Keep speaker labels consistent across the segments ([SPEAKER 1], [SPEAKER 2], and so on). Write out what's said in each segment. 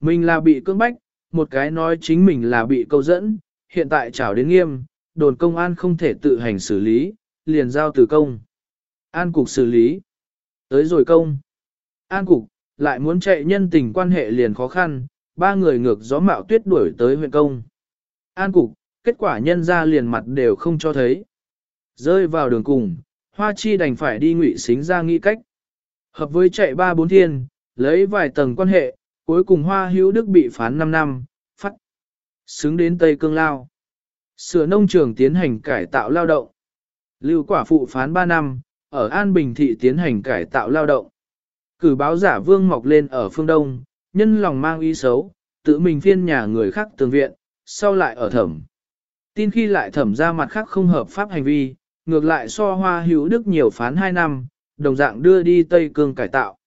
[SPEAKER 1] Mình là bị cưỡng bách, một cái nói chính mình là bị câu dẫn, hiện tại trảo đến nghiêm, đồn công an không thể tự hành xử lý, liền giao từ công. An cục xử lý. Tới rồi công. An cục, lại muốn chạy nhân tình quan hệ liền khó khăn, ba người ngược gió mạo tuyết đuổi tới huyện công. An cục, kết quả nhân ra liền mặt đều không cho thấy. Rơi vào đường cùng, Hoa Chi đành phải đi ngụy xính ra nghĩ cách. Hợp với chạy ba bốn thiên, lấy vài tầng quan hệ, cuối cùng Hoa Hữu Đức bị phán 5 năm, phát. Xứng đến Tây Cương Lao. Sửa nông trường tiến hành cải tạo lao động. Lưu quả phụ phán 3 năm, ở An Bình Thị tiến hành cải tạo lao động. Cử báo giả vương mọc lên ở phương Đông, nhân lòng mang ý xấu, tự mình phiên nhà người khác tường viện, sau lại ở thẩm. Tin khi lại thẩm ra mặt khác không hợp pháp hành vi, ngược lại so hoa hữu đức nhiều phán 2 năm, đồng dạng đưa đi Tây Cương cải tạo.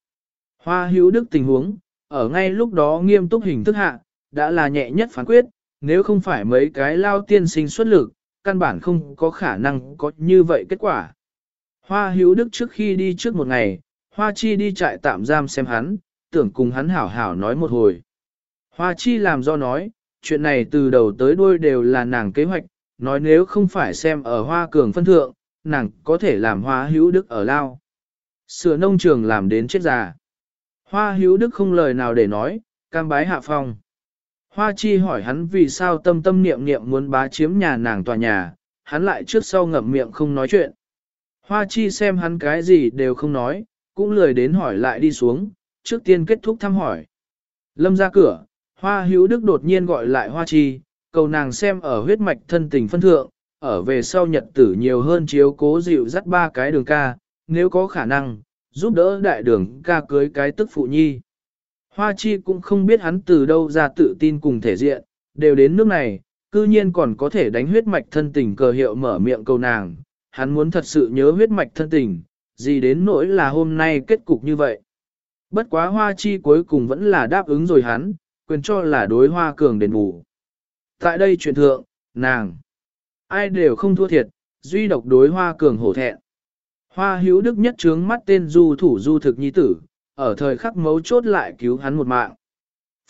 [SPEAKER 1] Hoa hữu đức tình huống, ở ngay lúc đó nghiêm túc hình thức hạ, đã là nhẹ nhất phán quyết, nếu không phải mấy cái lao tiên sinh xuất lực, căn bản không có khả năng có như vậy kết quả. Hoa hữu đức trước khi đi trước một ngày, Hoa chi đi trại tạm giam xem hắn, tưởng cùng hắn hảo hảo nói một hồi. Hoa chi làm do nói, chuyện này từ đầu tới đuôi đều là nàng kế hoạch, nói nếu không phải xem ở hoa cường phân thượng, nàng có thể làm hoa hữu đức ở lao. Sửa nông trường làm đến chết già. Hoa hữu đức không lời nào để nói, cam bái hạ phong. Hoa chi hỏi hắn vì sao tâm tâm niệm niệm muốn bá chiếm nhà nàng tòa nhà, hắn lại trước sau ngậm miệng không nói chuyện. Hoa chi xem hắn cái gì đều không nói, cũng lười đến hỏi lại đi xuống, trước tiên kết thúc thăm hỏi. Lâm ra cửa, Hoa hữu đức đột nhiên gọi lại Hoa chi, cầu nàng xem ở huyết mạch thân tình phân thượng, ở về sau nhật tử nhiều hơn chiếu cố dịu dắt ba cái đường ca, nếu có khả năng, giúp đỡ đại đường ca cưới cái tức phụ nhi. Hoa chi cũng không biết hắn từ đâu ra tự tin cùng thể diện, đều đến nước này, cư nhiên còn có thể đánh huyết mạch thân tình cờ hiệu mở miệng cầu nàng, hắn muốn thật sự nhớ huyết mạch thân tình, gì đến nỗi là hôm nay kết cục như vậy. Bất quá hoa chi cuối cùng vẫn là đáp ứng rồi hắn, quyền cho là đối hoa cường đền bù. Tại đây chuyện thượng, nàng, ai đều không thua thiệt, duy độc đối hoa cường hổ thẹn. Hoa hữu đức nhất trướng mắt tên du thủ du thực nhi tử, ở thời khắc mấu chốt lại cứu hắn một mạng.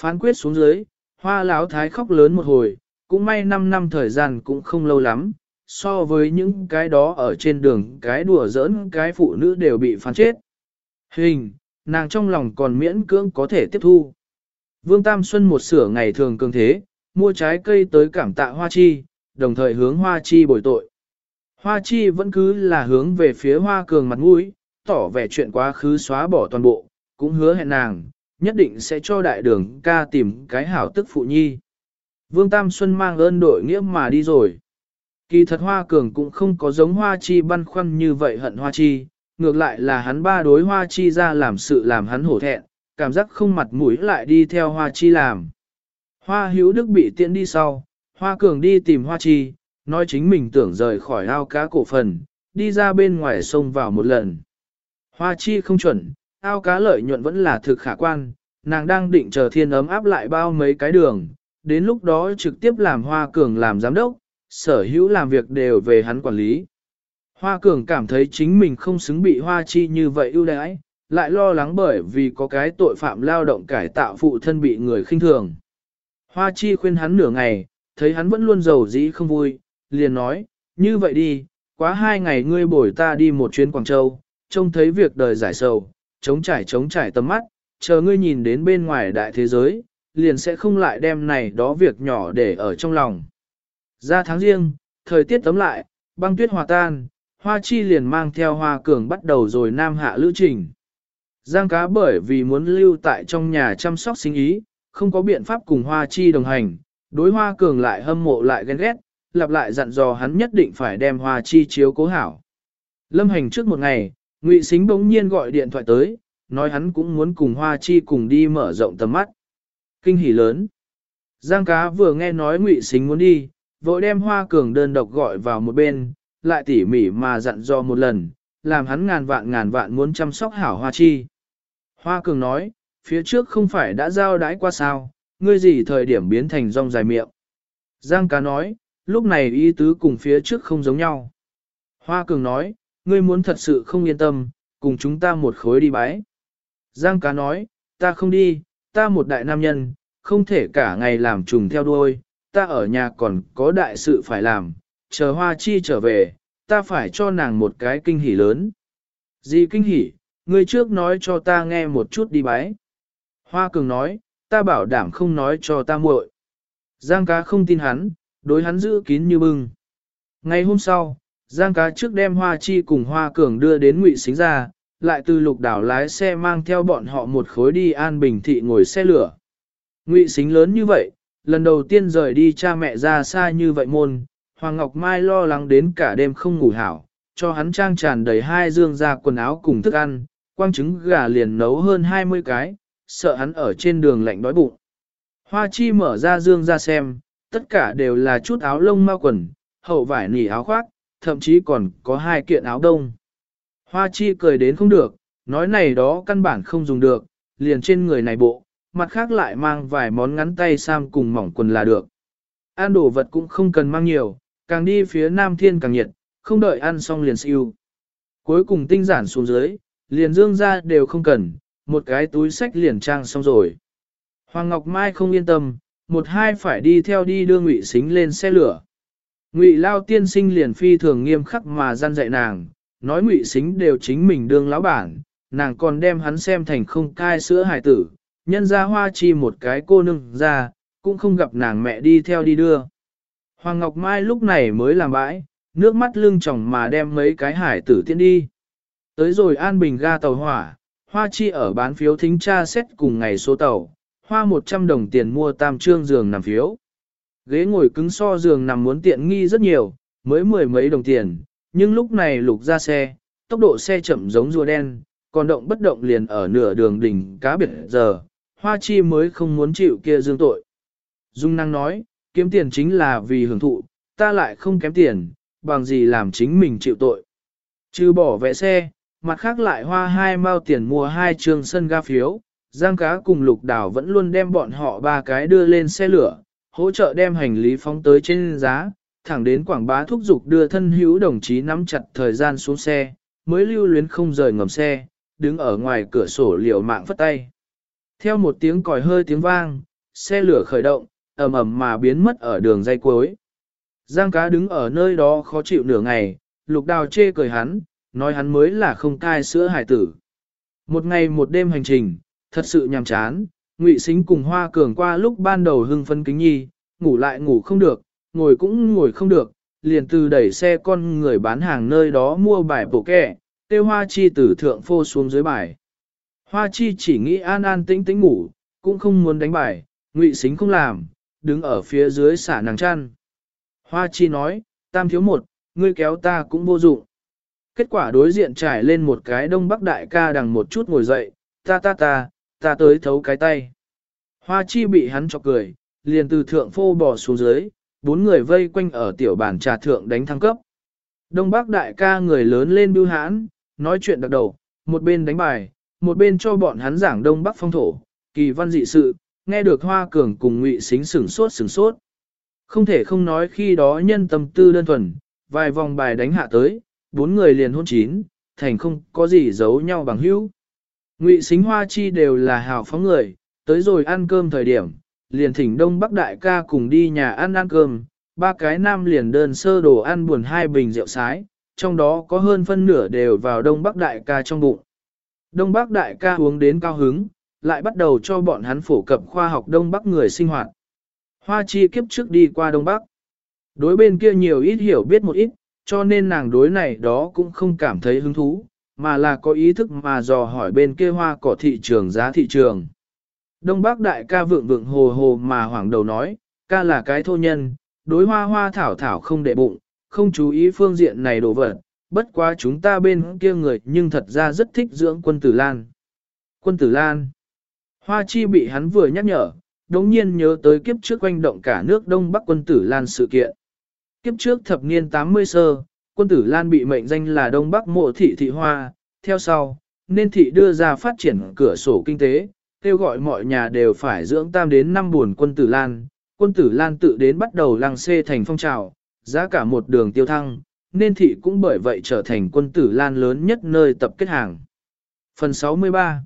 [SPEAKER 1] Phán quyết xuống dưới, hoa Lão thái khóc lớn một hồi, cũng may 5 năm thời gian cũng không lâu lắm, so với những cái đó ở trên đường cái đùa giỡn cái phụ nữ đều bị phán chết. Hình, nàng trong lòng còn miễn cưỡng có thể tiếp thu. Vương Tam Xuân một sửa ngày thường cường thế, mua trái cây tới cảm tạ Hoa Chi, đồng thời hướng Hoa Chi bồi tội. Hoa Chi vẫn cứ là hướng về phía Hoa Cường mặt mũi, tỏ vẻ chuyện quá khứ xóa bỏ toàn bộ, cũng hứa hẹn nàng, nhất định sẽ cho đại đường ca tìm cái hảo tức phụ nhi. Vương Tam Xuân mang ơn đội nghĩa mà đi rồi. Kỳ thật Hoa Cường cũng không có giống Hoa Chi băn khoăn như vậy hận Hoa Chi, ngược lại là hắn ba đối Hoa Chi ra làm sự làm hắn hổ thẹn, cảm giác không mặt mũi lại đi theo Hoa Chi làm. Hoa hữu đức bị tiễn đi sau, Hoa Cường đi tìm Hoa Chi, nói chính mình tưởng rời khỏi ao cá cổ phần, đi ra bên ngoài sông vào một lần. Hoa Chi không chuẩn, ao cá lợi nhuận vẫn là thực khả quan, nàng đang định chờ thiên ấm áp lại bao mấy cái đường, đến lúc đó trực tiếp làm Hoa Cường làm giám đốc, sở hữu làm việc đều về hắn quản lý. Hoa Cường cảm thấy chính mình không xứng bị Hoa Chi như vậy ưu đãi, lại lo lắng bởi vì có cái tội phạm lao động cải tạo phụ thân bị người khinh thường. Hoa chi khuyên hắn nửa ngày, thấy hắn vẫn luôn giàu dĩ không vui, liền nói, như vậy đi, quá hai ngày ngươi bổi ta đi một chuyến Quảng Châu, trông thấy việc đời giải sầu, chống trải chống trải tầm mắt, chờ ngươi nhìn đến bên ngoài đại thế giới, liền sẽ không lại đem này đó việc nhỏ để ở trong lòng. Ra tháng riêng, thời tiết tấm lại, băng tuyết hòa tan, hoa chi liền mang theo hoa cường bắt đầu rồi nam hạ lữ trình. Giang cá bởi vì muốn lưu tại trong nhà chăm sóc sinh ý, không có biện pháp cùng hoa chi đồng hành, đối hoa cường lại hâm mộ lại ghen ghét, lặp lại dặn dò hắn nhất định phải đem hoa chi chiếu cố hảo. Lâm hành trước một ngày, Ngụy Sính bỗng nhiên gọi điện thoại tới, nói hắn cũng muốn cùng hoa chi cùng đi mở rộng tầm mắt. Kinh hỉ lớn. Giang cá vừa nghe nói Ngụy Sính muốn đi, vội đem hoa cường đơn độc gọi vào một bên, lại tỉ mỉ mà dặn dò một lần, làm hắn ngàn vạn ngàn vạn muốn chăm sóc hảo hoa chi. Hoa cường nói, phía trước không phải đã giao đãi qua sao, ngươi gì thời điểm biến thành rong dài miệng. Giang cá nói, lúc này ý tứ cùng phía trước không giống nhau. Hoa cường nói, ngươi muốn thật sự không yên tâm, cùng chúng ta một khối đi bái. Giang cá nói, ta không đi, ta một đại nam nhân, không thể cả ngày làm trùng theo đuôi, ta ở nhà còn có đại sự phải làm, chờ hoa chi trở về, ta phải cho nàng một cái kinh hỉ lớn. Gì kinh hỉ, ngươi trước nói cho ta nghe một chút đi bái. Hoa cường nói, ta bảo đảm không nói cho ta muội. Giang cá không tin hắn, đối hắn giữ kín như bưng. Ngày hôm sau, Giang cá trước đem hoa chi cùng hoa cường đưa đến ngụy xính ra, lại từ lục đảo lái xe mang theo bọn họ một khối đi an bình thị ngồi xe lửa. Ngụy xính lớn như vậy, lần đầu tiên rời đi cha mẹ ra xa như vậy môn, Hoàng Ngọc Mai lo lắng đến cả đêm không ngủ hảo, cho hắn trang tràn đầy hai dương ra quần áo cùng thức ăn, quang trứng gà liền nấu hơn 20 cái, sợ hắn ở trên đường lạnh đói bụng. Hoa chi mở ra dương ra xem, tất cả đều là chút áo lông mau quần, hậu vải nỉ áo khoác, thậm chí còn có hai kiện áo đông. Hoa chi cười đến không được, nói này đó căn bản không dùng được, liền trên người này bộ, mặt khác lại mang vài món ngắn tay sam cùng mỏng quần là được. Ăn đồ vật cũng không cần mang nhiều, càng đi phía nam thiên càng nhiệt, không đợi ăn xong liền siêu. Cuối cùng tinh giản xuống dưới, liền dương ra đều không cần, một cái túi sách liền trang xong rồi. Hoàng Ngọc Mai không yên tâm, một hai phải đi theo đi đưa Ngụy Xính lên xe lửa. Ngụy Lao tiên sinh liền phi thường nghiêm khắc mà gian dạy nàng, nói Ngụy Xính đều chính mình đương lão bản, nàng còn đem hắn xem thành không cai sữa hải tử, nhân ra hoa chi một cái cô nương ra, cũng không gặp nàng mẹ đi theo đi đưa. Hoàng Ngọc Mai lúc này mới làm bãi, nước mắt lưng tròng mà đem mấy cái hải tử tiễn đi. Tới rồi An Bình ga tàu hỏa, Hoa Chi ở bán phiếu thính tra xét cùng ngày số tàu, hoa 100 đồng tiền mua tam trương giường nằm phiếu. Ghế ngồi cứng so giường nằm muốn tiện nghi rất nhiều, mới mười mấy đồng tiền, nhưng lúc này lục ra xe, tốc độ xe chậm giống rùa đen, còn động bất động liền ở nửa đường đỉnh cá biệt giờ, Hoa Chi mới không muốn chịu kia dương tội. Dung năng nói, kiếm tiền chính là vì hưởng thụ, ta lại không kém tiền, bằng gì làm chính mình chịu tội. Trừ bỏ vẽ xe, mặt khác lại hoa hai mao tiền mua hai trường sân ga phiếu, Giang Cá cùng Lục Đảo vẫn luôn đem bọn họ ba cái đưa lên xe lửa, hỗ trợ đem hành lý phóng tới trên giá, thẳng đến quảng bá thúc giục đưa thân hữu đồng chí nắm chặt thời gian xuống xe, mới lưu luyến không rời ngầm xe, đứng ở ngoài cửa sổ liều mạng phất tay. Theo một tiếng còi hơi tiếng vang, xe lửa khởi động, ầm ầm mà biến mất ở đường dây cuối. Giang cá đứng ở nơi đó khó chịu nửa ngày, lục đào chê cười hắn, nói hắn mới là không cai sữa hải tử. Một ngày một đêm hành trình, thật sự nhàm chán, ngụy xính cùng hoa cường qua lúc ban đầu hưng phân kính nhi, ngủ lại ngủ không được, ngồi cũng ngồi không được, liền từ đẩy xe con người bán hàng nơi đó mua bài bổ kẹ, tiêu hoa chi từ thượng phô xuống dưới bài. Hoa chi chỉ nghĩ an an tĩnh tĩnh ngủ, cũng không muốn đánh bài, ngụy xính không làm, đứng ở phía dưới xả nàng chăn. Hoa chi nói, tam thiếu một, ngươi kéo ta cũng vô dụng. Kết quả đối diện trải lên một cái đông bắc đại ca đằng một chút ngồi dậy, ta ta ta, ta tới thấu cái tay. Hoa chi bị hắn chọc cười, liền từ thượng phô bò xuống dưới, bốn người vây quanh ở tiểu bản trà thượng đánh thăng cấp. Đông bắc đại ca người lớn lên bưu hãn, nói chuyện đặc đầu, một bên đánh bài, một bên cho bọn hắn giảng đông bắc phong thổ, kỳ văn dị sự, nghe được hoa cường cùng ngụy xính sửng sốt sửng sốt. Không thể không nói khi đó nhân tâm tư đơn thuần, vài vòng bài đánh hạ tới, bốn người liền hôn chín, thành không có gì giấu nhau bằng hữu. Ngụy xính hoa chi đều là hào phóng người, tới rồi ăn cơm thời điểm, liền thỉnh đông bắc đại ca cùng đi nhà ăn ăn cơm, ba cái nam liền đơn sơ đồ ăn buồn hai bình rượu sái, trong đó có hơn phân nửa đều vào đông bắc đại ca trong bụng. Đông bắc đại ca uống đến cao hứng, lại bắt đầu cho bọn hắn phổ cập khoa học đông bắc người sinh hoạt. Hoa chi kiếp trước đi qua đông bắc. Đối bên kia nhiều ít hiểu biết một ít, cho nên nàng đối này đó cũng không cảm thấy hứng thú, mà là có ý thức mà dò hỏi bên kia hoa cỏ thị trường giá thị trường. Đông Bắc đại ca vượng vượng hồ hồ mà hoảng đầu nói, ca là cái thô nhân, đối hoa hoa thảo thảo không để bụng, không chú ý phương diện này đồ vật, bất quá chúng ta bên kia người nhưng thật ra rất thích dưỡng quân tử lan. Quân tử lan. Hoa chi bị hắn vừa nhắc nhở, đống nhiên nhớ tới kiếp trước quanh động cả nước Đông Bắc quân tử lan sự kiện. Kiếp trước thập niên 80 sơ, quân tử Lan bị mệnh danh là Đông Bắc mộ thị thị hoa, theo sau, nên thị đưa ra phát triển cửa sổ kinh tế, kêu gọi mọi nhà đều phải dưỡng tam đến năm buồn quân tử Lan. Quân tử Lan tự đến bắt đầu lăng xê thành phong trào, giá cả một đường tiêu thăng, nên thị cũng bởi vậy trở thành quân tử Lan lớn nhất nơi tập kết hàng. Phần 63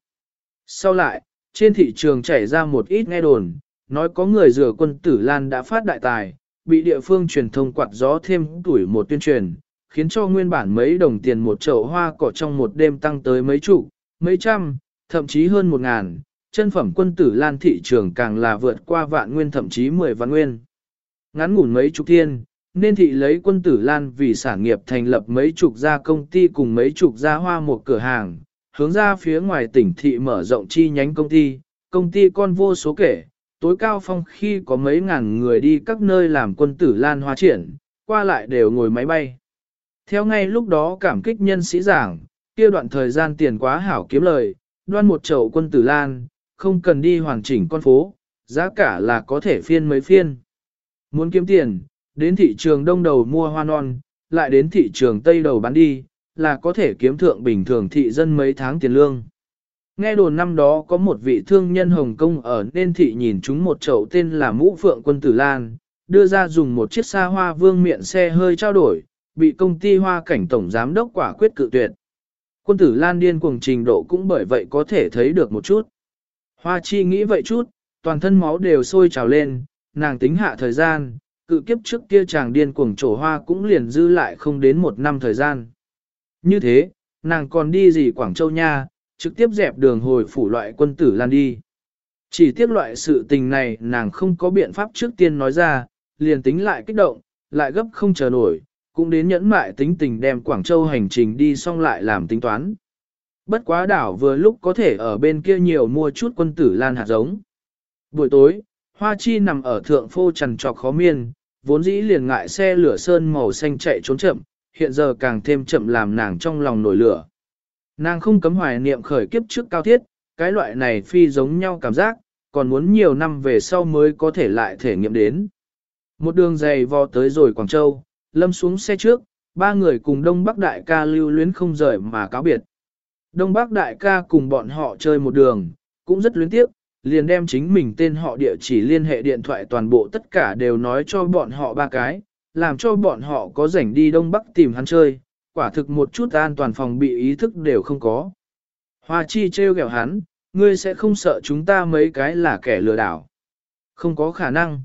[SPEAKER 1] Sau lại, trên thị trường chảy ra một ít nghe đồn, nói có người rửa quân tử Lan đã phát đại tài, bị địa phương truyền thông quạt gió thêm tuổi một tuyên truyền, khiến cho nguyên bản mấy đồng tiền một chậu hoa cỏ trong một đêm tăng tới mấy chục, mấy trăm, thậm chí hơn một ngàn, chân phẩm quân tử Lan thị trường càng là vượt qua vạn nguyên thậm chí mười vạn nguyên. Ngắn ngủn mấy chục thiên, nên thị lấy quân tử Lan vì sản nghiệp thành lập mấy chục gia công ty cùng mấy chục gia hoa một cửa hàng, hướng ra phía ngoài tỉnh thị mở rộng chi nhánh công ty, công ty con vô số kể, tối cao phong khi có mấy ngàn người đi các nơi làm quân tử Lan hoa triển, qua lại đều ngồi máy bay. Theo ngay lúc đó cảm kích nhân sĩ giảng, kia đoạn thời gian tiền quá hảo kiếm lời, đoan một chậu quân tử Lan, không cần đi hoàn chỉnh con phố, giá cả là có thể phiên mấy phiên. Muốn kiếm tiền, đến thị trường đông đầu mua hoa non, lại đến thị trường tây đầu bán đi, là có thể kiếm thượng bình thường thị dân mấy tháng tiền lương. Nghe đồn năm đó có một vị thương nhân Hồng Kông ở nên thị nhìn chúng một chậu tên là Mũ Phượng Quân Tử Lan, đưa ra dùng một chiếc xa hoa vương miệng xe hơi trao đổi, bị công ty hoa cảnh tổng giám đốc quả quyết cự tuyệt. Quân tử Lan điên cuồng trình độ cũng bởi vậy có thể thấy được một chút. Hoa chi nghĩ vậy chút, toàn thân máu đều sôi trào lên, nàng tính hạ thời gian, cự kiếp trước kia chàng điên cuồng trổ hoa cũng liền dư lại không đến một năm thời gian. Như thế, nàng còn đi gì Quảng Châu nha, trực tiếp dẹp đường hồi phủ loại quân tử lan đi. Chỉ tiếc loại sự tình này nàng không có biện pháp trước tiên nói ra, liền tính lại kích động, lại gấp không chờ nổi, cũng đến nhẫn mại tính tình đem Quảng Châu hành trình đi xong lại làm tính toán. Bất quá đảo vừa lúc có thể ở bên kia nhiều mua chút quân tử lan hạt giống. Buổi tối, Hoa Chi nằm ở thượng phô trần trọc khó miên, vốn dĩ liền ngại xe lửa sơn màu xanh chạy trốn chậm, hiện giờ càng thêm chậm làm nàng trong lòng nổi lửa. Nàng không cấm hoài niệm khởi kiếp trước cao thiết, cái loại này phi giống nhau cảm giác, còn muốn nhiều năm về sau mới có thể lại thể nghiệm đến. Một đường dày vò tới rồi Quảng Châu, lâm xuống xe trước, ba người cùng Đông Bắc Đại ca lưu luyến không rời mà cáo biệt. Đông Bắc Đại ca cùng bọn họ chơi một đường, cũng rất luyến tiếc, liền đem chính mình tên họ địa chỉ liên hệ điện thoại toàn bộ tất cả đều nói cho bọn họ ba cái, làm cho bọn họ có rảnh đi Đông Bắc tìm hắn chơi, quả thực một chút an toàn phòng bị ý thức đều không có. Hoa chi trêu ghẹo hắn, ngươi sẽ không sợ chúng ta mấy cái là kẻ lừa đảo. Không có khả năng.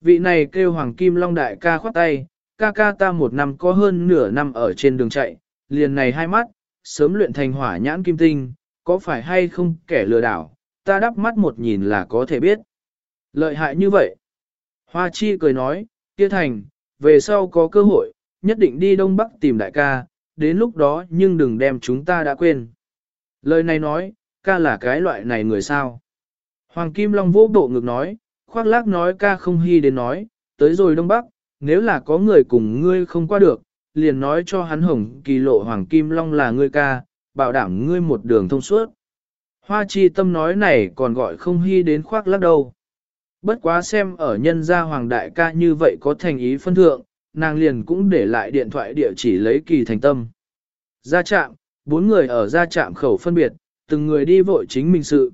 [SPEAKER 1] Vị này kêu Hoàng Kim Long Đại ca khoát tay, ca ca ta một năm có hơn nửa năm ở trên đường chạy, liền này hai mắt, sớm luyện thành hỏa nhãn kim tinh, có phải hay không kẻ lừa đảo, ta đắp mắt một nhìn là có thể biết. Lợi hại như vậy. Hoa chi cười nói, kia thành, về sau có cơ hội, nhất định đi Đông Bắc tìm đại ca, đến lúc đó nhưng đừng đem chúng ta đã quên. Lời này nói, ca là cái loại này người sao. Hoàng Kim Long vỗ bộ ngực nói, khoác lác nói ca không hy đến nói, tới rồi Đông Bắc, nếu là có người cùng ngươi không qua được, liền nói cho hắn hồng kỳ lộ Hoàng Kim Long là ngươi ca, bảo đảm ngươi một đường thông suốt. Hoa chi tâm nói này còn gọi không hy đến khoác lác đâu. Bất quá xem ở nhân gia Hoàng Đại ca như vậy có thành ý phân thượng, nàng liền cũng để lại điện thoại địa chỉ lấy kỳ thành tâm. Ra trạm, bốn người ở ra trạm khẩu phân biệt, từng người đi vội chính mình sự.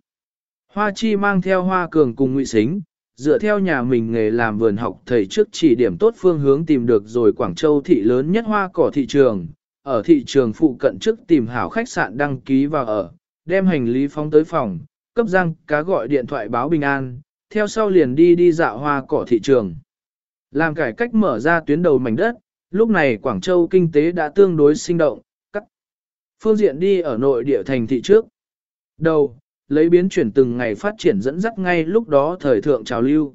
[SPEAKER 1] Hoa chi mang theo hoa cường cùng ngụy xính, dựa theo nhà mình nghề làm vườn học thầy trước chỉ điểm tốt phương hướng tìm được rồi Quảng Châu thị lớn nhất hoa cỏ thị trường, ở thị trường phụ cận trước tìm hảo khách sạn đăng ký vào ở, đem hành lý phóng tới phòng, cấp răng cá gọi điện thoại báo bình an, theo sau liền đi đi dạo hoa cỏ thị trường. Làm cải cách mở ra tuyến đầu mảnh đất, lúc này Quảng Châu kinh tế đã tương đối sinh động, cắt phương diện đi ở nội địa thành thị trước. Đầu, lấy biến chuyển từng ngày phát triển dẫn dắt ngay lúc đó thời thượng trào lưu.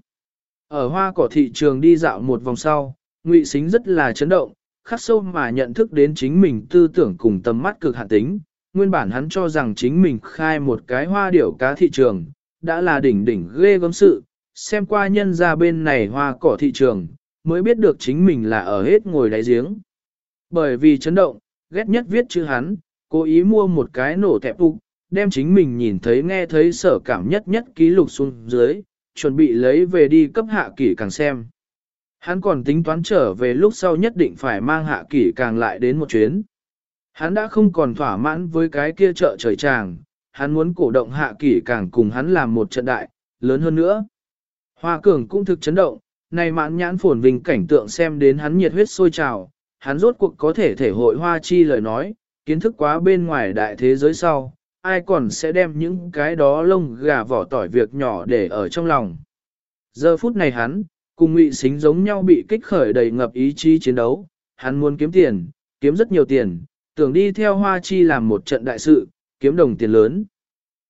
[SPEAKER 1] Ở hoa cỏ thị trường đi dạo một vòng sau, Ngụy Sính rất là chấn động, khắc sâu mà nhận thức đến chính mình tư tưởng cùng tầm mắt cực hạn tính. Nguyên bản hắn cho rằng chính mình khai một cái hoa điểu cá thị trường, đã là đỉnh đỉnh ghê gớm sự, xem qua nhân ra bên này hoa cỏ thị trường, mới biết được chính mình là ở hết ngồi đáy giếng. Bởi vì chấn động, ghét nhất viết chữ hắn, cố ý mua một cái nổ tẹp phục, đem chính mình nhìn thấy nghe thấy sở cảm nhất nhất ký lục xuống dưới, chuẩn bị lấy về đi cấp hạ kỷ càng xem. Hắn còn tính toán trở về lúc sau nhất định phải mang hạ kỷ càng lại đến một chuyến. Hắn đã không còn thỏa mãn với cái kia chợ trời tràng, hắn muốn cổ động hạ kỷ càng cùng hắn làm một trận đại, lớn hơn nữa. Hoa cường cũng thực chấn động, này mãn nhãn phồn vinh cảnh tượng xem đến hắn nhiệt huyết sôi trào, hắn rốt cuộc có thể thể hội hoa chi lời nói, kiến thức quá bên ngoài đại thế giới sau, ai còn sẽ đem những cái đó lông gà vỏ tỏi việc nhỏ để ở trong lòng. Giờ phút này hắn, cùng ngụy xính giống nhau bị kích khởi đầy ngập ý chí chiến đấu, hắn muốn kiếm tiền, kiếm rất nhiều tiền, tưởng đi theo hoa chi làm một trận đại sự, kiếm đồng tiền lớn.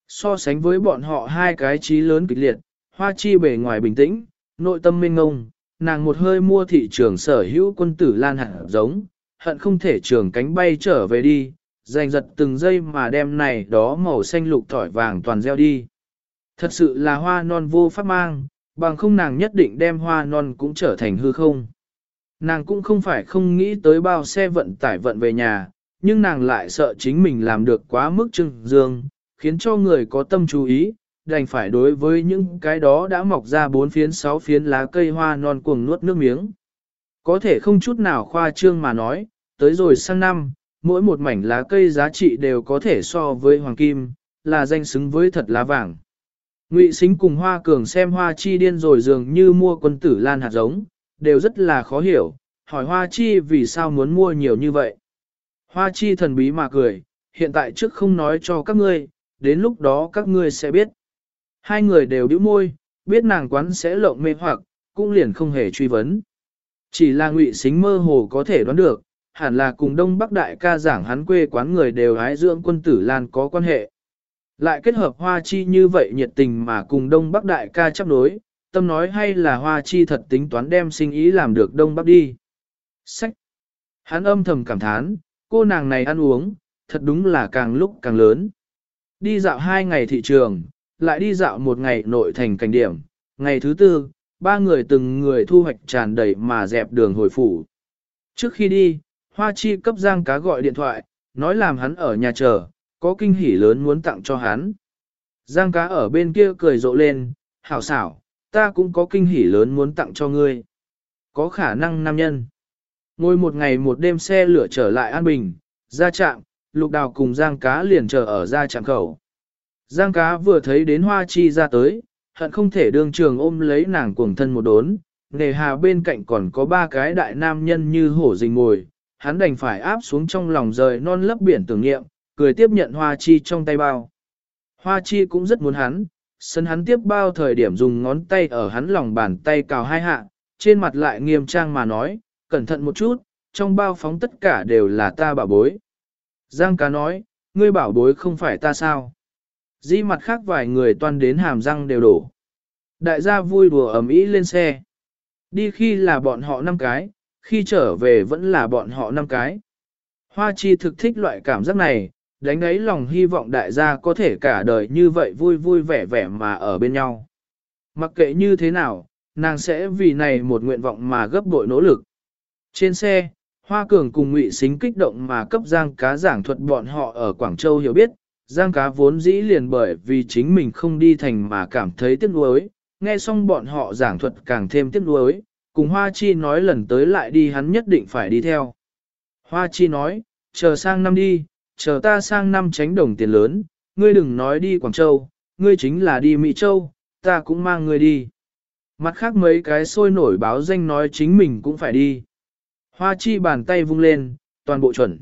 [SPEAKER 1] So sánh với bọn họ hai cái trí lớn kịch liệt, hoa chi bề ngoài bình tĩnh, nội tâm minh ngông, nàng một hơi mua thị trường sở hữu quân tử lan hạt giống, hận không thể trường cánh bay trở về đi, giành giật từng giây mà đem này đó màu xanh lục tỏi vàng toàn gieo đi. Thật sự là hoa non vô pháp mang, bằng không nàng nhất định đem hoa non cũng trở thành hư không. Nàng cũng không phải không nghĩ tới bao xe vận tải vận về nhà, nhưng nàng lại sợ chính mình làm được quá mức trưng dương, khiến cho người có tâm chú ý, đành phải đối với những cái đó đã mọc ra bốn phiến sáu phiến lá cây hoa non cuồng nuốt nước miếng. Có thể không chút nào khoa trương mà nói, tới rồi sang năm, mỗi một mảnh lá cây giá trị đều có thể so với hoàng kim, là danh xứng với thật lá vàng. Ngụy Sính cùng Hoa Cường xem Hoa Chi điên rồi dường như mua quân tử lan hạt giống, đều rất là khó hiểu, hỏi Hoa Chi vì sao muốn mua nhiều như vậy. Hoa Chi thần bí mà cười, hiện tại trước không nói cho các ngươi, đến lúc đó các ngươi sẽ biết. Hai người đều bĩu môi, biết nàng quán sẽ lộng mê hoặc, cũng liền không hề truy vấn. Chỉ là ngụy Sính mơ hồ có thể đoán được, hẳn là cùng Đông Bắc Đại ca giảng hắn quê quán người đều hái dưỡng quân tử Lan có quan hệ. Lại kết hợp Hoa Chi như vậy nhiệt tình mà cùng Đông Bắc Đại ca chấp đối, tâm nói hay là Hoa Chi thật tính toán đem sinh ý làm được Đông Bắc đi. Sách! Hắn âm thầm cảm thán, cô nàng này ăn uống, thật đúng là càng lúc càng lớn. Đi dạo hai ngày thị trường, lại đi dạo một ngày nội thành cảnh điểm, ngày thứ tư, ba người từng người thu hoạch tràn đầy mà dẹp đường hồi phủ. Trước khi đi, Hoa Chi cấp Giang Cá gọi điện thoại, nói làm hắn ở nhà chờ, có kinh hỉ lớn muốn tặng cho hắn. Giang Cá ở bên kia cười rộ lên, hảo xảo, ta cũng có kinh hỉ lớn muốn tặng cho ngươi. Có khả năng nam nhân. Ngồi một ngày một đêm xe lửa trở lại An Bình, ra trạm, lục đào cùng Giang Cá liền chờ ở ra trạm khẩu. Giang Cá vừa thấy đến Hoa Chi ra tới, hận không thể đương trường ôm lấy nàng cuồng thân một đốn, nề hà bên cạnh còn có ba cái đại nam nhân như hổ rình ngồi, hắn đành phải áp xuống trong lòng rời non lấp biển tưởng niệm, cười tiếp nhận Hoa Chi trong tay bao. Hoa Chi cũng rất muốn hắn, sân hắn tiếp bao thời điểm dùng ngón tay ở hắn lòng bàn tay cào hai hạ, trên mặt lại nghiêm trang mà nói, cẩn thận một chút, trong bao phóng tất cả đều là ta bảo bối. Giang cá nói, ngươi bảo bối không phải ta sao? Di mặt khác vài người toan đến hàm răng đều đổ. Đại gia vui đùa ầm ĩ lên xe. Đi khi là bọn họ năm cái, khi trở về vẫn là bọn họ năm cái. Hoa chi thực thích loại cảm giác này, đánh ấy lòng hy vọng đại gia có thể cả đời như vậy vui vui vẻ vẻ mà ở bên nhau. Mặc kệ như thế nào, nàng sẽ vì này một nguyện vọng mà gấp bội nỗ lực. Trên xe, Hoa Cường cùng Ngụy Xính kích động mà cấp Giang Cá giảng thuật bọn họ ở Quảng Châu hiểu biết, Giang Cá vốn dĩ liền bởi vì chính mình không đi thành mà cảm thấy tiếc nuối, nghe xong bọn họ giảng thuật càng thêm tiếc nuối, cùng Hoa Chi nói lần tới lại đi hắn nhất định phải đi theo. Hoa Chi nói, chờ sang năm đi, chờ ta sang năm tránh đồng tiền lớn, ngươi đừng nói đi Quảng Châu, ngươi chính là đi Mỹ Châu, ta cũng mang ngươi đi. Mặt khác mấy cái sôi nổi báo danh nói chính mình cũng phải đi. Hoa Chi bàn tay vung lên, toàn bộ chuẩn.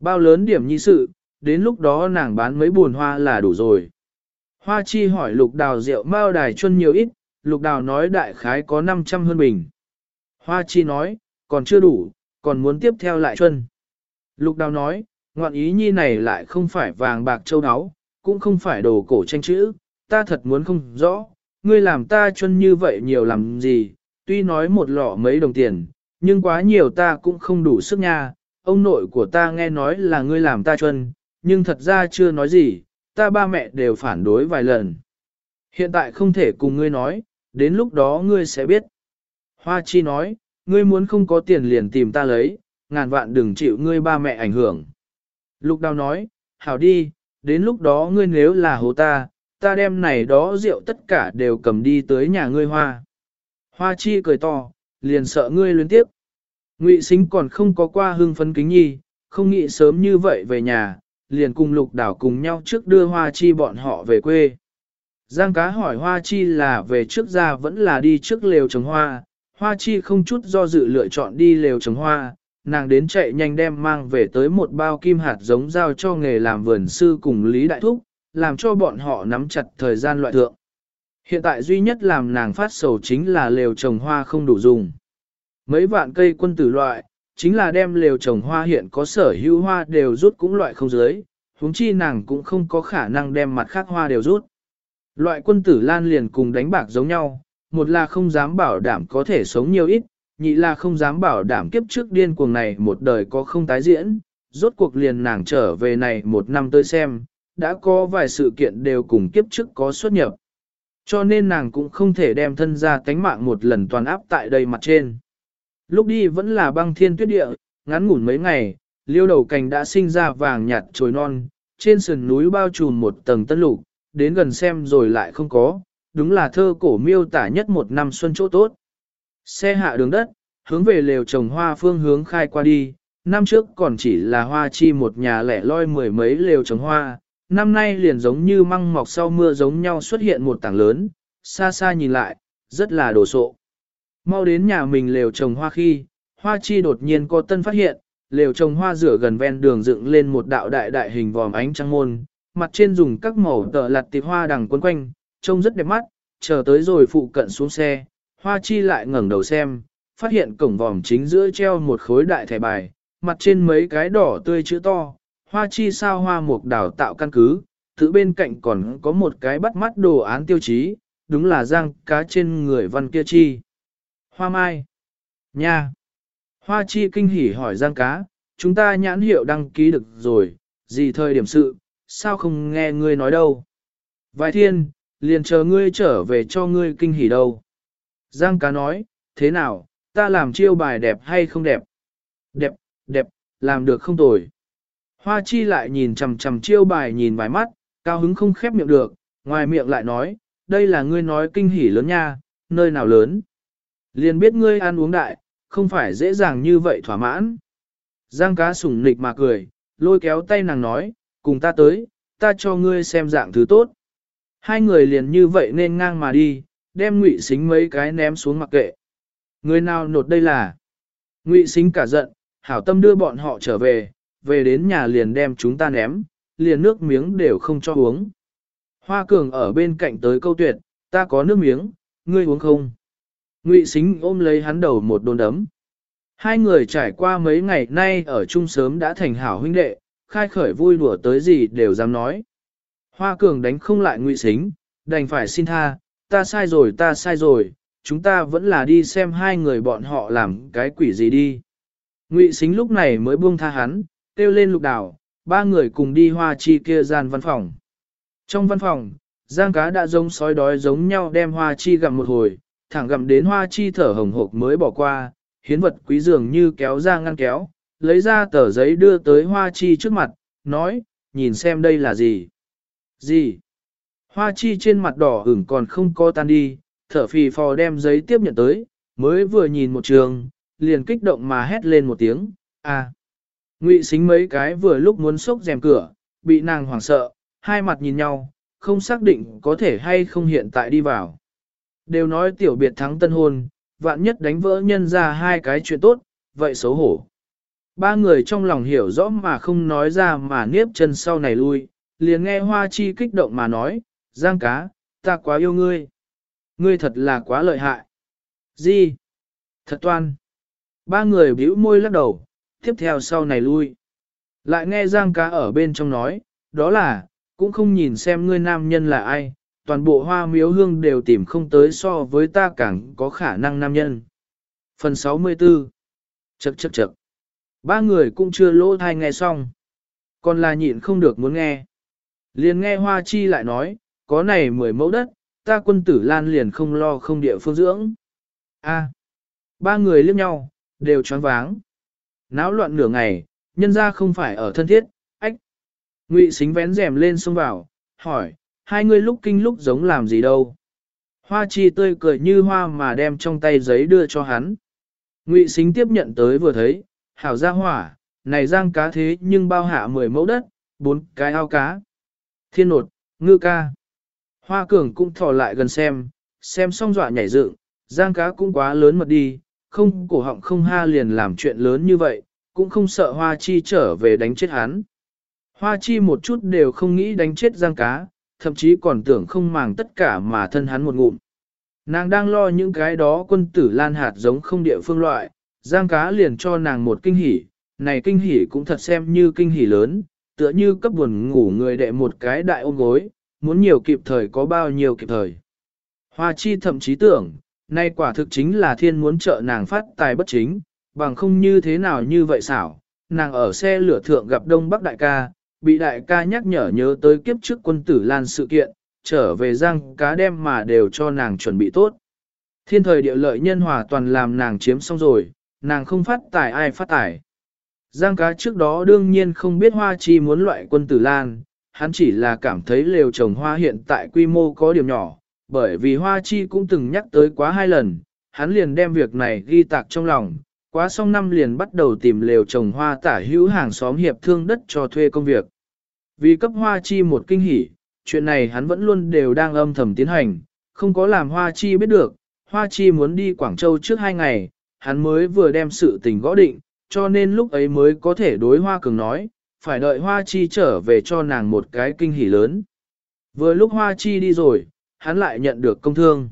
[SPEAKER 1] Bao lớn điểm nhi sự, đến lúc đó nàng bán mấy buồn hoa là đủ rồi. Hoa Chi hỏi lục đào rượu mao đài chuân nhiều ít, lục đào nói đại khái có 500 hơn bình. Hoa Chi nói, còn chưa đủ, còn muốn tiếp theo lại chuân. Lục đào nói, ngoạn ý nhi này lại không phải vàng bạc châu áo, cũng không phải đồ cổ tranh chữ, ta thật muốn không rõ, ngươi làm ta chuân như vậy nhiều làm gì, tuy nói một lọ mấy đồng tiền, nhưng quá nhiều ta cũng không đủ sức nha, ông nội của ta nghe nói là ngươi làm ta chuân, nhưng thật ra chưa nói gì, ta ba mẹ đều phản đối vài lần. Hiện tại không thể cùng ngươi nói, đến lúc đó ngươi sẽ biết. Hoa Chi nói, ngươi muốn không có tiền liền tìm ta lấy, ngàn vạn đừng chịu ngươi ba mẹ ảnh hưởng. Lục đào nói, hảo đi, đến lúc đó ngươi nếu là hồ ta, ta đem này đó rượu tất cả đều cầm đi tới nhà ngươi hoa. Hoa Chi cười to, liền sợ ngươi luyến tiếp. Ngụy Sính còn không có qua hương phấn kính nhi, không nghĩ sớm như vậy về nhà, liền cùng lục đảo cùng nhau trước đưa Hoa Chi bọn họ về quê. Giang cá hỏi Hoa Chi là về trước ra vẫn là đi trước lều trồng hoa, Hoa Chi không chút do dự lựa chọn đi lều trồng hoa, nàng đến chạy nhanh đem mang về tới một bao kim hạt giống giao cho nghề làm vườn sư cùng Lý Đại Thúc, làm cho bọn họ nắm chặt thời gian loại thượng. Hiện tại duy nhất làm nàng phát sầu chính là lều trồng hoa không đủ dùng. Mấy vạn cây quân tử loại, chính là đem lều trồng hoa hiện có sở hữu hoa đều rút cũng loại không dưới, huống chi nàng cũng không có khả năng đem mặt khác hoa đều rút. Loại quân tử lan liền cùng đánh bạc giống nhau, một là không dám bảo đảm có thể sống nhiều ít, nhị là không dám bảo đảm kiếp trước điên cuồng này một đời có không tái diễn, rốt cuộc liền nàng trở về này một năm tới xem, đã có vài sự kiện đều cùng kiếp trước có xuất nhập. Cho nên nàng cũng không thể đem thân ra tánh mạng một lần toàn áp tại đây mặt trên. Lúc đi vẫn là băng thiên tuyết địa, ngắn ngủn mấy ngày, liêu đầu cành đã sinh ra vàng nhạt trồi non, trên sườn núi bao trùm một tầng tân lục, đến gần xem rồi lại không có, đúng là thơ cổ miêu tả nhất một năm xuân chỗ tốt. Xe hạ đường đất, hướng về lều trồng hoa phương hướng khai qua đi, năm trước còn chỉ là hoa chi một nhà lẻ loi mười mấy lều trồng hoa, năm nay liền giống như măng mọc sau mưa giống nhau xuất hiện một tảng lớn, xa xa nhìn lại, rất là đồ sộ. Mau đến nhà mình lều trồng hoa khi, hoa chi đột nhiên có tân phát hiện, lều trồng hoa rửa gần ven đường dựng lên một đạo đại đại hình vòm ánh trăng môn, mặt trên dùng các màu tờ lặt tịp hoa đằng quấn quanh, trông rất đẹp mắt, chờ tới rồi phụ cận xuống xe, hoa chi lại ngẩng đầu xem, phát hiện cổng vòm chính giữa treo một khối đại thẻ bài, mặt trên mấy cái đỏ tươi chữ to, hoa chi sao hoa mục đào tạo căn cứ, tự bên cạnh còn có một cái bắt mắt đồ án tiêu chí, đúng là răng cá trên người văn kia chi. Hoa mai. Nha. Hoa chi kinh hỉ hỏi giang cá, chúng ta nhãn hiệu đăng ký được rồi, gì thời điểm sự, sao không nghe ngươi nói đâu. Vài thiên, liền chờ ngươi trở về cho ngươi kinh hỉ đâu. Giang cá nói, thế nào, ta làm chiêu bài đẹp hay không đẹp? Đẹp, đẹp, làm được không tồi. Hoa chi lại nhìn chằm chằm chiêu bài nhìn vài mắt, cao hứng không khép miệng được, ngoài miệng lại nói, đây là ngươi nói kinh hỉ lớn nha, nơi nào lớn. Liền biết ngươi ăn uống đại, không phải dễ dàng như vậy thỏa mãn. Giang cá sủng nịch mà cười, lôi kéo tay nàng nói, cùng ta tới, ta cho ngươi xem dạng thứ tốt. Hai người liền như vậy nên ngang mà đi, đem ngụy xính mấy cái ném xuống mặc kệ. Người nào nột đây là? Ngụy xính cả giận, hảo tâm đưa bọn họ trở về, về đến nhà liền đem chúng ta ném, liền nước miếng đều không cho uống. Hoa cường ở bên cạnh tới câu tuyệt, ta có nước miếng, ngươi uống không? Ngụy xính ôm lấy hắn đầu một đồn đấm. Hai người trải qua mấy ngày nay ở chung sớm đã thành hảo huynh đệ, khai khởi vui đùa tới gì đều dám nói. Hoa cường đánh không lại ngụy xính, đành phải xin tha, ta sai rồi ta sai rồi, chúng ta vẫn là đi xem hai người bọn họ làm cái quỷ gì đi. Ngụy xính lúc này mới buông tha hắn, kêu lên lục đảo, ba người cùng đi hoa chi kia gian văn phòng. Trong văn phòng, giang cá đã giống sói đói giống nhau đem hoa chi gặm một hồi, thẳng gặm đến hoa chi thở hồng hộc mới bỏ qua, hiến vật quý dường như kéo ra ngăn kéo, lấy ra tờ giấy đưa tới hoa chi trước mặt, nói, nhìn xem đây là gì. Gì? Hoa chi trên mặt đỏ ửng còn không co tan đi, thở phì phò đem giấy tiếp nhận tới, mới vừa nhìn một trường, liền kích động mà hét lên một tiếng, a. Ngụy xính mấy cái vừa lúc muốn xốc rèm cửa, bị nàng hoảng sợ, hai mặt nhìn nhau, không xác định có thể hay không hiện tại đi vào. Đều nói tiểu biệt thắng tân hôn, vạn nhất đánh vỡ nhân ra hai cái chuyện tốt, vậy xấu hổ. Ba người trong lòng hiểu rõ mà không nói ra mà niếp chân sau này lui, liền nghe hoa chi kích động mà nói, giang cá, ta quá yêu ngươi. Ngươi thật là quá lợi hại. Gì? Thật toan. Ba người bĩu môi lắc đầu, tiếp theo sau này lui. Lại nghe giang cá ở bên trong nói, đó là, cũng không nhìn xem ngươi nam nhân là ai, toàn bộ hoa miếu hương đều tìm không tới so với ta càng có khả năng nam nhân. Phần 64 Chậc chậc chậc Ba người cũng chưa lỗ thai nghe xong. Còn là nhịn không được muốn nghe. Liền nghe Hoa Chi lại nói, có này mười mẫu đất, ta quân tử lan liền không lo không địa phương dưỡng. A. ba người liếc nhau, đều choáng váng. Náo loạn nửa ngày, nhân ra không phải ở thân thiết, ách. Ngụy xính vén rèm lên xông vào, hỏi, hai người lúc kinh lúc giống làm gì đâu. Hoa chi tươi cười như hoa mà đem trong tay giấy đưa cho hắn. Ngụy xính tiếp nhận tới vừa thấy, hảo ra hỏa, này giang cá thế nhưng bao hạ mười mẫu đất, bốn cái ao cá. Thiên nột, ngư ca. Hoa cường cũng thò lại gần xem, xem xong dọa nhảy dựng, giang cá cũng quá lớn mật đi, không cổ họng không ha liền làm chuyện lớn như vậy, cũng không sợ hoa chi trở về đánh chết hắn. Hoa chi một chút đều không nghĩ đánh chết giang cá, thậm chí còn tưởng không màng tất cả mà thân hắn một ngụm. Nàng đang lo những cái đó quân tử lan hạt giống không địa phương loại, giang cá liền cho nàng một kinh hỉ, này kinh hỉ cũng thật xem như kinh hỉ lớn, tựa như cấp buồn ngủ người đệ một cái đại ôm gối, muốn nhiều kịp thời có bao nhiêu kịp thời. Hoa chi thậm chí tưởng, nay quả thực chính là thiên muốn trợ nàng phát tài bất chính, bằng không như thế nào như vậy xảo, nàng ở xe lửa thượng gặp Đông Bắc đại ca, bị đại ca nhắc nhở nhớ tới kiếp trước quân tử lan sự kiện, trở về răng cá đem mà đều cho nàng chuẩn bị tốt. Thiên thời địa lợi nhân hòa toàn làm nàng chiếm xong rồi, nàng không phát tài ai phát tài. Giang cá trước đó đương nhiên không biết hoa chi muốn loại quân tử lan, hắn chỉ là cảm thấy lều trồng hoa hiện tại quy mô có điểm nhỏ, bởi vì hoa chi cũng từng nhắc tới quá hai lần, hắn liền đem việc này ghi tạc trong lòng, quá xong năm liền bắt đầu tìm lều trồng hoa tả hữu hàng xóm hiệp thương đất cho thuê công việc. Vì cấp hoa chi một kinh hỉ, chuyện này hắn vẫn luôn đều đang âm thầm tiến hành, không có làm hoa chi biết được, hoa chi muốn đi Quảng Châu trước hai ngày, hắn mới vừa đem sự tình gõ định, cho nên lúc ấy mới có thể đối hoa cường nói, phải đợi hoa chi trở về cho nàng một cái kinh hỉ lớn. Vừa lúc hoa chi đi rồi, hắn lại nhận được công thương.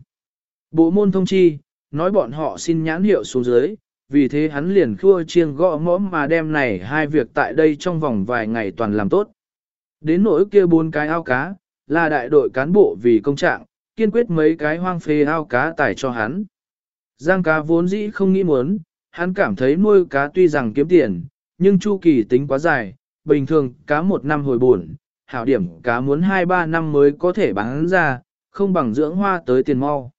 [SPEAKER 1] Bộ môn thông chi, nói bọn họ xin nhãn hiệu xuống dưới, vì thế hắn liền khua chiêng gõ mõm mà đem này hai việc tại đây trong vòng vài ngày toàn làm tốt. Đến nỗi kia bốn cái ao cá, là đại đội cán bộ vì công trạng, kiên quyết mấy cái hoang phê ao cá tải cho hắn. Giang cá vốn dĩ không nghĩ muốn, hắn cảm thấy nuôi cá tuy rằng kiếm tiền, nhưng chu kỳ tính quá dài, bình thường cá một năm hồi buồn, hảo điểm cá muốn 2-3 năm mới có thể bán ra, không bằng dưỡng hoa tới tiền mau.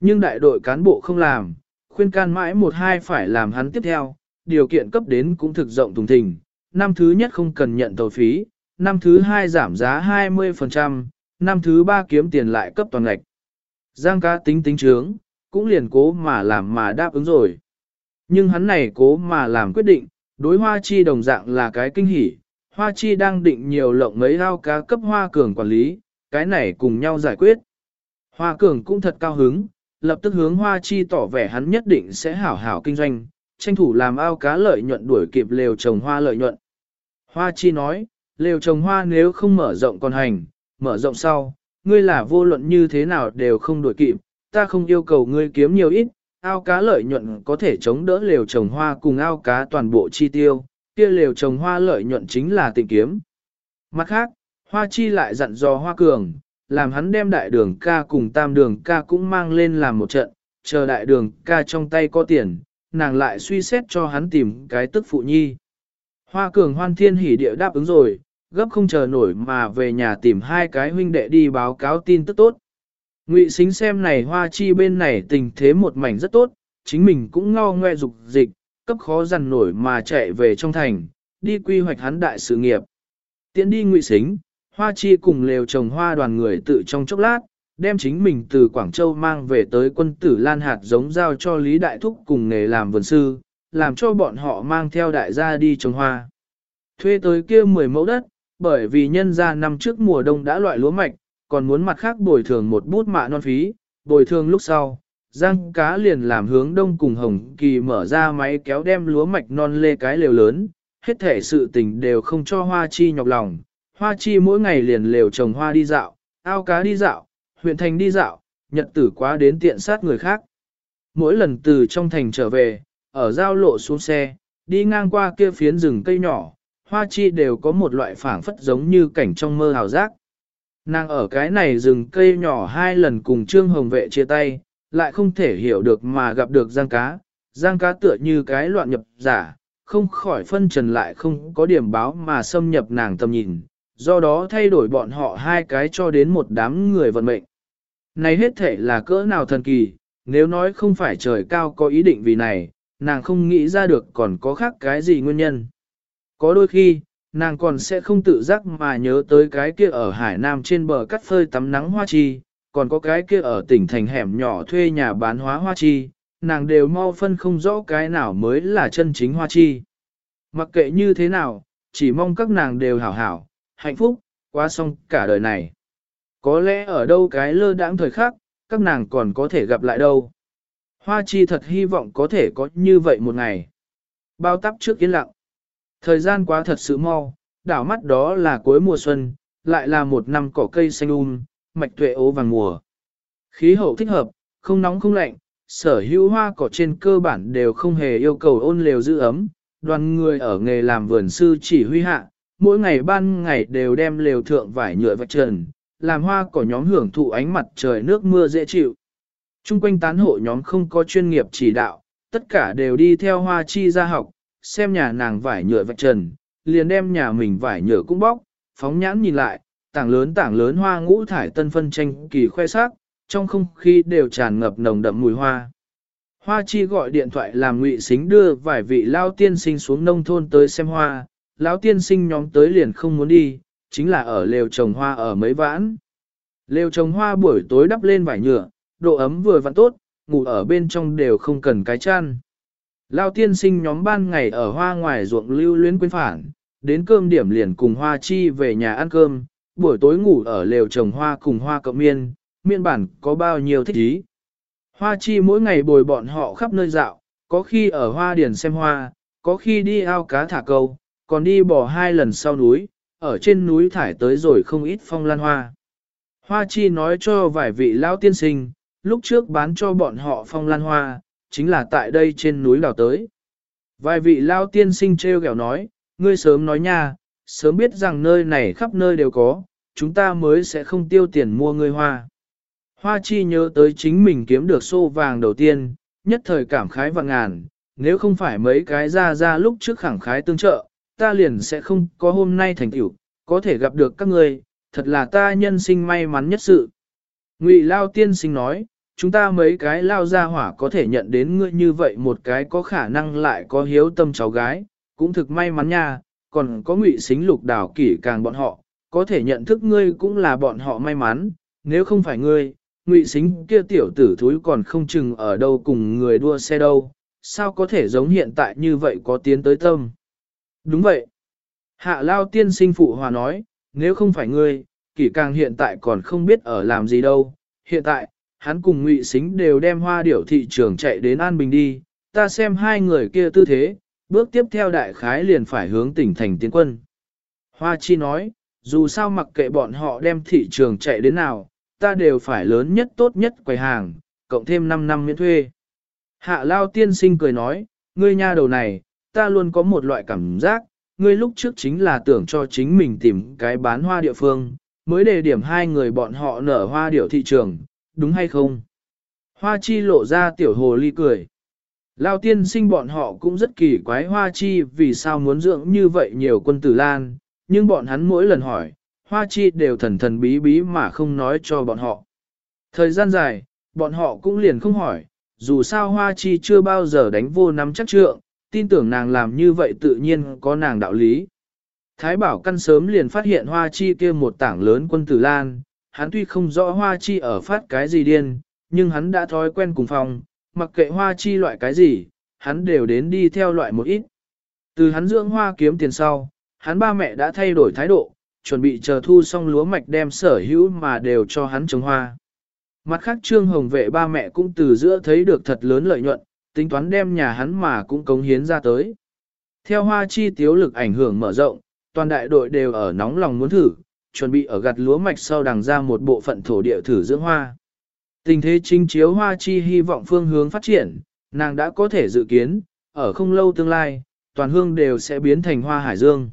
[SPEAKER 1] Nhưng đại đội cán bộ không làm, khuyên can mãi một hai phải làm hắn tiếp theo, điều kiện cấp đến cũng thực rộng thùng thình, năm thứ nhất không cần nhận tàu phí, năm thứ hai giảm giá 20%, năm thứ ba kiếm tiền lại cấp toàn ngạch. Giang cá tính tính trướng, cũng liền cố mà làm mà đáp ứng rồi. Nhưng hắn này cố mà làm quyết định, đối hoa chi đồng dạng là cái kinh hỉ. Hoa chi đang định nhiều lộng mấy ao cá cấp hoa cường quản lý, cái này cùng nhau giải quyết. Hoa cường cũng thật cao hứng, lập tức hướng hoa chi tỏ vẻ hắn nhất định sẽ hảo hảo kinh doanh, tranh thủ làm ao cá lợi nhuận đuổi kịp lều trồng hoa lợi nhuận. Hoa chi nói, lều trồng hoa nếu không mở rộng còn hành, mở rộng sau, ngươi là vô luận như thế nào đều không đuổi kịp, ta không yêu cầu ngươi kiếm nhiều ít, ao cá lợi nhuận có thể chống đỡ lều trồng hoa cùng ao cá toàn bộ chi tiêu, kia lều trồng hoa lợi nhuận chính là tịnh kiếm. Mặt khác, hoa chi lại dặn dò hoa cường, làm hắn đem đại đường ca cùng tam đường ca cũng mang lên làm một trận, chờ đại đường ca trong tay có tiền, nàng lại suy xét cho hắn tìm cái tức phụ nhi. Hoa cường hoan thiên hỉ địa đáp ứng rồi, gấp không chờ nổi mà về nhà tìm hai cái huynh đệ đi báo cáo tin tức tốt. Ngụy xính xem này hoa chi bên này tình thế một mảnh rất tốt, chính mình cũng ngao ngoe dục dịch, cấp khó dằn nổi mà chạy về trong thành, đi quy hoạch hắn đại sự nghiệp. Tiến đi ngụy xính, hoa chi cùng lều trồng hoa đoàn người tự trong chốc lát, đem chính mình từ Quảng Châu mang về tới quân tử Lan hạt giống giao cho Lý Đại Thúc cùng nghề làm vườn sư, làm cho bọn họ mang theo đại gia đi trồng hoa. Thuê tới kia 10 mẫu đất, bởi vì nhân ra năm trước mùa đông đã loại lúa mạch, còn muốn mặt khác bồi thường một bút mạ non phí, bồi thường lúc sau, Giang cá liền làm hướng đông cùng Hồng Kỳ mở ra máy kéo đem lúa mạch non lê cái lều lớn, hết thể sự tình đều không cho Hoa Chi nhọc lòng. Hoa Chi mỗi ngày liền lều trồng hoa đi dạo, ao cá đi dạo, huyện thành đi dạo, nhật tử quá đến tiện sát người khác. Mỗi lần từ trong thành trở về, ở giao lộ xuống xe, đi ngang qua kia phiến rừng cây nhỏ, Hoa Chi đều có một loại phảng phất giống như cảnh trong mơ hào giác. Nàng ở cái này rừng cây nhỏ hai lần cùng Trương Hồng Vệ chia tay, lại không thể hiểu được mà gặp được Giang Cá. Giang Cá tựa như cái loạn nhập giả, không khỏi phân trần lại không có điểm báo mà xâm nhập nàng tầm nhìn, do đó thay đổi bọn họ hai cái cho đến một đám người vận mệnh. Này hết thể là cỡ nào thần kỳ, nếu nói không phải trời cao có ý định vì này, nàng không nghĩ ra được còn có khác cái gì nguyên nhân. Có đôi khi, nàng còn sẽ không tự giác mà nhớ tới cái kia ở Hải Nam trên bờ cắt phơi tắm nắng hoa chi, còn có cái kia ở tỉnh thành hẻm nhỏ thuê nhà bán hóa hoa chi, nàng đều mau phân không rõ cái nào mới là chân chính hoa chi. Mặc kệ như thế nào, chỉ mong các nàng đều hảo hảo, hạnh phúc, qua xong cả đời này. Có lẽ ở đâu cái lơ đãng thời khắc, các nàng còn có thể gặp lại đâu. Hoa chi thật hy vọng có thể có như vậy một ngày. Bao tắp trước yên lặng. Thời gian quá thật sự mau, đảo mắt đó là cuối mùa xuân, lại là một năm cỏ cây xanh um, mạch tuệ ố vàng mùa. Khí hậu thích hợp, không nóng không lạnh, sở hữu hoa cỏ trên cơ bản đều không hề yêu cầu ôn lều giữ ấm, đoàn người ở nghề làm vườn sư chỉ huy hạ, mỗi ngày ban ngày đều đem lều thượng vải nhựa vạch trần, làm hoa cỏ nhóm hưởng thụ ánh mặt trời nước mưa dễ chịu. Trung quanh tán hộ nhóm không có chuyên nghiệp chỉ đạo, tất cả đều đi theo hoa chi ra học, xem nhà nàng vải nhựa vạch trần, liền đem nhà mình vải nhựa cũng bóc, phóng nhãn nhìn lại, tảng lớn tảng lớn hoa ngũ thải tân phân tranh kỳ khoe sắc, trong không khí đều tràn ngập nồng đậm mùi hoa. Hoa chi gọi điện thoại làm ngụy xính đưa vài vị lao tiên sinh xuống nông thôn tới xem hoa, lão tiên sinh nhóm tới liền không muốn đi, chính là ở lều trồng hoa ở mấy vãn. Lều trồng hoa buổi tối đắp lên vải nhựa, độ ấm vừa vặn tốt, ngủ ở bên trong đều không cần cái chăn. Lao tiên sinh nhóm ban ngày ở hoa ngoài ruộng lưu luyến quên phản, đến cơm điểm liền cùng hoa chi về nhà ăn cơm, buổi tối ngủ ở lều trồng hoa cùng hoa cộng miên, miên bản có bao nhiêu thích ý. Hoa chi mỗi ngày bồi bọn họ khắp nơi dạo, có khi ở hoa điền xem hoa, có khi đi ao cá thả câu, còn đi bỏ hai lần sau núi, ở trên núi thải tới rồi không ít phong lan hoa. Hoa chi nói cho vài vị lão tiên sinh, lúc trước bán cho bọn họ phong lan hoa, chính là tại đây trên núi đào tới. Vài vị lao tiên sinh treo gẹo nói, ngươi sớm nói nha, sớm biết rằng nơi này khắp nơi đều có, chúng ta mới sẽ không tiêu tiền mua ngươi hoa. Hoa chi nhớ tới chính mình kiếm được xô vàng đầu tiên, nhất thời cảm khái và ngàn, nếu không phải mấy cái ra ra lúc trước khẳng khái tương trợ, ta liền sẽ không có hôm nay thành tựu, có thể gặp được các ngươi, thật là ta nhân sinh may mắn nhất sự. Ngụy Lao tiên sinh nói, chúng ta mấy cái lao ra hỏa có thể nhận đến ngươi như vậy một cái có khả năng lại có hiếu tâm cháu gái, cũng thực may mắn nha, còn có ngụy xính lục đảo kỷ càng bọn họ, có thể nhận thức ngươi cũng là bọn họ may mắn, nếu không phải ngươi, ngụy xính kia tiểu tử thúi còn không chừng ở đâu cùng người đua xe đâu, sao có thể giống hiện tại như vậy có tiến tới tâm. Đúng vậy. Hạ lao tiên sinh phụ hòa nói, nếu không phải ngươi, kỷ càng hiện tại còn không biết ở làm gì đâu, hiện tại, hắn cùng ngụy xính đều đem hoa điểu thị trường chạy đến An Bình đi, ta xem hai người kia tư thế, bước tiếp theo đại khái liền phải hướng tỉnh thành tiến quân. Hoa chi nói, dù sao mặc kệ bọn họ đem thị trường chạy đến nào, ta đều phải lớn nhất tốt nhất quầy hàng, cộng thêm 5 năm miễn thuê. Hạ Lao tiên sinh cười nói, ngươi nha đầu này, ta luôn có một loại cảm giác, ngươi lúc trước chính là tưởng cho chính mình tìm cái bán hoa địa phương, mới đề điểm hai người bọn họ nở hoa điệu thị trường, đúng hay không? Hoa chi lộ ra tiểu hồ ly cười. Lao tiên sinh bọn họ cũng rất kỳ quái hoa chi vì sao muốn dưỡng như vậy nhiều quân tử lan, nhưng bọn hắn mỗi lần hỏi, hoa chi đều thần thần bí bí mà không nói cho bọn họ. Thời gian dài, bọn họ cũng liền không hỏi, dù sao hoa chi chưa bao giờ đánh vô nắm chắc trượng, tin tưởng nàng làm như vậy tự nhiên có nàng đạo lý. Thái bảo căn sớm liền phát hiện hoa chi kia một tảng lớn quân tử lan, hắn tuy không rõ hoa chi ở phát cái gì điên, nhưng hắn đã thói quen cùng phòng, mặc kệ hoa chi loại cái gì, hắn đều đến đi theo loại một ít. Từ hắn dưỡng hoa kiếm tiền sau, hắn ba mẹ đã thay đổi thái độ, chuẩn bị chờ thu xong lúa mạch đem sở hữu mà đều cho hắn trồng hoa. Mặt khác trương hồng vệ ba mẹ cũng từ giữa thấy được thật lớn lợi nhuận, tính toán đem nhà hắn mà cũng cống hiến ra tới. Theo hoa chi tiếu lực ảnh hưởng mở rộng, toàn đại đội đều ở nóng lòng muốn thử, chuẩn bị ở gặt lúa mạch sau đằng ra một bộ phận thổ địa thử dưỡng hoa. Tình thế chính chiếu hoa chi hy vọng phương hướng phát triển, nàng đã có thể dự kiến, ở không lâu tương lai, toàn hương đều sẽ biến thành hoa hải dương.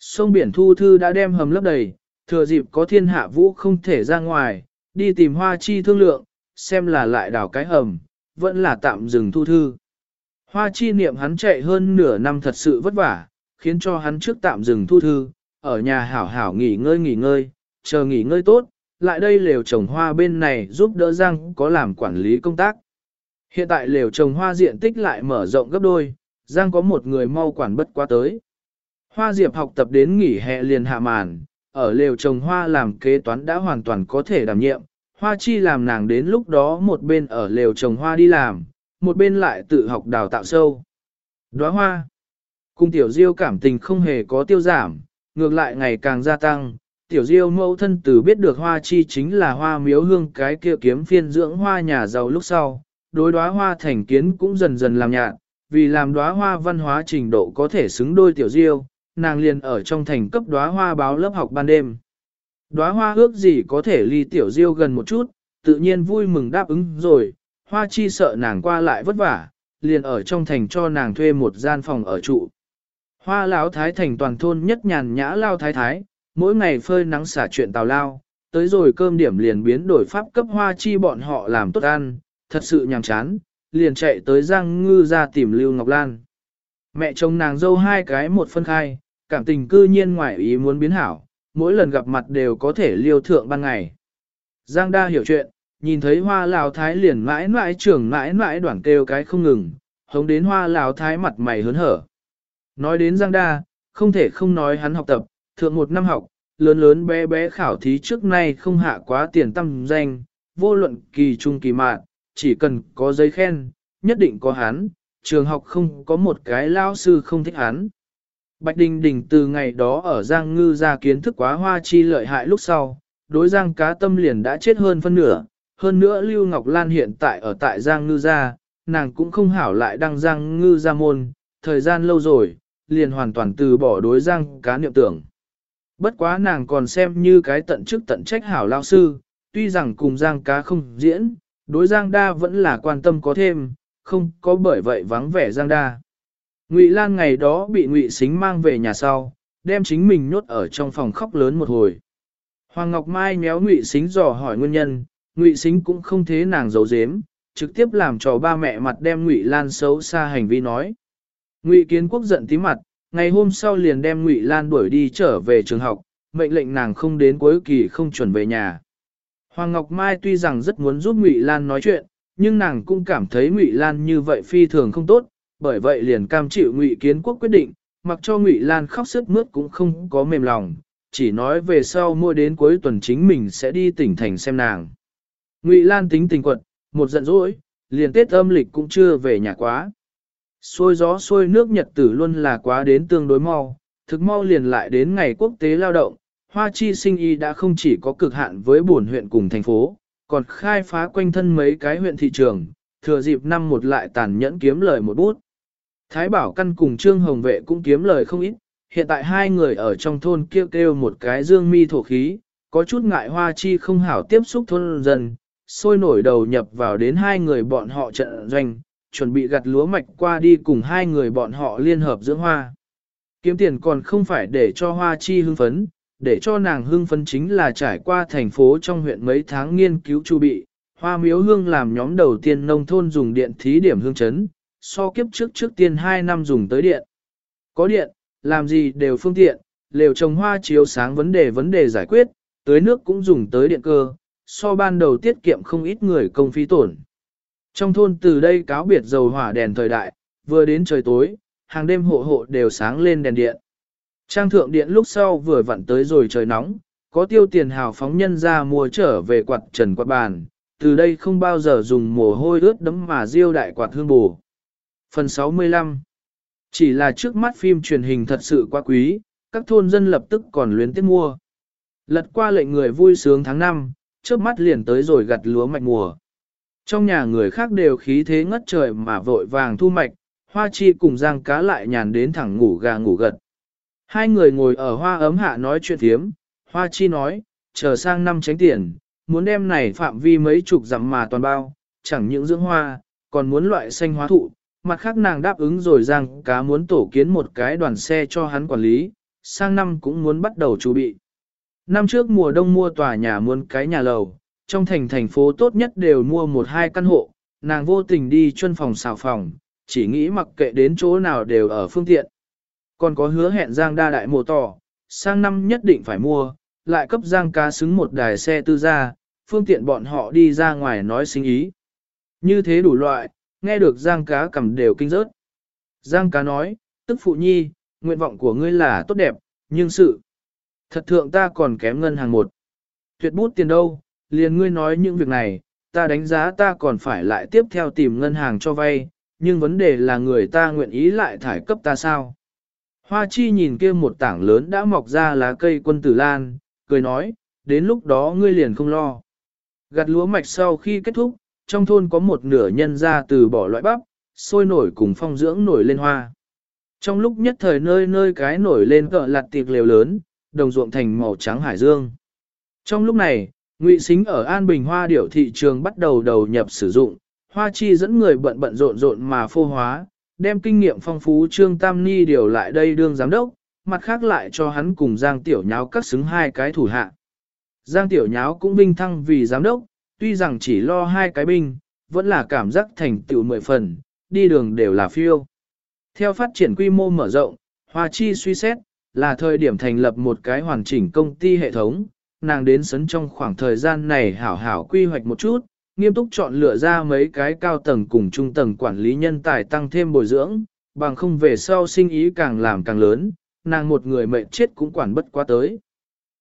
[SPEAKER 1] Sông biển thu thư đã đem hầm lấp đầy, thừa dịp có thiên hạ vũ không thể ra ngoài, đi tìm hoa chi thương lượng, xem là lại đào cái hầm, vẫn là tạm dừng thu thư. Hoa chi niệm hắn chạy hơn nửa năm thật sự vất vả, khiến cho hắn trước tạm dừng thu thư, ở nhà hảo hảo nghỉ ngơi nghỉ ngơi, chờ nghỉ ngơi tốt, lại đây lều trồng hoa bên này giúp đỡ Giang có làm quản lý công tác. Hiện tại lều trồng hoa diện tích lại mở rộng gấp đôi, Giang có một người mau quản bất qua tới. Hoa Diệp học tập đến nghỉ hè liền hạ màn, ở lều trồng hoa làm kế toán đã hoàn toàn có thể đảm nhiệm. Hoa Chi làm nàng đến lúc đó một bên ở lều trồng hoa đi làm, một bên lại tự học đào tạo sâu. Đóa hoa. Cung tiểu diêu cảm tình không hề có tiêu giảm, ngược lại ngày càng gia tăng. Tiểu diêu mẫu thân từ biết được hoa chi chính là hoa miếu hương cái kia kiếm phiên dưỡng hoa nhà giàu lúc sau, đối đóa hoa thành kiến cũng dần dần làm nhạt, vì làm đóa hoa văn hóa trình độ có thể xứng đôi tiểu diêu, nàng liền ở trong thành cấp đóa hoa báo lớp học ban đêm. Đóa hoa ước gì có thể ly tiểu diêu gần một chút, tự nhiên vui mừng đáp ứng rồi, hoa chi sợ nàng qua lại vất vả, liền ở trong thành cho nàng thuê một gian phòng ở trụ. Hoa lão thái thành toàn thôn nhất nhàn nhã lao thái thái, mỗi ngày phơi nắng xả chuyện tào lao, tới rồi cơm điểm liền biến đổi pháp cấp hoa chi bọn họ làm tốt ăn, thật sự nhàm chán, liền chạy tới Giang Ngư ra tìm Lưu Ngọc Lan. Mẹ chồng nàng dâu hai cái một phân khai, cảm tình cư nhiên ngoại ý muốn biến hảo, mỗi lần gặp mặt đều có thể liêu thượng ban ngày. Giang đa hiểu chuyện, nhìn thấy hoa Lão thái liền mãi mãi trưởng mãi mãi đoạn kêu cái không ngừng, hống đến hoa Lão thái mặt mày hớn hở. Nói đến Giang đa, không thể không nói hắn học tập, thượng một năm học, lớn lớn bé bé khảo thí trước nay không hạ quá tiền tâm danh, vô luận kỳ trung kỳ mạn, chỉ cần có giấy khen, nhất định có hắn, trường học không có một cái lao sư không thích hắn. Bạch Đình Đình từ ngày đó ở Giang Ngư ra kiến thức quá hoa chi lợi hại lúc sau, đối Giang cá tâm liền đã chết hơn phân nửa, hơn nữa Lưu Ngọc Lan hiện tại ở tại Giang Ngư gia, nàng cũng không hảo lại đăng Giang Ngư gia môn, thời gian lâu rồi, liền hoàn toàn từ bỏ đối Giang cá niệm tưởng. Bất quá nàng còn xem như cái tận chức tận trách hảo lao sư, tuy rằng cùng Giang cá không diễn, đối Giang đa vẫn là quan tâm có thêm, không có bởi vậy vắng vẻ Giang đa. Ngụy Lan ngày đó bị Ngụy Sính mang về nhà sau, đem chính mình nhốt ở trong phòng khóc lớn một hồi. Hoàng Ngọc Mai méo Ngụy Sính dò hỏi nguyên nhân, Ngụy Sính cũng không thế nàng giấu giếm, trực tiếp làm cho ba mẹ mặt đem Ngụy Lan xấu xa hành vi nói. Ngụy Kiến Quốc giận tí mặt, ngày hôm sau liền đem Ngụy Lan đuổi đi trở về trường học, mệnh lệnh nàng không đến cuối kỳ không chuẩn về nhà. Hoàng Ngọc Mai tuy rằng rất muốn giúp Ngụy Lan nói chuyện, nhưng nàng cũng cảm thấy Ngụy Lan như vậy phi thường không tốt, bởi vậy liền cam chịu Ngụy Kiến Quốc quyết định, mặc cho Ngụy Lan khóc sức mướt cũng không có mềm lòng, chỉ nói về sau mua đến cuối tuần chính mình sẽ đi tỉnh thành xem nàng. Ngụy Lan tính tình quật, một giận dỗi, liền Tết âm lịch cũng chưa về nhà quá. Xôi gió xôi nước Nhật tử luôn là quá đến tương đối mau, thực mau liền lại đến ngày quốc tế lao động, hoa chi sinh y đã không chỉ có cực hạn với buồn huyện cùng thành phố, còn khai phá quanh thân mấy cái huyện thị trường, thừa dịp năm một lại tàn nhẫn kiếm lời một bút. Thái Bảo Căn cùng Trương Hồng Vệ cũng kiếm lời không ít, hiện tại hai người ở trong thôn kêu kêu một cái dương mi thổ khí, có chút ngại hoa chi không hảo tiếp xúc thôn dần, sôi nổi đầu nhập vào đến hai người bọn họ trận doanh, chuẩn bị gặt lúa mạch qua đi cùng hai người bọn họ liên hợp dưỡng hoa. Kiếm tiền còn không phải để cho hoa chi hưng phấn, để cho nàng hưng phấn chính là trải qua thành phố trong huyện mấy tháng nghiên cứu chu bị, hoa miếu hương làm nhóm đầu tiên nông thôn dùng điện thí điểm hương chấn, so kiếp trước trước tiên 2 năm dùng tới điện. Có điện, làm gì đều phương tiện, lều trồng hoa chiếu sáng vấn đề vấn đề giải quyết, tới nước cũng dùng tới điện cơ, so ban đầu tiết kiệm không ít người công phí tổn. Trong thôn từ đây cáo biệt dầu hỏa đèn thời đại, vừa đến trời tối, hàng đêm hộ hộ đều sáng lên đèn điện. Trang thượng điện lúc sau vừa vặn tới rồi trời nóng, có tiêu tiền hào phóng nhân ra mua trở về quạt trần quạt bàn, từ đây không bao giờ dùng mồ hôi ướt đấm mà diêu đại quạt hương bù. Phần 65 Chỉ là trước mắt phim truyền hình thật sự quá quý, các thôn dân lập tức còn luyến tiếc mua. Lật qua lệnh người vui sướng tháng 5, trước mắt liền tới rồi gặt lúa mạch mùa. Trong nhà người khác đều khí thế ngất trời mà vội vàng thu mạch, hoa chi cùng giang cá lại nhàn đến thẳng ngủ gà ngủ gật. Hai người ngồi ở hoa ấm hạ nói chuyện thiếm, hoa chi nói, chờ sang năm tránh tiền, muốn đem này phạm vi mấy chục dặm mà toàn bao, chẳng những dưỡng hoa, còn muốn loại xanh hóa thụ. Mặt khác nàng đáp ứng rồi rằng cá muốn tổ kiến một cái đoàn xe cho hắn quản lý, sang năm cũng muốn bắt đầu chuẩn bị. Năm trước mùa đông mua tòa nhà muốn cái nhà lầu, trong thành thành phố tốt nhất đều mua một hai căn hộ, nàng vô tình đi chuân phòng xào phòng, chỉ nghĩ mặc kệ đến chỗ nào đều ở phương tiện. Còn có hứa hẹn Giang đa đại mùa tỏ, sang năm nhất định phải mua, lại cấp Giang cá xứng một đài xe tư gia, phương tiện bọn họ đi ra ngoài nói sinh ý. Như thế đủ loại, nghe được Giang cá cầm đều kinh rớt. Giang cá nói, tức phụ nhi, nguyện vọng của ngươi là tốt đẹp, nhưng sự. Thật thượng ta còn kém ngân hàng một. Tuyệt bút tiền đâu, liền ngươi nói những việc này, ta đánh giá ta còn phải lại tiếp theo tìm ngân hàng cho vay, nhưng vấn đề là người ta nguyện ý lại thải cấp ta sao. Hoa chi nhìn kia một tảng lớn đã mọc ra lá cây quân tử lan, cười nói, đến lúc đó ngươi liền không lo. Gặt lúa mạch sau khi kết thúc, trong thôn có một nửa nhân ra từ bỏ loại bắp, sôi nổi cùng phong dưỡng nổi lên hoa. Trong lúc nhất thời nơi nơi cái nổi lên cỡ lặt tiệc lều lớn, đồng ruộng thành màu trắng hải dương. Trong lúc này, Ngụy Sính ở An Bình Hoa điểu thị trường bắt đầu đầu nhập sử dụng, Hoa Chi dẫn người bận bận rộn rộn mà phô hóa, đem kinh nghiệm phong phú Trương Tam Ni điều lại đây đương giám đốc, mặt khác lại cho hắn cùng Giang Tiểu Nháo cắt xứng hai cái thủ hạ. Giang Tiểu Nháo cũng vinh thăng vì giám đốc, tuy rằng chỉ lo hai cái binh, vẫn là cảm giác thành tựu mười phần, đi đường đều là phiêu. Theo phát triển quy mô mở rộng, Hoa Chi suy xét, là thời điểm thành lập một cái hoàn chỉnh công ty hệ thống, nàng đến sấn trong khoảng thời gian này hảo hảo quy hoạch một chút, nghiêm túc chọn lựa ra mấy cái cao tầng cùng trung tầng quản lý nhân tài tăng thêm bồi dưỡng, bằng không về sau sinh ý càng làm càng lớn, nàng một người mệnh chết cũng quản bất quá tới.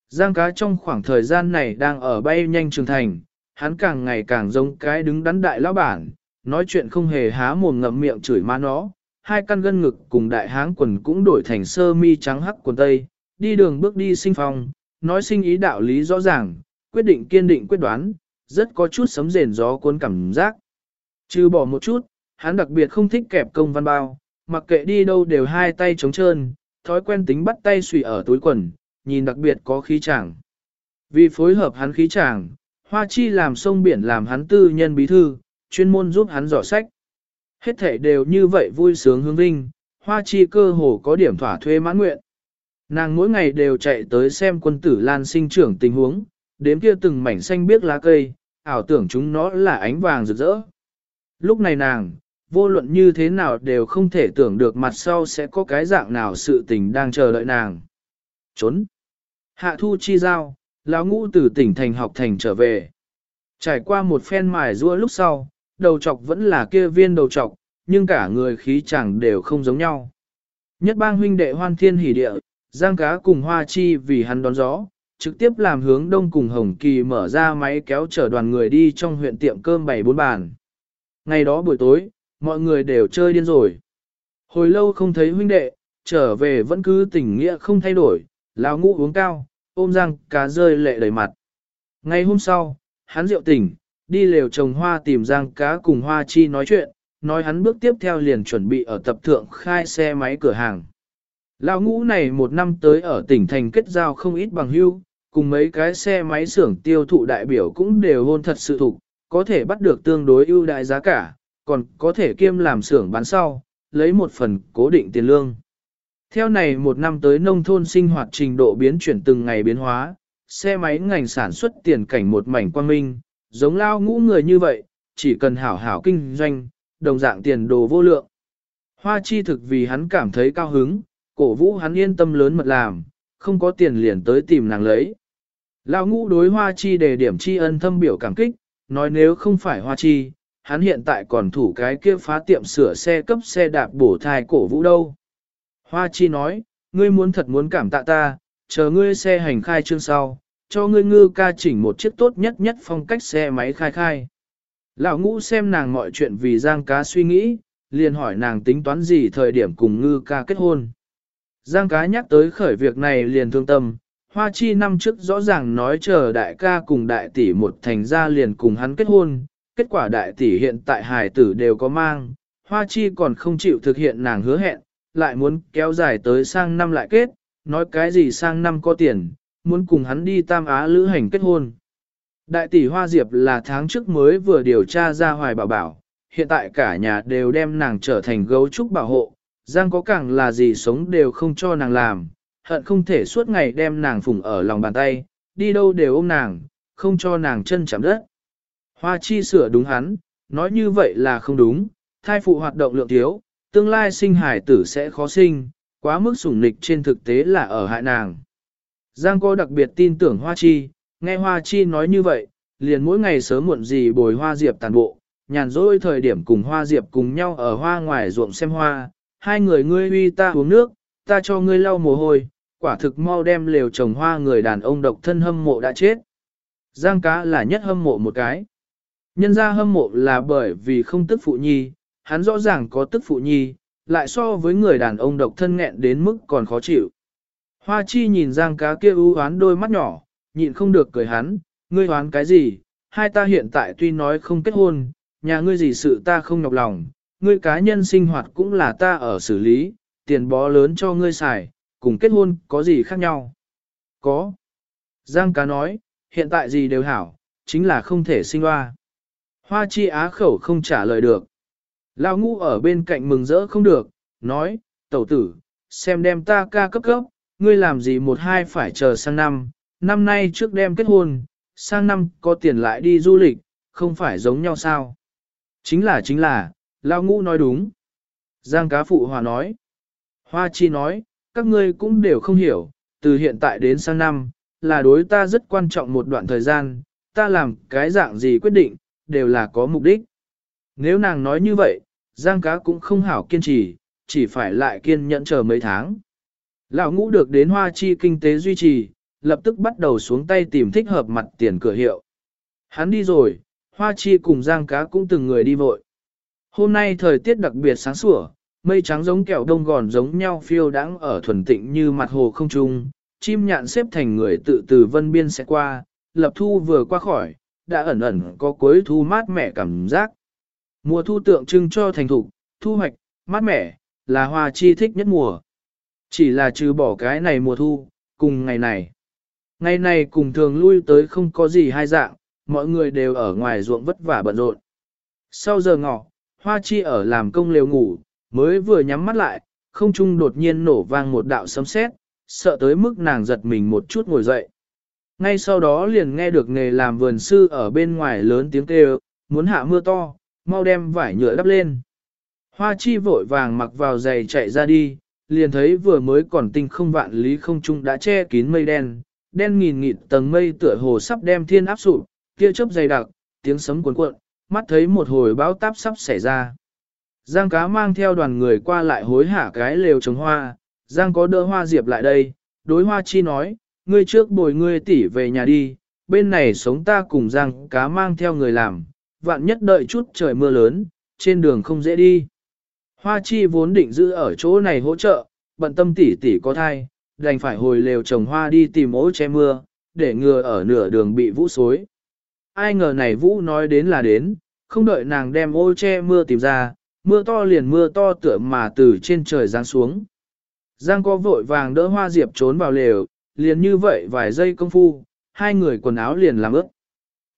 [SPEAKER 1] Giang cá trong khoảng thời gian này đang ở bay nhanh trường thành, hắn càng ngày càng giống cái đứng đắn đại lão bản, nói chuyện không hề há mồm ngậm miệng chửi má nó, hai căn gân ngực cùng đại háng quần cũng đổi thành sơ mi trắng hắc quần tây, đi đường bước đi sinh phong, nói sinh ý đạo lý rõ ràng, quyết định kiên định quyết đoán, rất có chút sấm rền gió cuốn cảm giác. Trừ bỏ một chút, hắn đặc biệt không thích kẹp công văn bao, mặc kệ đi đâu đều hai tay trống trơn, thói quen tính bắt tay xùy ở túi quần, nhìn đặc biệt có khí chàng. Vì phối hợp hắn khí chàng, Hoa Chi làm sông biển làm hắn tư nhân bí thư, chuyên môn giúp hắn dò sách. Hết thể đều như vậy vui sướng hương vinh, Hoa Chi cơ hồ có điểm thỏa thuê mãn nguyện. Nàng mỗi ngày đều chạy tới xem quân tử lan sinh trưởng tình huống, đếm kia từng mảnh xanh biếc lá cây, ảo tưởng chúng nó là ánh vàng rực rỡ. Lúc này nàng, vô luận như thế nào đều không thể tưởng được mặt sau sẽ có cái dạng nào sự tình đang chờ đợi nàng. Trốn. Hạ thu chi giao, lão ngũ từ tỉnh thành học thành trở về. Trải qua một phen mài rua lúc sau, đầu trọc vẫn là kia viên đầu trọc, nhưng cả người khí chẳng đều không giống nhau. Nhất bang huynh đệ hoan thiên hỉ địa, giang cá cùng hoa chi vì hắn đón gió, trực tiếp làm hướng đông cùng Hồng Kỳ mở ra máy kéo chở đoàn người đi trong huyện tiệm cơm bảy bốn bàn. Ngày đó buổi tối, mọi người đều chơi điên rồi. Hồi lâu không thấy huynh đệ, trở về vẫn cứ tình nghĩa không thay đổi, lão ngũ uống cao, ôm răng cá rơi lệ đầy mặt. Ngày hôm sau, hắn rượu tỉnh, đi lều trồng hoa tìm giang cá cùng hoa chi nói chuyện, nói hắn bước tiếp theo liền chuẩn bị ở tập thượng khai xe máy cửa hàng. Lão ngũ này một năm tới ở tỉnh thành kết giao không ít bằng hưu, cùng mấy cái xe máy xưởng tiêu thụ đại biểu cũng đều hôn thật sự thục, có thể bắt được tương đối ưu đại giá cả, còn có thể kiêm làm xưởng bán sau, lấy một phần cố định tiền lương. Theo này một năm tới nông thôn sinh hoạt trình độ biến chuyển từng ngày biến hóa, xe máy ngành sản xuất tiền cảnh một mảnh quang minh, giống lao ngũ người như vậy, chỉ cần hảo hảo kinh doanh, đồng dạng tiền đồ vô lượng. Hoa chi thực vì hắn cảm thấy cao hứng, cổ vũ hắn yên tâm lớn mật làm, không có tiền liền tới tìm nàng lấy. Lão ngũ đối hoa chi đề điểm chi ân thâm biểu cảm kích, nói nếu không phải hoa chi, hắn hiện tại còn thủ cái kia phá tiệm sửa xe cấp xe đạp bổ thai cổ vũ đâu. Hoa chi nói, ngươi muốn thật muốn cảm tạ ta, chờ ngươi xe hành khai chương sau, cho ngươi ngư ca chỉnh một chiếc tốt nhất nhất phong cách xe máy khai khai. Lão ngũ xem nàng mọi chuyện vì giang cá suy nghĩ, liền hỏi nàng tính toán gì thời điểm cùng ngư ca kết hôn. Giang cá nhắc tới khởi việc này liền thương tâm, Hoa Chi năm trước rõ ràng nói chờ đại ca cùng đại tỷ một thành gia liền cùng hắn kết hôn, kết quả đại tỷ hiện tại hài tử đều có mang, Hoa Chi còn không chịu thực hiện nàng hứa hẹn, lại muốn kéo dài tới sang năm lại kết, nói cái gì sang năm có tiền, muốn cùng hắn đi Tam Á lữ hành kết hôn. Đại tỷ Hoa Diệp là tháng trước mới vừa điều tra ra hoài bảo bảo, hiện tại cả nhà đều đem nàng trở thành gấu trúc bảo hộ, Giang có càng là gì sống đều không cho nàng làm, hận không thể suốt ngày đem nàng phùng ở lòng bàn tay, đi đâu đều ôm nàng, không cho nàng chân chạm đất. Hoa chi sửa đúng hắn, nói như vậy là không đúng, thai phụ hoạt động lượng thiếu, tương lai sinh hải tử sẽ khó sinh, quá mức sủng nịch trên thực tế là ở hại nàng. Giang cô đặc biệt tin tưởng Hoa Chi, nghe Hoa Chi nói như vậy, liền mỗi ngày sớm muộn gì bồi Hoa Diệp tàn bộ, nhàn rỗi thời điểm cùng Hoa Diệp cùng nhau ở hoa ngoài ruộng xem hoa, hai người ngươi uy ta uống nước, ta cho ngươi lau mồ hôi, quả thực mau đem lều trồng hoa người đàn ông độc thân hâm mộ đã chết. Giang cá là nhất hâm mộ một cái. Nhân ra hâm mộ là bởi vì không tức phụ nhi, hắn rõ ràng có tức phụ nhi, lại so với người đàn ông độc thân nghẹn đến mức còn khó chịu. Hoa chi nhìn giang cá kia ưu hoán đôi mắt nhỏ, nhịn không được cười hắn, ngươi hoán cái gì, hai ta hiện tại tuy nói không kết hôn, nhà ngươi gì sự ta không nhọc lòng, ngươi cá nhân sinh hoạt cũng là ta ở xử lý, tiền bó lớn cho ngươi xài, cùng kết hôn có gì khác nhau? Có. Giang cá nói, hiện tại gì đều hảo, chính là không thể sinh hoa. Hoa chi á khẩu không trả lời được. Lao ngũ ở bên cạnh mừng rỡ không được, nói, tẩu tử, xem đem ta ca cấp cấp, ngươi làm gì một hai phải chờ sang năm, năm nay trước đem kết hôn, sang năm có tiền lại đi du lịch, không phải giống nhau sao. Chính là chính là, Lao ngũ nói đúng. Giang cá phụ hòa nói. Hoa chi nói, các ngươi cũng đều không hiểu, từ hiện tại đến sang năm, là đối ta rất quan trọng một đoạn thời gian, ta làm cái dạng gì quyết định, đều là có mục đích. Nếu nàng nói như vậy, Giang cá cũng không hảo kiên trì, chỉ phải lại kiên nhẫn chờ mấy tháng. Lão ngũ được đến hoa chi kinh tế duy trì, lập tức bắt đầu xuống tay tìm thích hợp mặt tiền cửa hiệu. Hắn đi rồi, hoa chi cùng Giang cá cũng từng người đi vội. Hôm nay thời tiết đặc biệt sáng sủa, mây trắng giống kẹo đông gòn giống nhau phiêu đãng ở thuần tịnh như mặt hồ không trung, chim nhạn xếp thành người tự từ vân biên sẽ qua, lập thu vừa qua khỏi, đã ẩn ẩn có cuối thu mát mẻ cảm giác. Mùa thu tượng trưng cho thành thục, thu hoạch, mát mẻ, là hoa chi thích nhất mùa. Chỉ là trừ bỏ cái này mùa thu, cùng ngày này. Ngày này cùng thường lui tới không có gì hai dạng, mọi người đều ở ngoài ruộng vất vả bận rộn. Sau giờ ngọ, hoa chi ở làm công liều ngủ, mới vừa nhắm mắt lại, không trung đột nhiên nổ vang một đạo sấm sét, sợ tới mức nàng giật mình một chút ngồi dậy. Ngay sau đó liền nghe được nghề làm vườn sư ở bên ngoài lớn tiếng kêu, muốn hạ mưa to, mau đem vải nhựa đắp lên. Hoa chi vội vàng mặc vào giày chạy ra đi, liền thấy vừa mới còn tinh không vạn lý không trung đã che kín mây đen, đen nghìn nghịt tầng mây tựa hồ sắp đem thiên áp sụp, kia chớp dày đặc, tiếng sấm cuồn cuộn, mắt thấy một hồi bão táp sắp xảy ra. Giang cá mang theo đoàn người qua lại hối hả cái lều trồng hoa, Giang có đỡ hoa diệp lại đây, đối hoa chi nói, ngươi trước bồi ngươi tỷ về nhà đi, bên này sống ta cùng Giang cá mang theo người làm, vạn nhất đợi chút trời mưa lớn, trên đường không dễ đi. Hoa chi vốn định giữ ở chỗ này hỗ trợ, bận tâm tỷ tỷ có thai, đành phải hồi lều trồng hoa đi tìm ố che mưa, để ngừa ở nửa đường bị vũ xối. Ai ngờ này vũ nói đến là đến, không đợi nàng đem ô che mưa tìm ra, mưa to liền mưa to tựa mà từ trên trời giáng xuống. Giang có vội vàng đỡ hoa diệp trốn vào lều, liền như vậy vài giây công phu, hai người quần áo liền làm ướt.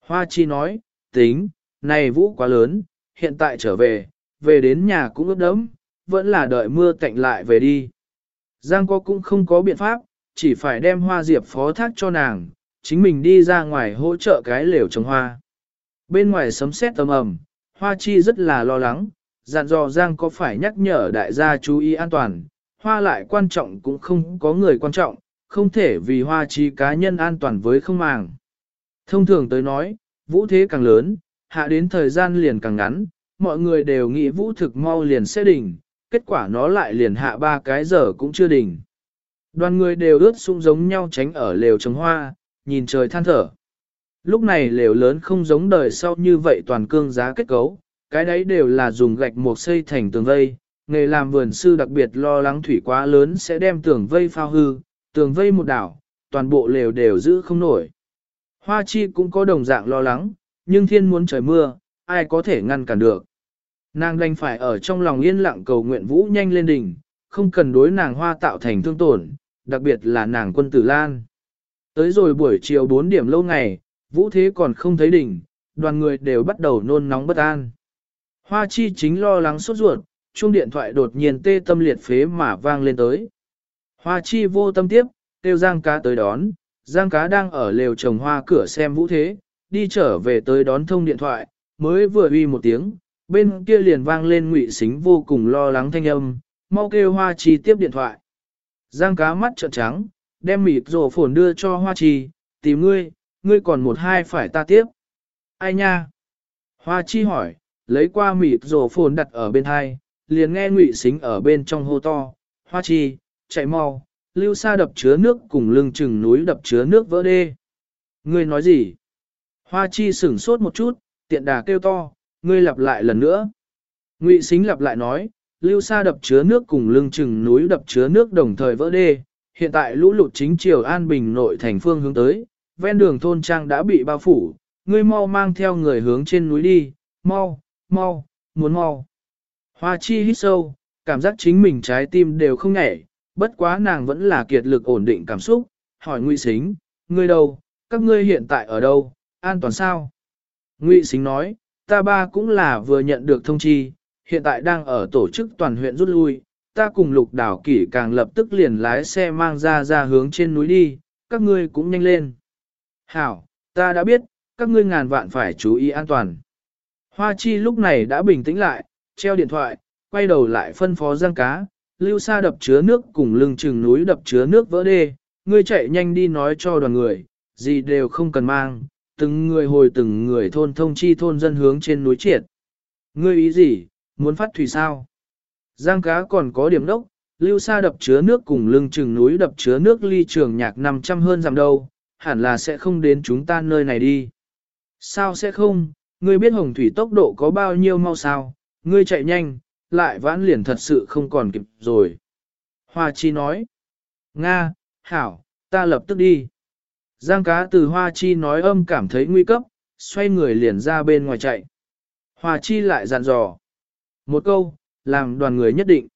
[SPEAKER 1] Hoa chi nói, tính, này vũ quá lớn, hiện tại trở về, về đến nhà cũng ướt đẫm, vẫn là đợi mưa tạnh lại về đi. Giang có cũng không có biện pháp, chỉ phải đem hoa diệp phó thác cho nàng, chính mình đi ra ngoài hỗ trợ cái lều trồng hoa. Bên ngoài sấm sét tầm ầm, hoa chi rất là lo lắng, dặn dò Giang có phải nhắc nhở đại gia chú ý an toàn, hoa lại quan trọng cũng không có người quan trọng, không thể vì hoa chi cá nhân an toàn với không màng. Thông thường tới nói, vũ thế càng lớn, hạ đến thời gian liền càng ngắn, mọi người đều nghĩ vũ thực mau liền sẽ đỉnh, kết quả nó lại liền hạ ba cái giờ cũng chưa đỉnh. Đoàn người đều ướt sung giống nhau tránh ở lều trồng hoa, nhìn trời than thở. Lúc này lều lớn không giống đời sau như vậy toàn cương giá kết cấu, cái đấy đều là dùng gạch mộc xây thành tường vây. Nghề làm vườn sư đặc biệt lo lắng thủy quá lớn sẽ đem tường vây phao hư, tường vây một đảo, toàn bộ lều đều giữ không nổi. Hoa chi cũng có đồng dạng lo lắng, nhưng thiên muốn trời mưa, ai có thể ngăn cản được. Nàng đành phải ở trong lòng yên lặng cầu nguyện vũ nhanh lên đỉnh, không cần đối nàng hoa tạo thành thương tổn, đặc biệt là nàng quân tử lan. Tới rồi buổi chiều 4 điểm lâu ngày, vũ thế còn không thấy đỉnh, đoàn người đều bắt đầu nôn nóng bất an. Hoa chi chính lo lắng sốt ruột, chuông điện thoại đột nhiên tê tâm liệt phế mà vang lên tới. Hoa chi vô tâm tiếp, kêu Giang cá tới đón, Giang cá đang ở lều trồng hoa cửa xem vũ thế, đi trở về tới đón thông điện thoại, mới vừa uy một tiếng, bên kia liền vang lên ngụy xính vô cùng lo lắng thanh âm, mau kêu hoa chi tiếp điện thoại. Giang cá mắt trợn trắng, đem mịt rổ phồn đưa cho hoa chi, tìm ngươi, ngươi còn một hai phải ta tiếp. Ai nha? Hoa chi hỏi, lấy qua mịt rổ phồn đặt ở bên hai, liền nghe ngụy xính ở bên trong hô to, hoa chi, chạy mau, lưu xa đập chứa nước cùng lưng chừng núi đập chứa nước vỡ đê. Ngươi nói gì? Hoa chi sửng sốt một chút, tiện đà kêu to, ngươi lặp lại lần nữa. Ngụy xính lặp lại nói, lưu xa đập chứa nước cùng lưng chừng núi đập chứa nước đồng thời vỡ đê. Hiện tại lũ lụt chính chiều An Bình nội thành phương hướng tới, ven đường thôn trang đã bị bao phủ, ngươi mau mang theo người hướng trên núi đi, mau, mau, muốn mau. Hoa chi hít sâu, cảm giác chính mình trái tim đều không nhảy, bất quá nàng vẫn là kiệt lực ổn định cảm xúc, hỏi Ngụy Sính, ngươi đâu, các ngươi hiện tại ở đâu, an toàn sao? Ngụy Sính nói, ta ba cũng là vừa nhận được thông chi, hiện tại đang ở tổ chức toàn huyện rút lui, ta cùng lục đảo kỷ càng lập tức liền lái xe mang ra ra hướng trên núi đi, các ngươi cũng nhanh lên. Hảo, ta đã biết, các ngươi ngàn vạn phải chú ý an toàn. Hoa chi lúc này đã bình tĩnh lại, treo điện thoại, quay đầu lại phân phó giang cá, lưu xa đập chứa nước cùng lưng chừng núi đập chứa nước vỡ đê, ngươi chạy nhanh đi nói cho đoàn người, gì đều không cần mang, từng người hồi từng người thôn thông chi thôn dân hướng trên núi triệt. Ngươi ý gì, muốn phát thủy sao? Giang cá còn có điểm đốc, lưu xa đập chứa nước cùng lưng chừng núi đập chứa nước ly trường nhạc 500 hơn dặm đâu, hẳn là sẽ không đến chúng ta nơi này đi. Sao sẽ không, ngươi biết hồng thủy tốc độ có bao nhiêu mau sao, ngươi chạy nhanh, lại vãn liền thật sự không còn kịp rồi. Hoa Chi nói, Nga, Hảo, ta lập tức đi. Giang cá từ Hoa Chi nói âm cảm thấy nguy cấp, xoay người liền ra bên ngoài chạy. Hoa Chi lại dặn dò. Một câu, làm đoàn người nhất định.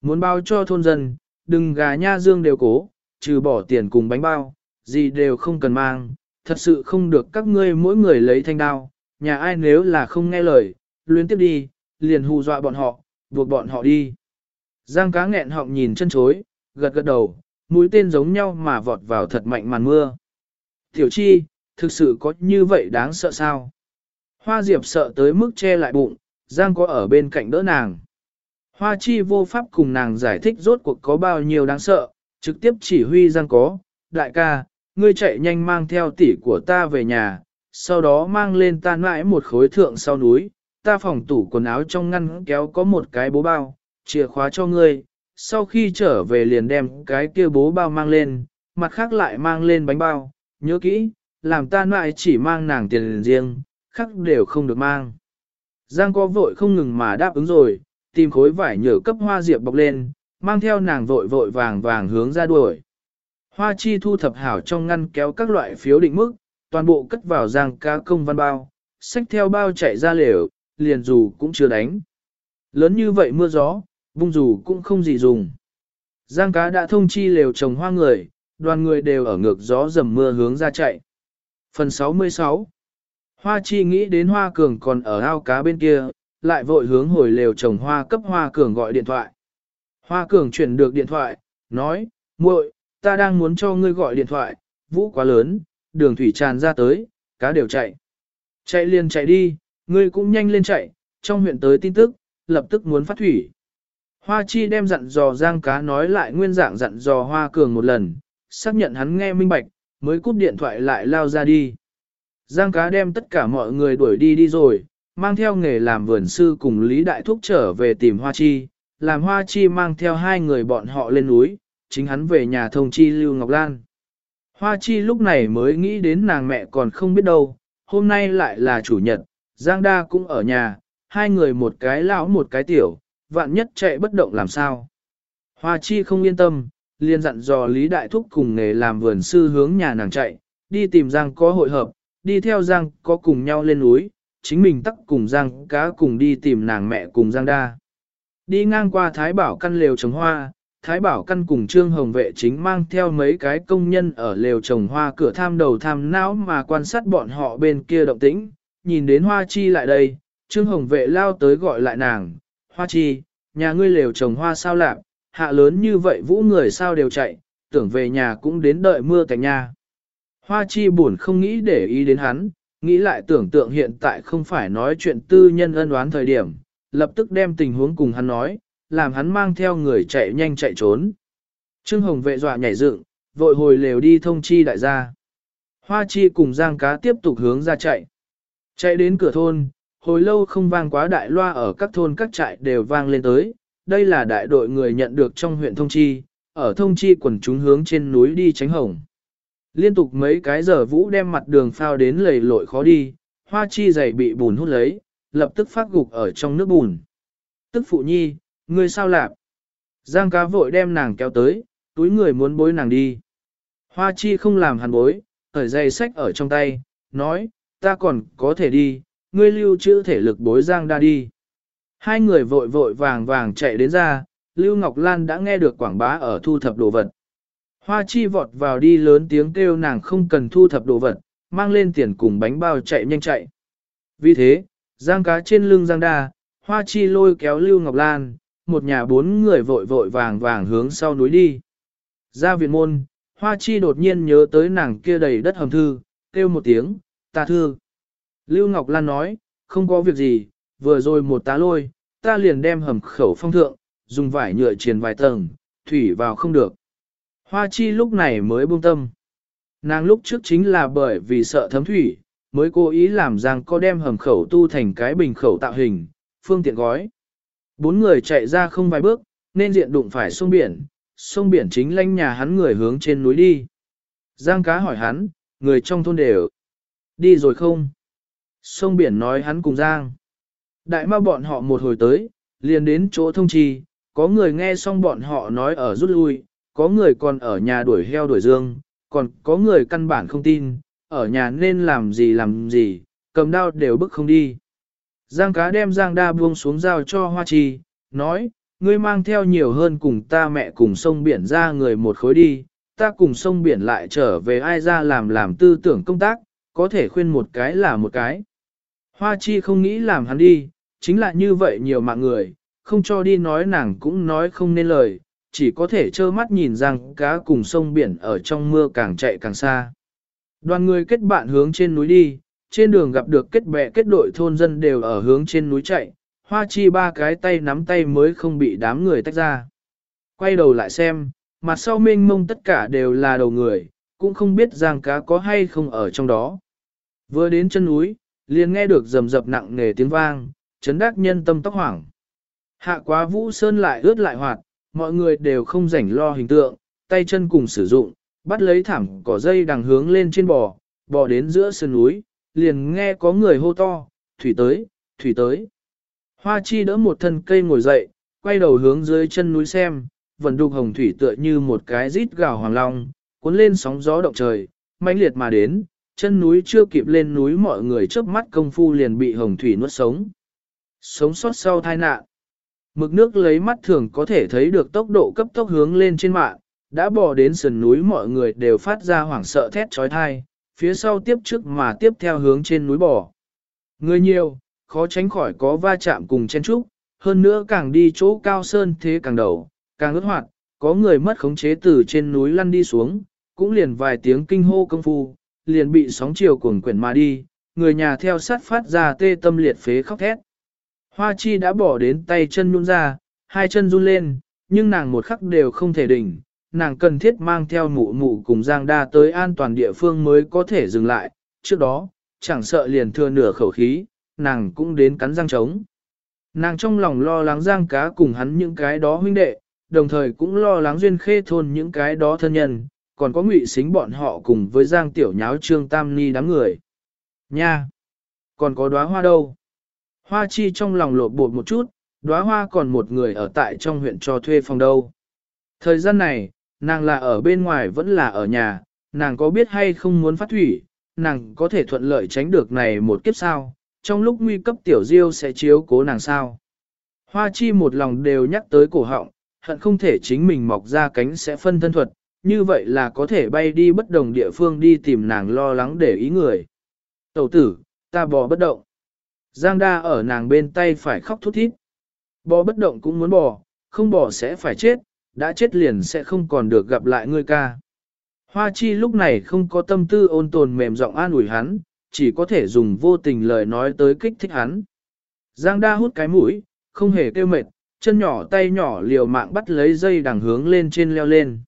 [SPEAKER 1] Muốn bao cho thôn dân, đừng gà nha dương đều cố, trừ bỏ tiền cùng bánh bao, gì đều không cần mang, thật sự không được các ngươi mỗi người lấy thanh đao, nhà ai nếu là không nghe lời, luyến tiếp đi, liền hù dọa bọn họ, buộc bọn họ đi. Giang cá nghẹn họng nhìn chân chối, gật gật đầu, mũi tên giống nhau mà vọt vào thật mạnh màn mưa. Tiểu chi, thực sự có như vậy đáng sợ sao? Hoa diệp sợ tới mức che lại bụng, Giang có ở bên cạnh đỡ nàng. Hoa chi vô pháp cùng nàng giải thích rốt cuộc có bao nhiêu đáng sợ, trực tiếp chỉ huy Giang có, đại ca, ngươi chạy nhanh mang theo tỷ của ta về nhà, sau đó mang lên tan mãi một khối thượng sau núi, ta phòng tủ quần áo trong ngăn kéo có một cái bố bao, chìa khóa cho ngươi, sau khi trở về liền đem cái kia bố bao mang lên, mặt khác lại mang lên bánh bao, nhớ kỹ, làm ta mãi chỉ mang nàng tiền riêng, khác đều không được mang. Giang có vội không ngừng mà đáp ứng rồi, tìm khối vải nhở cấp hoa diệp bọc lên, mang theo nàng vội vội vàng vàng hướng ra đuổi. Hoa chi thu thập hảo trong ngăn kéo các loại phiếu định mức, toàn bộ cất vào giang cá công văn bao, xách theo bao chạy ra lều, liền dù cũng chưa đánh. Lớn như vậy mưa gió, vung dù cũng không gì dùng. Giang cá đã thông chi lều trồng hoa người, đoàn người đều ở ngược gió dầm mưa hướng ra chạy. Phần 66 Hoa chi nghĩ đến hoa cường còn ở ao cá bên kia, lại vội hướng hồi lều trồng hoa cấp hoa cường gọi điện thoại. Hoa cường chuyển được điện thoại, nói, muội, ta đang muốn cho ngươi gọi điện thoại, vũ quá lớn, đường thủy tràn ra tới, cá đều chạy. Chạy liền chạy đi, ngươi cũng nhanh lên chạy, trong huyện tới tin tức, lập tức muốn phát thủy. Hoa chi đem dặn dò giang cá nói lại nguyên dạng dặn dò hoa cường một lần, xác nhận hắn nghe minh bạch, mới cút điện thoại lại lao ra đi. Giang cá đem tất cả mọi người đuổi đi đi rồi, mang theo nghề làm vườn sư cùng Lý Đại Thúc trở về tìm Hoa Chi, làm Hoa Chi mang theo hai người bọn họ lên núi, chính hắn về nhà thông chi Lưu Ngọc Lan. Hoa Chi lúc này mới nghĩ đến nàng mẹ còn không biết đâu, hôm nay lại là chủ nhật, Giang Đa cũng ở nhà, hai người một cái lão một cái tiểu, vạn nhất chạy bất động làm sao. Hoa Chi không yên tâm, liền dặn dò Lý Đại Thúc cùng nghề làm vườn sư hướng nhà nàng chạy, đi tìm Giang có hội hợp, đi theo Giang có cùng nhau lên núi, chính mình tắc cùng Giang cá cùng đi tìm nàng mẹ cùng Giang Đa. Đi ngang qua Thái Bảo căn lều trồng hoa, Thái Bảo căn cùng Trương Hồng vệ chính mang theo mấy cái công nhân ở lều trồng hoa cửa tham đầu tham não mà quan sát bọn họ bên kia động tĩnh, nhìn đến Hoa Chi lại đây, Trương Hồng vệ lao tới gọi lại nàng, Hoa Chi, nhà ngươi lều trồng hoa sao lạc, hạ lớn như vậy vũ người sao đều chạy, tưởng về nhà cũng đến đợi mưa tại nhà. Hoa Chi buồn không nghĩ để ý đến hắn, nghĩ lại tưởng tượng hiện tại không phải nói chuyện tư nhân ân oán thời điểm, lập tức đem tình huống cùng hắn nói, làm hắn mang theo người chạy nhanh chạy trốn. Trương Hồng vệ dọa nhảy dựng, vội hồi lều đi thông chi đại gia. Hoa chi cùng giang cá tiếp tục hướng ra chạy. Chạy đến cửa thôn, hồi lâu không vang quá đại loa ở các thôn các trại đều vang lên tới. Đây là đại đội người nhận được trong huyện thông chi, ở thông chi quần chúng hướng trên núi đi tránh hồng. Liên tục mấy cái giờ vũ đem mặt đường phao đến lầy lội khó đi, hoa chi dày bị bùn hút lấy, lập tức phát gục ở trong nước bùn. Tức phụ nhi, ngươi sao lạp? Giang cá vội đem nàng kéo tới, túi người muốn bối nàng đi. Hoa chi không làm hàn bối, ở dây sách ở trong tay, nói, ta còn có thể đi, ngươi lưu trữ thể lực bối Giang đa đi. Hai người vội vội vàng vàng chạy đến ra, Lưu Ngọc Lan đã nghe được quảng bá ở thu thập đồ vật. Hoa chi vọt vào đi lớn tiếng kêu nàng không cần thu thập đồ vật, mang lên tiền cùng bánh bao chạy nhanh chạy. Vì thế, giang cá trên lưng giang đa, hoa chi lôi kéo Lưu Ngọc Lan, một nhà bốn người vội vội vàng vàng hướng sau núi đi. Ra viện môn, hoa chi đột nhiên nhớ tới nàng kia đầy đất hầm thư, kêu một tiếng, ta thư. Lưu Ngọc Lan nói, không có việc gì, vừa rồi một tá lôi, ta liền đem hầm khẩu phong thượng, dùng vải nhựa triền vài tầng, thủy vào không được. Hoa chi lúc này mới buông tâm. Nàng lúc trước chính là bởi vì sợ thấm thủy, mới cố ý làm rằng có đem hầm khẩu tu thành cái bình khẩu tạo hình, phương tiện gói. Bốn người chạy ra không vài bước, nên diện đụng phải sông biển, sông biển chính lanh nhà hắn người hướng trên núi đi. Giang cá hỏi hắn, người trong thôn đều đi rồi không? Sông biển nói hắn cùng Giang. Đại ma bọn họ một hồi tới, liền đến chỗ thông trì, có người nghe xong bọn họ nói ở rút lui, có người còn ở nhà đuổi heo đuổi dương, còn có người căn bản không tin, ở nhà nên làm gì làm gì, cầm đao đều bức không đi. Giang cá đem Giang đa buông xuống giao cho Hoa Chi, nói, ngươi mang theo nhiều hơn cùng ta mẹ cùng sông biển ra người một khối đi, ta cùng sông biển lại trở về ai ra làm làm tư tưởng công tác, có thể khuyên một cái là một cái. Hoa Chi không nghĩ làm hắn đi, chính là như vậy nhiều mạng người, không cho đi nói nàng cũng nói không nên lời, chỉ có thể trơ mắt nhìn rằng cá cùng sông biển ở trong mưa càng chạy càng xa. Đoàn người kết bạn hướng trên núi đi, trên đường gặp được kết bè kết đội thôn dân đều ở hướng trên núi chạy, hoa chi ba cái tay nắm tay mới không bị đám người tách ra. Quay đầu lại xem, mặt sau mênh mông tất cả đều là đầu người, cũng không biết giang cá có hay không ở trong đó. Vừa đến chân núi, liền nghe được rầm rập nặng nề tiếng vang, chấn đắc nhân tâm tóc hoảng. Hạ quá vũ sơn lại ướt lại hoạt, mọi người đều không rảnh lo hình tượng, tay chân cùng sử dụng, bắt lấy thảm cỏ dây đằng hướng lên trên bò, bò đến giữa sườn núi, liền nghe có người hô to, thủy tới, thủy tới. Hoa chi đỡ một thân cây ngồi dậy, quay đầu hướng dưới chân núi xem, vần đục hồng thủy tựa như một cái rít gào hoàng long, cuốn lên sóng gió động trời, mãnh liệt mà đến, chân núi chưa kịp lên núi mọi người chớp mắt công phu liền bị hồng thủy nuốt sống. Sống sót sau tai nạn. Mực nước lấy mắt thường có thể thấy được tốc độ cấp tốc hướng lên trên mạng, đã bò đến sườn núi mọi người đều phát ra hoảng sợ thét trói thai, phía sau tiếp trước mà tiếp theo hướng trên núi bò. Người nhiều, khó tránh khỏi có va chạm cùng chen trúc, hơn nữa càng đi chỗ cao sơn thế càng đầu, càng ướt hoạt, có người mất khống chế từ trên núi lăn đi xuống, cũng liền vài tiếng kinh hô công phu, liền bị sóng chiều cuồng quyển mà đi, người nhà theo sát phát ra tê tâm liệt phế khóc thét. Hoa chi đã bỏ đến tay chân nhún ra, hai chân run lên, nhưng nàng một khắc đều không thể đỉnh, nàng cần thiết mang theo mụ mụ cùng Giang Đa tới an toàn địa phương mới có thể dừng lại, trước đó, chẳng sợ liền thừa nửa khẩu khí, nàng cũng đến cắn răng trống. Nàng trong lòng lo lắng Giang cá cùng hắn những cái đó huynh đệ, đồng thời cũng lo lắng duyên khê thôn những cái đó thân nhân, còn có ngụy xính bọn họ cùng với Giang tiểu nháo trương tam ni đám người. Nha! Còn có đóa hoa đâu? Hoa chi trong lòng lột bột một chút, đóa hoa còn một người ở tại trong huyện cho thuê phòng đâu. Thời gian này, nàng là ở bên ngoài vẫn là ở nhà, nàng có biết hay không muốn phát thủy, nàng có thể thuận lợi tránh được này một kiếp sao, trong lúc nguy cấp tiểu diêu sẽ chiếu cố nàng sao. Hoa chi một lòng đều nhắc tới cổ họng, hận không thể chính mình mọc ra cánh sẽ phân thân thuật, như vậy là có thể bay đi bất đồng địa phương đi tìm nàng lo lắng để ý người. Tẩu tử, ta bò bất động. Giang đa ở nàng bên tay phải khóc thút thít. Bò bất động cũng muốn bò, không bò sẽ phải chết, đã chết liền sẽ không còn được gặp lại ngươi ca. Hoa chi lúc này không có tâm tư ôn tồn mềm giọng an ủi hắn, chỉ có thể dùng vô tình lời nói tới kích thích hắn. Giang đa hút cái mũi, không hề kêu mệt, chân nhỏ tay nhỏ liều mạng bắt lấy dây đằng hướng lên trên leo lên.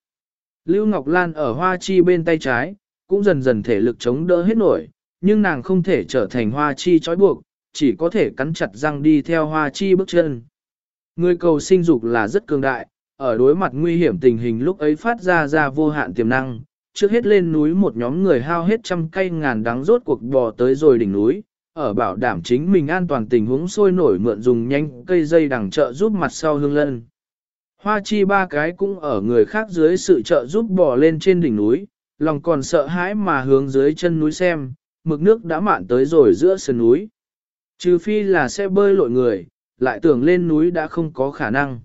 [SPEAKER 1] Lưu Ngọc Lan ở hoa chi bên tay trái, cũng dần dần thể lực chống đỡ hết nổi, nhưng nàng không thể trở thành hoa chi trói buộc, chỉ có thể cắn chặt răng đi theo hoa chi bước chân. Người cầu sinh dục là rất cường đại, ở đối mặt nguy hiểm tình hình lúc ấy phát ra ra vô hạn tiềm năng, trước hết lên núi một nhóm người hao hết trăm cây ngàn đắng rốt cuộc bò tới rồi đỉnh núi, ở bảo đảm chính mình an toàn tình huống sôi nổi mượn dùng nhanh cây dây đằng trợ giúp mặt sau hương lân. Hoa chi ba cái cũng ở người khác dưới sự trợ giúp bò lên trên đỉnh núi, lòng còn sợ hãi mà hướng dưới chân núi xem, mực nước đã mạn tới rồi giữa sườn núi. Trừ phi là sẽ bơi lội người, lại tưởng lên núi đã không có khả năng.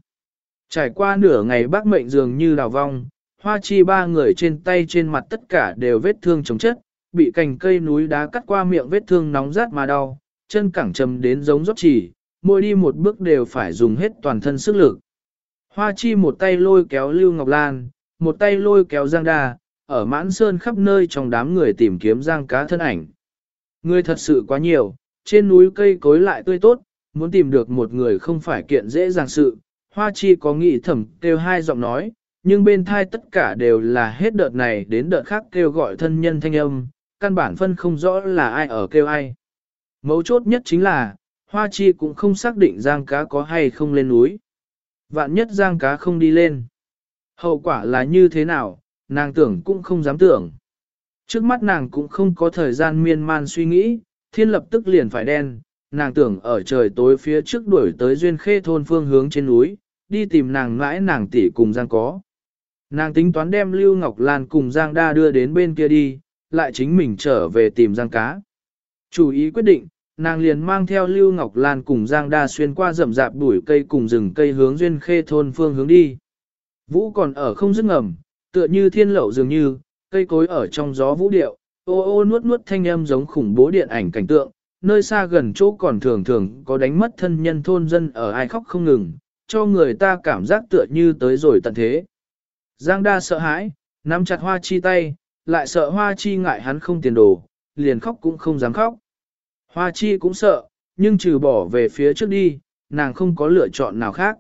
[SPEAKER 1] Trải qua nửa ngày bác mệnh dường như đào vong, Hoa chi ba người trên tay trên mặt tất cả đều vết thương chống chất, bị cành cây núi đá cắt qua miệng vết thương nóng rát mà đau, chân cẳng trầm đến giống dốc chỉ, mỗi đi một bước đều phải dùng hết toàn thân sức lực. Hoa chi một tay lôi kéo Lưu Ngọc Lan, một tay lôi kéo Giang Đa, ở mãn sơn khắp nơi trong đám người tìm kiếm Giang cá thân ảnh. Người thật sự quá nhiều, trên núi cây cối lại tươi tốt, muốn tìm được một người không phải kiện dễ dàng sự. Hoa chi có nghĩ thầm kêu hai giọng nói, nhưng bên thai tất cả đều là hết đợt này đến đợt khác kêu gọi thân nhân thanh âm, căn bản phân không rõ là ai ở kêu ai. Mấu chốt nhất chính là, Hoa Chi cũng không xác định giang cá có hay không lên núi. Vạn nhất giang cá không đi lên. Hậu quả là như thế nào, nàng tưởng cũng không dám tưởng. Trước mắt nàng cũng không có thời gian miên man suy nghĩ, thiên lập tức liền phải đen, nàng tưởng ở trời tối phía trước đuổi tới duyên khê thôn phương hướng trên núi, đi tìm nàng mãi nàng tỷ cùng giang có. Nàng tính toán đem Lưu Ngọc Lan cùng Giang Đa đưa đến bên kia đi, lại chính mình trở về tìm Giang Cá. Chủ ý quyết định, nàng liền mang theo Lưu Ngọc Lan cùng Giang Đa xuyên qua rậm rạp bụi cây cùng rừng cây hướng duyên khê thôn phương hướng đi. Vũ còn ở không dứt ngầm, tựa như thiên lậu dường như, cây cối ở trong gió vũ điệu, ô ô nuốt nuốt thanh âm giống khủng bố điện ảnh cảnh tượng, nơi xa gần chỗ còn thường thường có đánh mất thân nhân thôn dân ở ai khóc không ngừng, cho người ta cảm giác tựa như tới rồi tận thế. Giang đa sợ hãi, nắm chặt hoa chi tay, lại sợ hoa chi ngại hắn không tiền đồ, liền khóc cũng không dám khóc. Hoa chi cũng sợ, nhưng trừ bỏ về phía trước đi, nàng không có lựa chọn nào khác.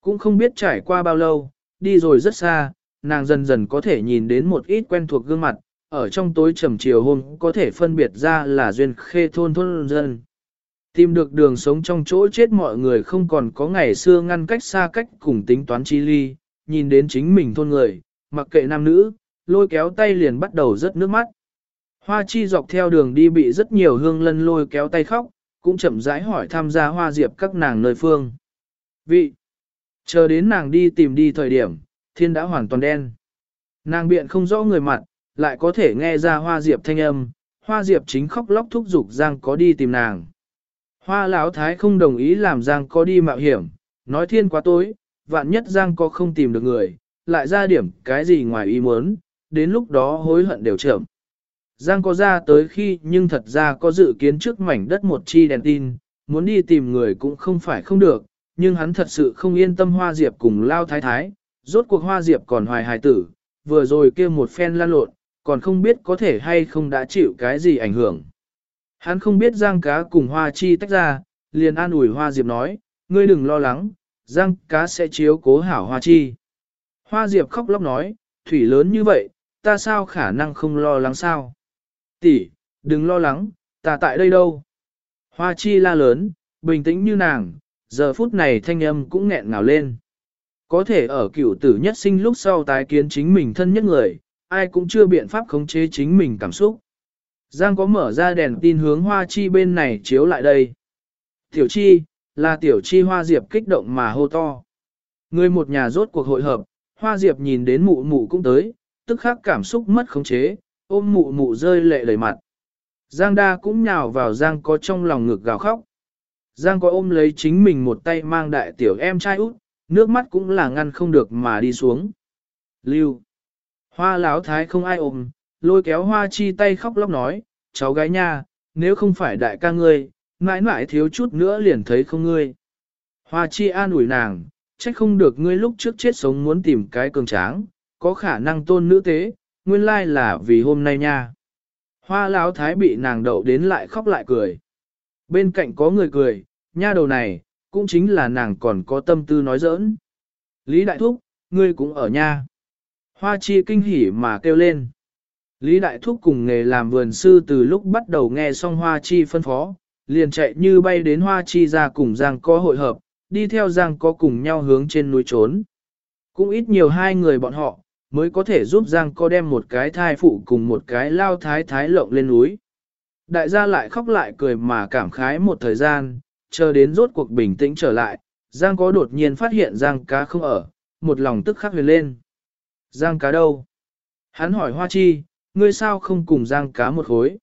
[SPEAKER 1] Cũng không biết trải qua bao lâu, đi rồi rất xa, nàng dần dần có thể nhìn đến một ít quen thuộc gương mặt, ở trong tối trầm chiều hôm có thể phân biệt ra là duyên khê thôn thôn dân. Tìm được đường sống trong chỗ chết mọi người không còn có ngày xưa ngăn cách xa cách cùng tính toán chi ly, nhìn đến chính mình thôn người, mặc kệ nam nữ, lôi kéo tay liền bắt đầu rớt nước mắt. Hoa chi dọc theo đường đi bị rất nhiều hương lân lôi kéo tay khóc, cũng chậm rãi hỏi tham gia hoa diệp các nàng nơi phương. Vị, chờ đến nàng đi tìm đi thời điểm, thiên đã hoàn toàn đen. Nàng biện không rõ người mặt, lại có thể nghe ra hoa diệp thanh âm, hoa diệp chính khóc lóc thúc giục Giang có đi tìm nàng. Hoa lão thái không đồng ý làm Giang có đi mạo hiểm, nói thiên quá tối, vạn nhất Giang có không tìm được người, lại ra điểm cái gì ngoài ý muốn, đến lúc đó hối hận đều chậm. Giang có ra tới khi nhưng thật ra có dự kiến trước mảnh đất một chi đèn tin, muốn đi tìm người cũng không phải không được, nhưng hắn thật sự không yên tâm hoa diệp cùng lao thái thái, rốt cuộc hoa diệp còn hoài hài tử, vừa rồi kia một phen lan lộn, còn không biết có thể hay không đã chịu cái gì ảnh hưởng. Hắn không biết Giang cá cùng hoa chi tách ra, liền an ủi hoa diệp nói, ngươi đừng lo lắng, Giang cá sẽ chiếu cố hảo hoa chi. Hoa diệp khóc lóc nói, thủy lớn như vậy, ta sao khả năng không lo lắng sao? Tỷ, đừng lo lắng, ta tại đây đâu? Hoa chi la lớn, bình tĩnh như nàng, giờ phút này thanh âm cũng nghẹn ngào lên. Có thể ở cựu tử nhất sinh lúc sau tái kiến chính mình thân nhất người, ai cũng chưa biện pháp khống chế chính mình cảm xúc. Giang có mở ra đèn tin hướng hoa chi bên này chiếu lại đây. Tiểu chi, là tiểu chi hoa diệp kích động mà hô to. Người một nhà rốt cuộc hội hợp, hoa diệp nhìn đến mụ mụ cũng tới, tức khắc cảm xúc mất khống chế, ôm mụ mụ rơi lệ đầy mặt. Giang đa cũng nhào vào Giang có trong lòng ngực gào khóc. Giang có ôm lấy chính mình một tay mang đại tiểu em trai út, nước mắt cũng là ngăn không được mà đi xuống. Lưu. Hoa láo thái không ai ôm, lôi kéo hoa chi tay khóc lóc nói, cháu gái nha, nếu không phải đại ca ngươi, mãi mãi thiếu chút nữa liền thấy không ngươi. Hoa chi an ủi nàng, trách không được ngươi lúc trước chết sống muốn tìm cái cường tráng, có khả năng tôn nữ tế, nguyên lai là vì hôm nay nha. Hoa láo thái bị nàng đậu đến lại khóc lại cười. Bên cạnh có người cười, nha đầu này, cũng chính là nàng còn có tâm tư nói giỡn. Lý Đại Thúc, ngươi cũng ở nha. Hoa chi kinh hỉ mà kêu lên. Lý Đại Thúc cùng nghề làm vườn sư từ lúc bắt đầu nghe xong Hoa chi phân phó, liền chạy như bay đến Hoa chi ra cùng Giang có hội hợp, đi theo Giang có cùng nhau hướng trên núi trốn. Cũng ít nhiều hai người bọn họ, mới có thể giúp Giang có đem một cái thai phụ cùng một cái lao thái thái lộng lên núi. Đại gia lại khóc lại cười mà cảm khái một thời gian, chờ đến rốt cuộc bình tĩnh trở lại, Giang có đột nhiên phát hiện Giang cá không ở, một lòng tức khắc huyền lên. Giang cá đâu? Hắn hỏi Hoa Chi, ngươi sao không cùng Giang cá một khối?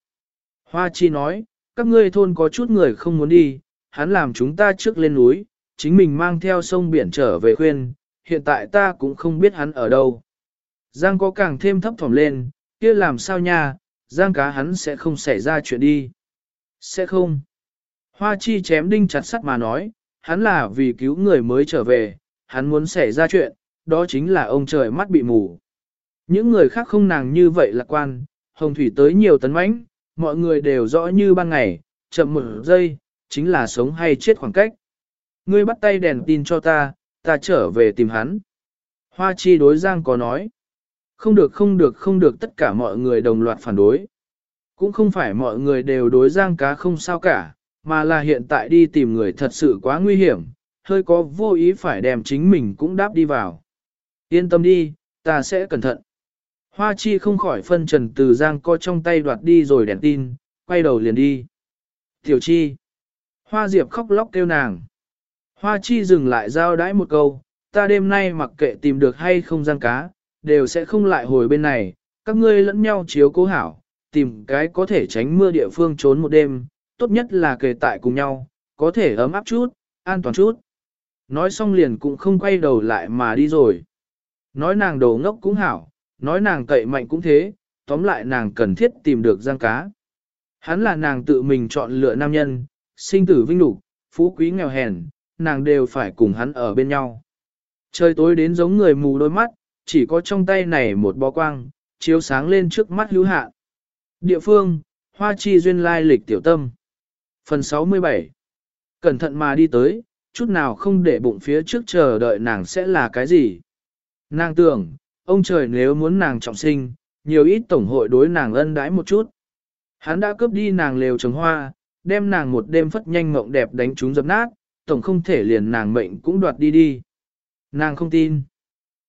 [SPEAKER 1] Hoa Chi nói, các ngươi thôn có chút người không muốn đi, hắn làm chúng ta trước lên núi, chính mình mang theo sông biển trở về khuyên, hiện tại ta cũng không biết hắn ở đâu. Giang có càng thêm thấp thỏm lên, kia làm sao nha, Giang cá hắn sẽ không xảy ra chuyện đi. Sẽ không. Hoa chi chém đinh chặt sắt mà nói, hắn là vì cứu người mới trở về, hắn muốn xảy ra chuyện, đó chính là ông trời mắt bị mù. Những người khác không nàng như vậy lạc quan, hồng thủy tới nhiều tấn mãnh, mọi người đều rõ như ban ngày, chậm một giây, chính là sống hay chết khoảng cách. Ngươi bắt tay đèn tin cho ta, ta trở về tìm hắn. Hoa chi đối Giang có nói. Không được không được không được tất cả mọi người đồng loạt phản đối. Cũng không phải mọi người đều đối Giang cá không sao cả, mà là hiện tại đi tìm người thật sự quá nguy hiểm, hơi có vô ý phải đem chính mình cũng đáp đi vào. Yên tâm đi, ta sẽ cẩn thận. Hoa chi không khỏi phân trần từ Giang co trong tay đoạt đi rồi đèn tin, quay đầu liền đi. Tiểu chi. Hoa diệp khóc lóc kêu nàng. Hoa chi dừng lại giao đãi một câu, ta đêm nay mặc kệ tìm được hay không giang cá, đều sẽ không lại hồi bên này, các ngươi lẫn nhau chiếu cố hảo, tìm cái có thể tránh mưa địa phương trốn một đêm, tốt nhất là kề tại cùng nhau, có thể ấm áp chút, an toàn chút. Nói xong liền cũng không quay đầu lại mà đi rồi. Nói nàng đồ ngốc cũng hảo, nói nàng cậy mạnh cũng thế, tóm lại nàng cần thiết tìm được giang cá. Hắn là nàng tự mình chọn lựa nam nhân, sinh tử vinh lục, phú quý nghèo hèn, nàng đều phải cùng hắn ở bên nhau. Trời tối đến giống người mù đôi mắt, chỉ có trong tay này một bó quang, chiếu sáng lên trước mắt hữu hạ. Địa phương, Hoa Chi Duyên Lai Lịch Tiểu Tâm. Phần 67 Cẩn thận mà đi tới, chút nào không để bụng phía trước chờ đợi nàng sẽ là cái gì. Nàng tưởng, ông trời nếu muốn nàng trọng sinh, nhiều ít tổng hội đối nàng ân đãi một chút. Hắn đã cướp đi nàng lều trồng hoa, đem nàng một đêm phất nhanh mộng đẹp đánh trúng dập nát, tổng không thể liền nàng mệnh cũng đoạt đi đi. Nàng không tin.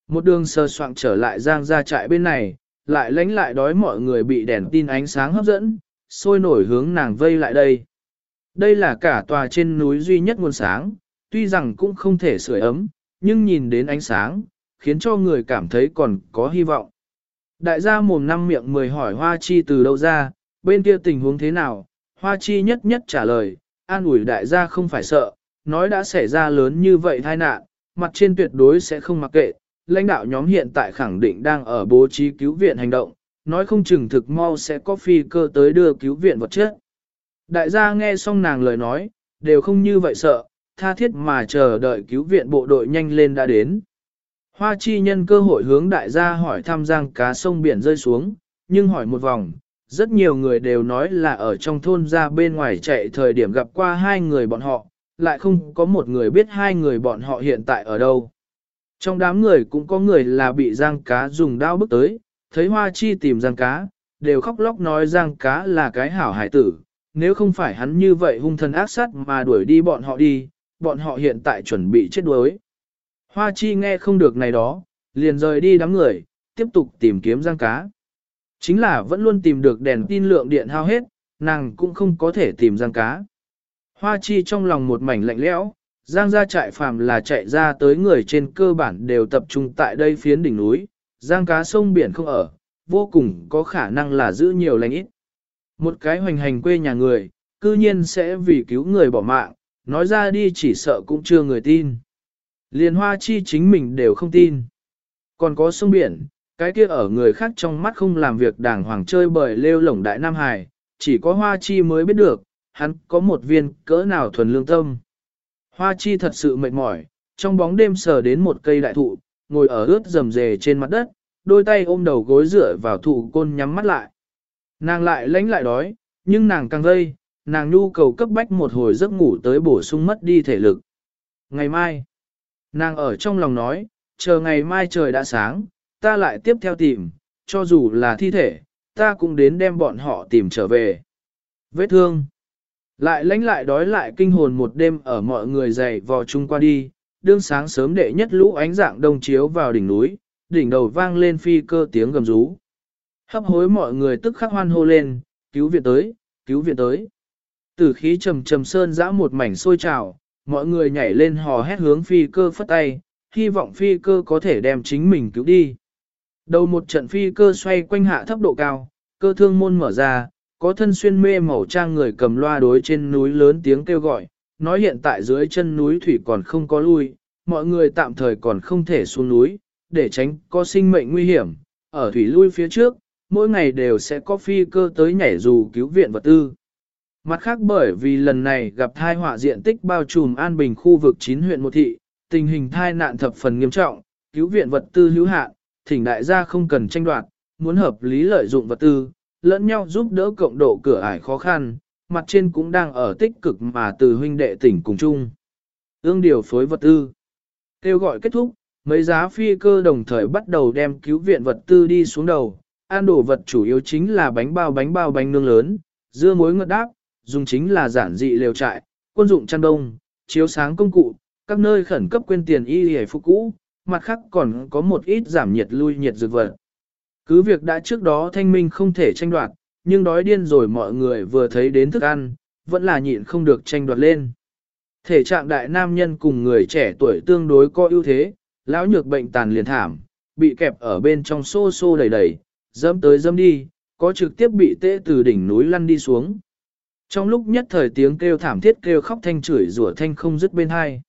[SPEAKER 1] Một đường sơ soạn trở lại giang ra trại bên này, lại lánh lại đói mọi người bị đèn tin ánh sáng hấp dẫn, sôi nổi hướng nàng vây lại đây. Đây là cả tòa trên núi duy nhất nguồn sáng, tuy rằng cũng không thể sưởi ấm, nhưng nhìn đến ánh sáng, khiến cho người cảm thấy còn có hy vọng. Đại gia mồm năm miệng mười hỏi Hoa Chi từ đâu ra, bên kia tình huống thế nào, Hoa Chi nhất nhất trả lời, an ủi đại gia không phải sợ, nói đã xảy ra lớn như vậy tai nạn, mặt trên tuyệt đối sẽ không mặc kệ, lãnh đạo nhóm hiện tại khẳng định đang ở bố trí cứu viện hành động, nói không chừng thực mau sẽ có phi cơ tới đưa cứu viện vật chất. Đại gia nghe xong nàng lời nói, đều không như vậy sợ, tha thiết mà chờ đợi cứu viện bộ đội nhanh lên đã đến. Hoa chi nhân cơ hội hướng đại gia hỏi thăm giang cá sông biển rơi xuống, nhưng hỏi một vòng, rất nhiều người đều nói là ở trong thôn ra bên ngoài chạy thời điểm gặp qua hai người bọn họ, lại không có một người biết hai người bọn họ hiện tại ở đâu. Trong đám người cũng có người là bị giang cá dùng đao bước tới, thấy hoa chi tìm giang cá, đều khóc lóc nói giang cá là cái hảo hải tử, nếu không phải hắn như vậy hung thần ác sát mà đuổi đi bọn họ đi, bọn họ hiện tại chuẩn bị chết đuối. Hoa chi nghe không được này đó, liền rời đi đám người, tiếp tục tìm kiếm giang cá. Chính là vẫn luôn tìm được đèn tin lượng điện hao hết, nàng cũng không có thể tìm giang cá. Hoa chi trong lòng một mảnh lạnh lẽo, giang ra trại phàm là chạy ra tới người trên cơ bản đều tập trung tại đây phiến đỉnh núi, giang cá sông biển không ở, vô cùng có khả năng là giữ nhiều lành ít. Một cái hoành hành quê nhà người, cư nhiên sẽ vì cứu người bỏ mạng, nói ra đi chỉ sợ cũng chưa người tin. Liên hoa chi chính mình đều không tin. Còn có sông biển, cái kia ở người khác trong mắt không làm việc đàng hoàng chơi bời lêu lổng đại Nam Hải, chỉ có hoa chi mới biết được, hắn có một viên cỡ nào thuần lương tâm. Hoa chi thật sự mệt mỏi, trong bóng đêm sờ đến một cây đại thụ, ngồi ở ướt rầm rề trên mặt đất, đôi tay ôm đầu gối dựa vào thụ côn nhắm mắt lại. Nàng lại lánh lại đói, nhưng nàng càng gây, nàng nhu cầu cấp bách một hồi giấc ngủ tới bổ sung mất đi thể lực. Ngày mai, nàng ở trong lòng nói, chờ ngày mai trời đã sáng, ta lại tiếp theo tìm, cho dù là thi thể, ta cũng đến đem bọn họ tìm trở về. Vết thương. Lại lánh lại đói lại kinh hồn một đêm ở mọi người dày vò chung qua đi, đương sáng sớm đệ nhất lũ ánh dạng đông chiếu vào đỉnh núi, đỉnh đầu vang lên phi cơ tiếng gầm rú. Hấp hối mọi người tức khắc hoan hô lên, cứu viện tới, cứu viện tới. Tử khí trầm trầm sơn dã một mảnh sôi trào, mọi người nhảy lên hò hét hướng phi cơ phất tay, hy vọng phi cơ có thể đem chính mình cứu đi. Đầu một trận phi cơ xoay quanh hạ thấp độ cao, cơ thương môn mở ra, có thân xuyên mê màu trang người cầm loa đối trên núi lớn tiếng kêu gọi, nói hiện tại dưới chân núi thủy còn không có lui, mọi người tạm thời còn không thể xuống núi, để tránh có sinh mệnh nguy hiểm, ở thủy lui phía trước, mỗi ngày đều sẽ có phi cơ tới nhảy dù cứu viện vật tư. Mặt khác bởi vì lần này gặp thai họa diện tích bao trùm an bình khu vực 9 huyện một thị, tình hình thai nạn thập phần nghiêm trọng, cứu viện vật tư hữu hạn, thỉnh đại gia không cần tranh đoạt, muốn hợp lý lợi dụng vật tư, lẫn nhau giúp đỡ cộng độ cửa ải khó khăn, mặt trên cũng đang ở tích cực mà từ huynh đệ tỉnh cùng chung. Ương điều phối vật tư. Kêu gọi kết thúc, mấy giá phi cơ đồng thời bắt đầu đem cứu viện vật tư đi xuống đầu. An đổ vật chủ yếu chính là bánh bao bánh bao bánh nương lớn, dưa muối ngật đáp, dùng chính là giản dị lều trại, quân dụng chăn đông, chiếu sáng công cụ, các nơi khẩn cấp quên tiền y hề phục cũ, mặt khác còn có một ít giảm nhiệt lui nhiệt dược vật. Cứ việc đã trước đó thanh minh không thể tranh đoạt, nhưng đói điên rồi mọi người vừa thấy đến thức ăn, vẫn là nhịn không được tranh đoạt lên. Thể trạng đại nam nhân cùng người trẻ tuổi tương đối có ưu thế, lão nhược bệnh tàn liền thảm, bị kẹp ở bên trong xô xô đầy đầy, dâm tới dâm đi, có trực tiếp bị tê từ đỉnh núi lăn đi xuống. Trong lúc nhất thời tiếng kêu thảm thiết kêu khóc thanh chửi rủa thanh không dứt bên hai.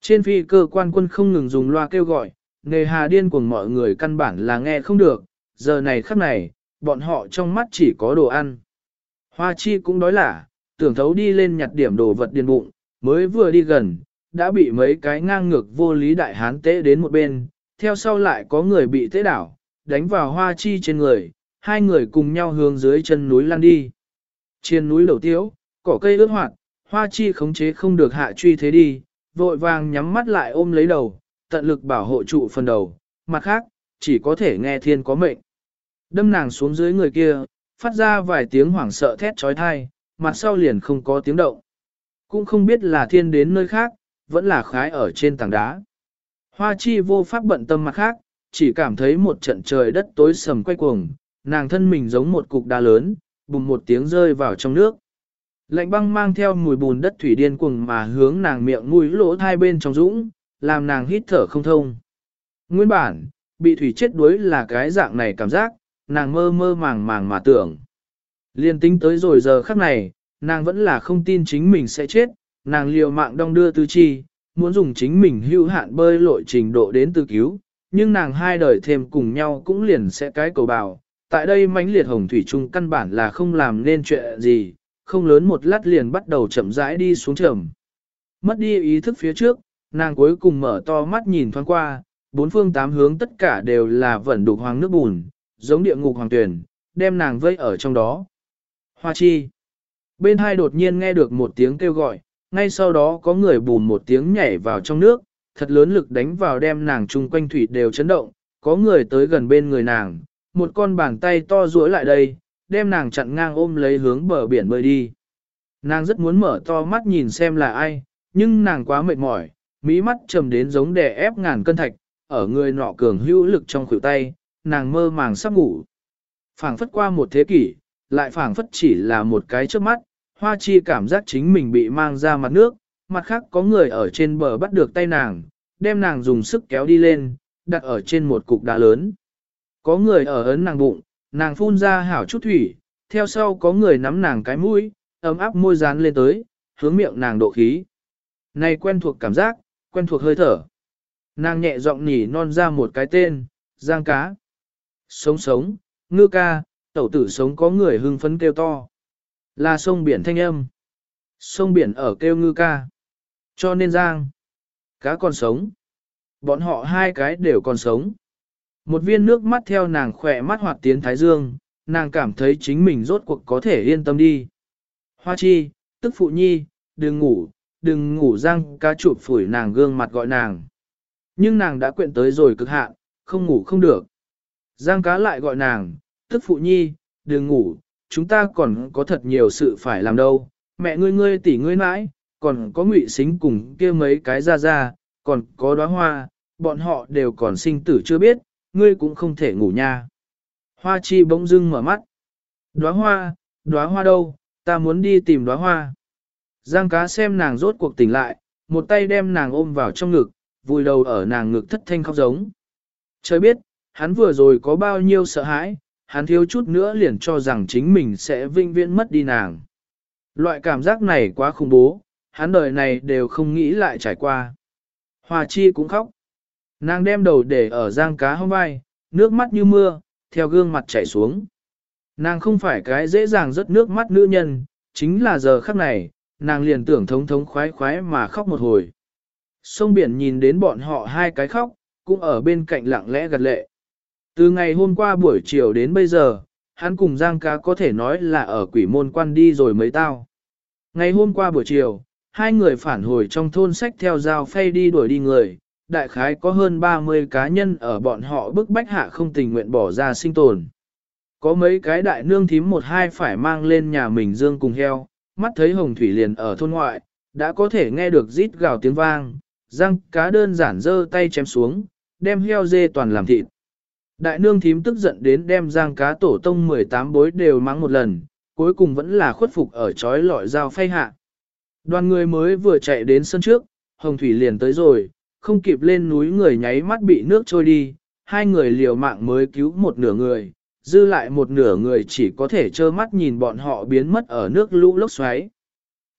[SPEAKER 1] Trên phi cơ quan quân không ngừng dùng loa kêu gọi, nề hà điên của mọi người căn bản là nghe không được, giờ này khắc này, bọn họ trong mắt chỉ có đồ ăn. Hoa chi cũng đói lả, tưởng thấu đi lên nhặt điểm đồ vật điền bụng, mới vừa đi gần, đã bị mấy cái ngang ngược vô lý đại hán tế đến một bên, theo sau lại có người bị tế đảo, đánh vào hoa chi trên người, hai người cùng nhau hướng dưới chân núi lăn đi. Trên núi đầu tiếu, cỏ cây ướt hoạt, hoa chi khống chế không được hạ truy thế đi, vội vàng nhắm mắt lại ôm lấy đầu, tận lực bảo hộ trụ phần đầu, mặt khác, chỉ có thể nghe thiên có mệnh. Đâm nàng xuống dưới người kia, phát ra vài tiếng hoảng sợ thét trói thai, mặt sau liền không có tiếng động. Cũng không biết là thiên đến nơi khác, vẫn là khái ở trên tảng đá. Hoa chi vô pháp bận tâm mặt khác, chỉ cảm thấy một trận trời đất tối sầm quay cuồng, nàng thân mình giống một cục đá lớn, bùng một tiếng rơi vào trong nước. Lạnh băng mang theo mùi bùn đất thủy điên cuồng mà hướng nàng miệng mũi lỗ hai bên trong dũng, làm nàng hít thở không thông. Nguyên bản, bị thủy chết đuối là cái dạng này cảm giác, nàng mơ mơ màng màng mà tưởng. Liên tính tới rồi giờ khắc này, nàng vẫn là không tin chính mình sẽ chết, nàng liều mạng đong đưa tư chi, muốn dùng chính mình hưu hạn bơi lội trình độ đến tư cứu, nhưng nàng hai đời thêm cùng nhau cũng liền sẽ cái cầu bào. Tại đây mãnh liệt hồng thủy trung căn bản là không làm nên chuyện gì, không lớn một lát liền bắt đầu chậm rãi đi xuống trầm. Mất đi ý thức phía trước, nàng cuối cùng mở to mắt nhìn thoáng qua, bốn phương tám hướng tất cả đều là vẩn đục hoàng nước bùn, giống địa ngục hoàng tuyển, đem nàng vây ở trong đó. Hoa chi. Bên hai đột nhiên nghe được một tiếng kêu gọi, ngay sau đó có người bùn một tiếng nhảy vào trong nước, thật lớn lực đánh vào đem nàng chung quanh thủy đều chấn động, có người tới gần bên người nàng, một con bàn tay to duỗi lại đây, đem nàng chặn ngang ôm lấy hướng bờ biển bơi đi. Nàng rất muốn mở to mắt nhìn xem là ai, nhưng nàng quá mệt mỏi, mí mắt trầm đến giống đè ép ngàn cân thạch, ở người nọ cường hữu lực trong khuỷu tay, nàng mơ màng sắp ngủ. Phảng phất qua một thế kỷ, lại phảng phất chỉ là một cái trước mắt, hoa chi cảm giác chính mình bị mang ra mặt nước, mặt khác có người ở trên bờ bắt được tay nàng, đem nàng dùng sức kéo đi lên, đặt ở trên một cục đá lớn. Có người ở ấn nàng bụng, nàng phun ra hảo chút thủy, theo sau có người nắm nàng cái mũi, ấm áp môi dán lên tới, hướng miệng nàng độ khí. Này quen thuộc cảm giác, quen thuộc hơi thở. Nàng nhẹ giọng nhỉ non ra một cái tên, giang cá. Sống sống, ngư ca, tẩu tử sống có người hưng phấn kêu to. Là sông biển thanh âm. Sông biển ở kêu ngư ca. Cho nên giang. Cá còn sống. Bọn họ hai cái đều còn sống. Một viên nước mắt theo nàng khỏe mắt hoạt tiến thái dương, nàng cảm thấy chính mình rốt cuộc có thể yên tâm đi. Hoa chi, tức phụ nhi, đừng ngủ, đừng ngủ giang cá chụp phủi nàng gương mặt gọi nàng. Nhưng nàng đã quyện tới rồi cực hạn, không ngủ không được. Giang cá lại gọi nàng, tức phụ nhi, đừng ngủ, chúng ta còn có thật nhiều sự phải làm đâu. Mẹ ngươi ngươi tỷ ngươi mãi, còn có ngụy xính cùng kia mấy cái ra ra, còn có đóa hoa, bọn họ đều còn sinh tử chưa biết, ngươi cũng không thể ngủ nha. Hoa chi bỗng dưng mở mắt. Đóa hoa, đóa hoa đâu, ta muốn đi tìm đóa hoa. Giang cá xem nàng rốt cuộc tỉnh lại, một tay đem nàng ôm vào trong ngực, vùi đầu ở nàng ngực thất thanh khóc giống. Trời biết, hắn vừa rồi có bao nhiêu sợ hãi, hắn thiếu chút nữa liền cho rằng chính mình sẽ vinh viễn mất đi nàng. Loại cảm giác này quá khủng bố, hắn đời này đều không nghĩ lại trải qua. Hoa chi cũng khóc. Nàng đem đầu để ở giang cá hông vai, nước mắt như mưa, theo gương mặt chảy xuống. Nàng không phải cái dễ dàng rớt nước mắt nữ nhân, chính là giờ khắc này, nàng liền tưởng thống thống khoái khoái mà khóc một hồi. Sông biển nhìn đến bọn họ hai cái khóc, cũng ở bên cạnh lặng lẽ gật lệ. Từ ngày hôm qua buổi chiều đến bây giờ, hắn cùng Giang Cá có thể nói là ở quỷ môn quan đi rồi mấy tao. Ngày hôm qua buổi chiều, hai người phản hồi trong thôn sách theo dao phay đi đuổi đi người, đại khái có hơn 30 cá nhân ở bọn họ bức bách hạ không tình nguyện bỏ ra sinh tồn. Có mấy cái đại nương thím một hai phải mang lên nhà mình dương cùng heo, mắt thấy hồng thủy liền ở thôn ngoại, đã có thể nghe được rít gào tiếng vang, răng cá đơn giản dơ tay chém xuống, đem heo dê toàn làm thịt. Đại nương thím tức giận đến đem giang cá tổ tông 18 bối đều mắng một lần, cuối cùng vẫn là khuất phục ở chói lọi dao phay hạ. Đoàn người mới vừa chạy đến sân trước, hồng thủy liền tới rồi, không kịp lên núi người nháy mắt bị nước trôi đi, hai người liều mạng mới cứu một nửa người, dư lại một nửa người chỉ có thể trơ mắt nhìn bọn họ biến mất ở nước lũ lốc xoáy.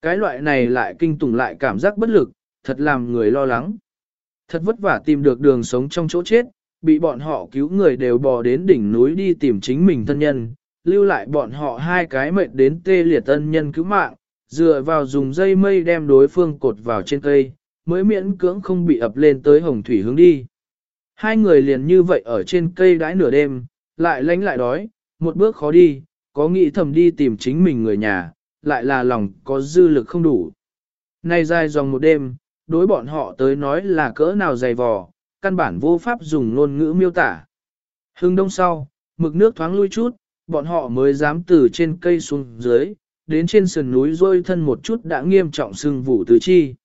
[SPEAKER 1] Cái loại này lại kinh tủng lại cảm giác bất lực, thật làm người lo lắng. Thật vất vả tìm được đường sống trong chỗ chết, bị bọn họ cứu người đều bò đến đỉnh núi đi tìm chính mình thân nhân, lưu lại bọn họ hai cái mệt đến tê liệt thân nhân cứu mạng, dựa vào dùng dây mây đem đối phương cột vào trên cây, mới miễn cưỡng không bị ập lên tới hồng thủy hướng đi. Hai người liền như vậy ở trên cây đãi nửa đêm, lại lánh lại đói, một bước khó đi, có nghĩ thầm đi tìm chính mình người nhà, lại là lòng có dư lực không đủ. Nay dài dòng một đêm, đối bọn họ tới nói là cỡ nào dày vò, căn bản vô pháp dùng ngôn ngữ miêu tả. Hưng đông sau, mực nước thoáng lui chút, bọn họ mới dám từ trên cây xuống dưới, đến trên sườn núi rôi thân một chút đã nghiêm trọng sưng vụ tứ chi.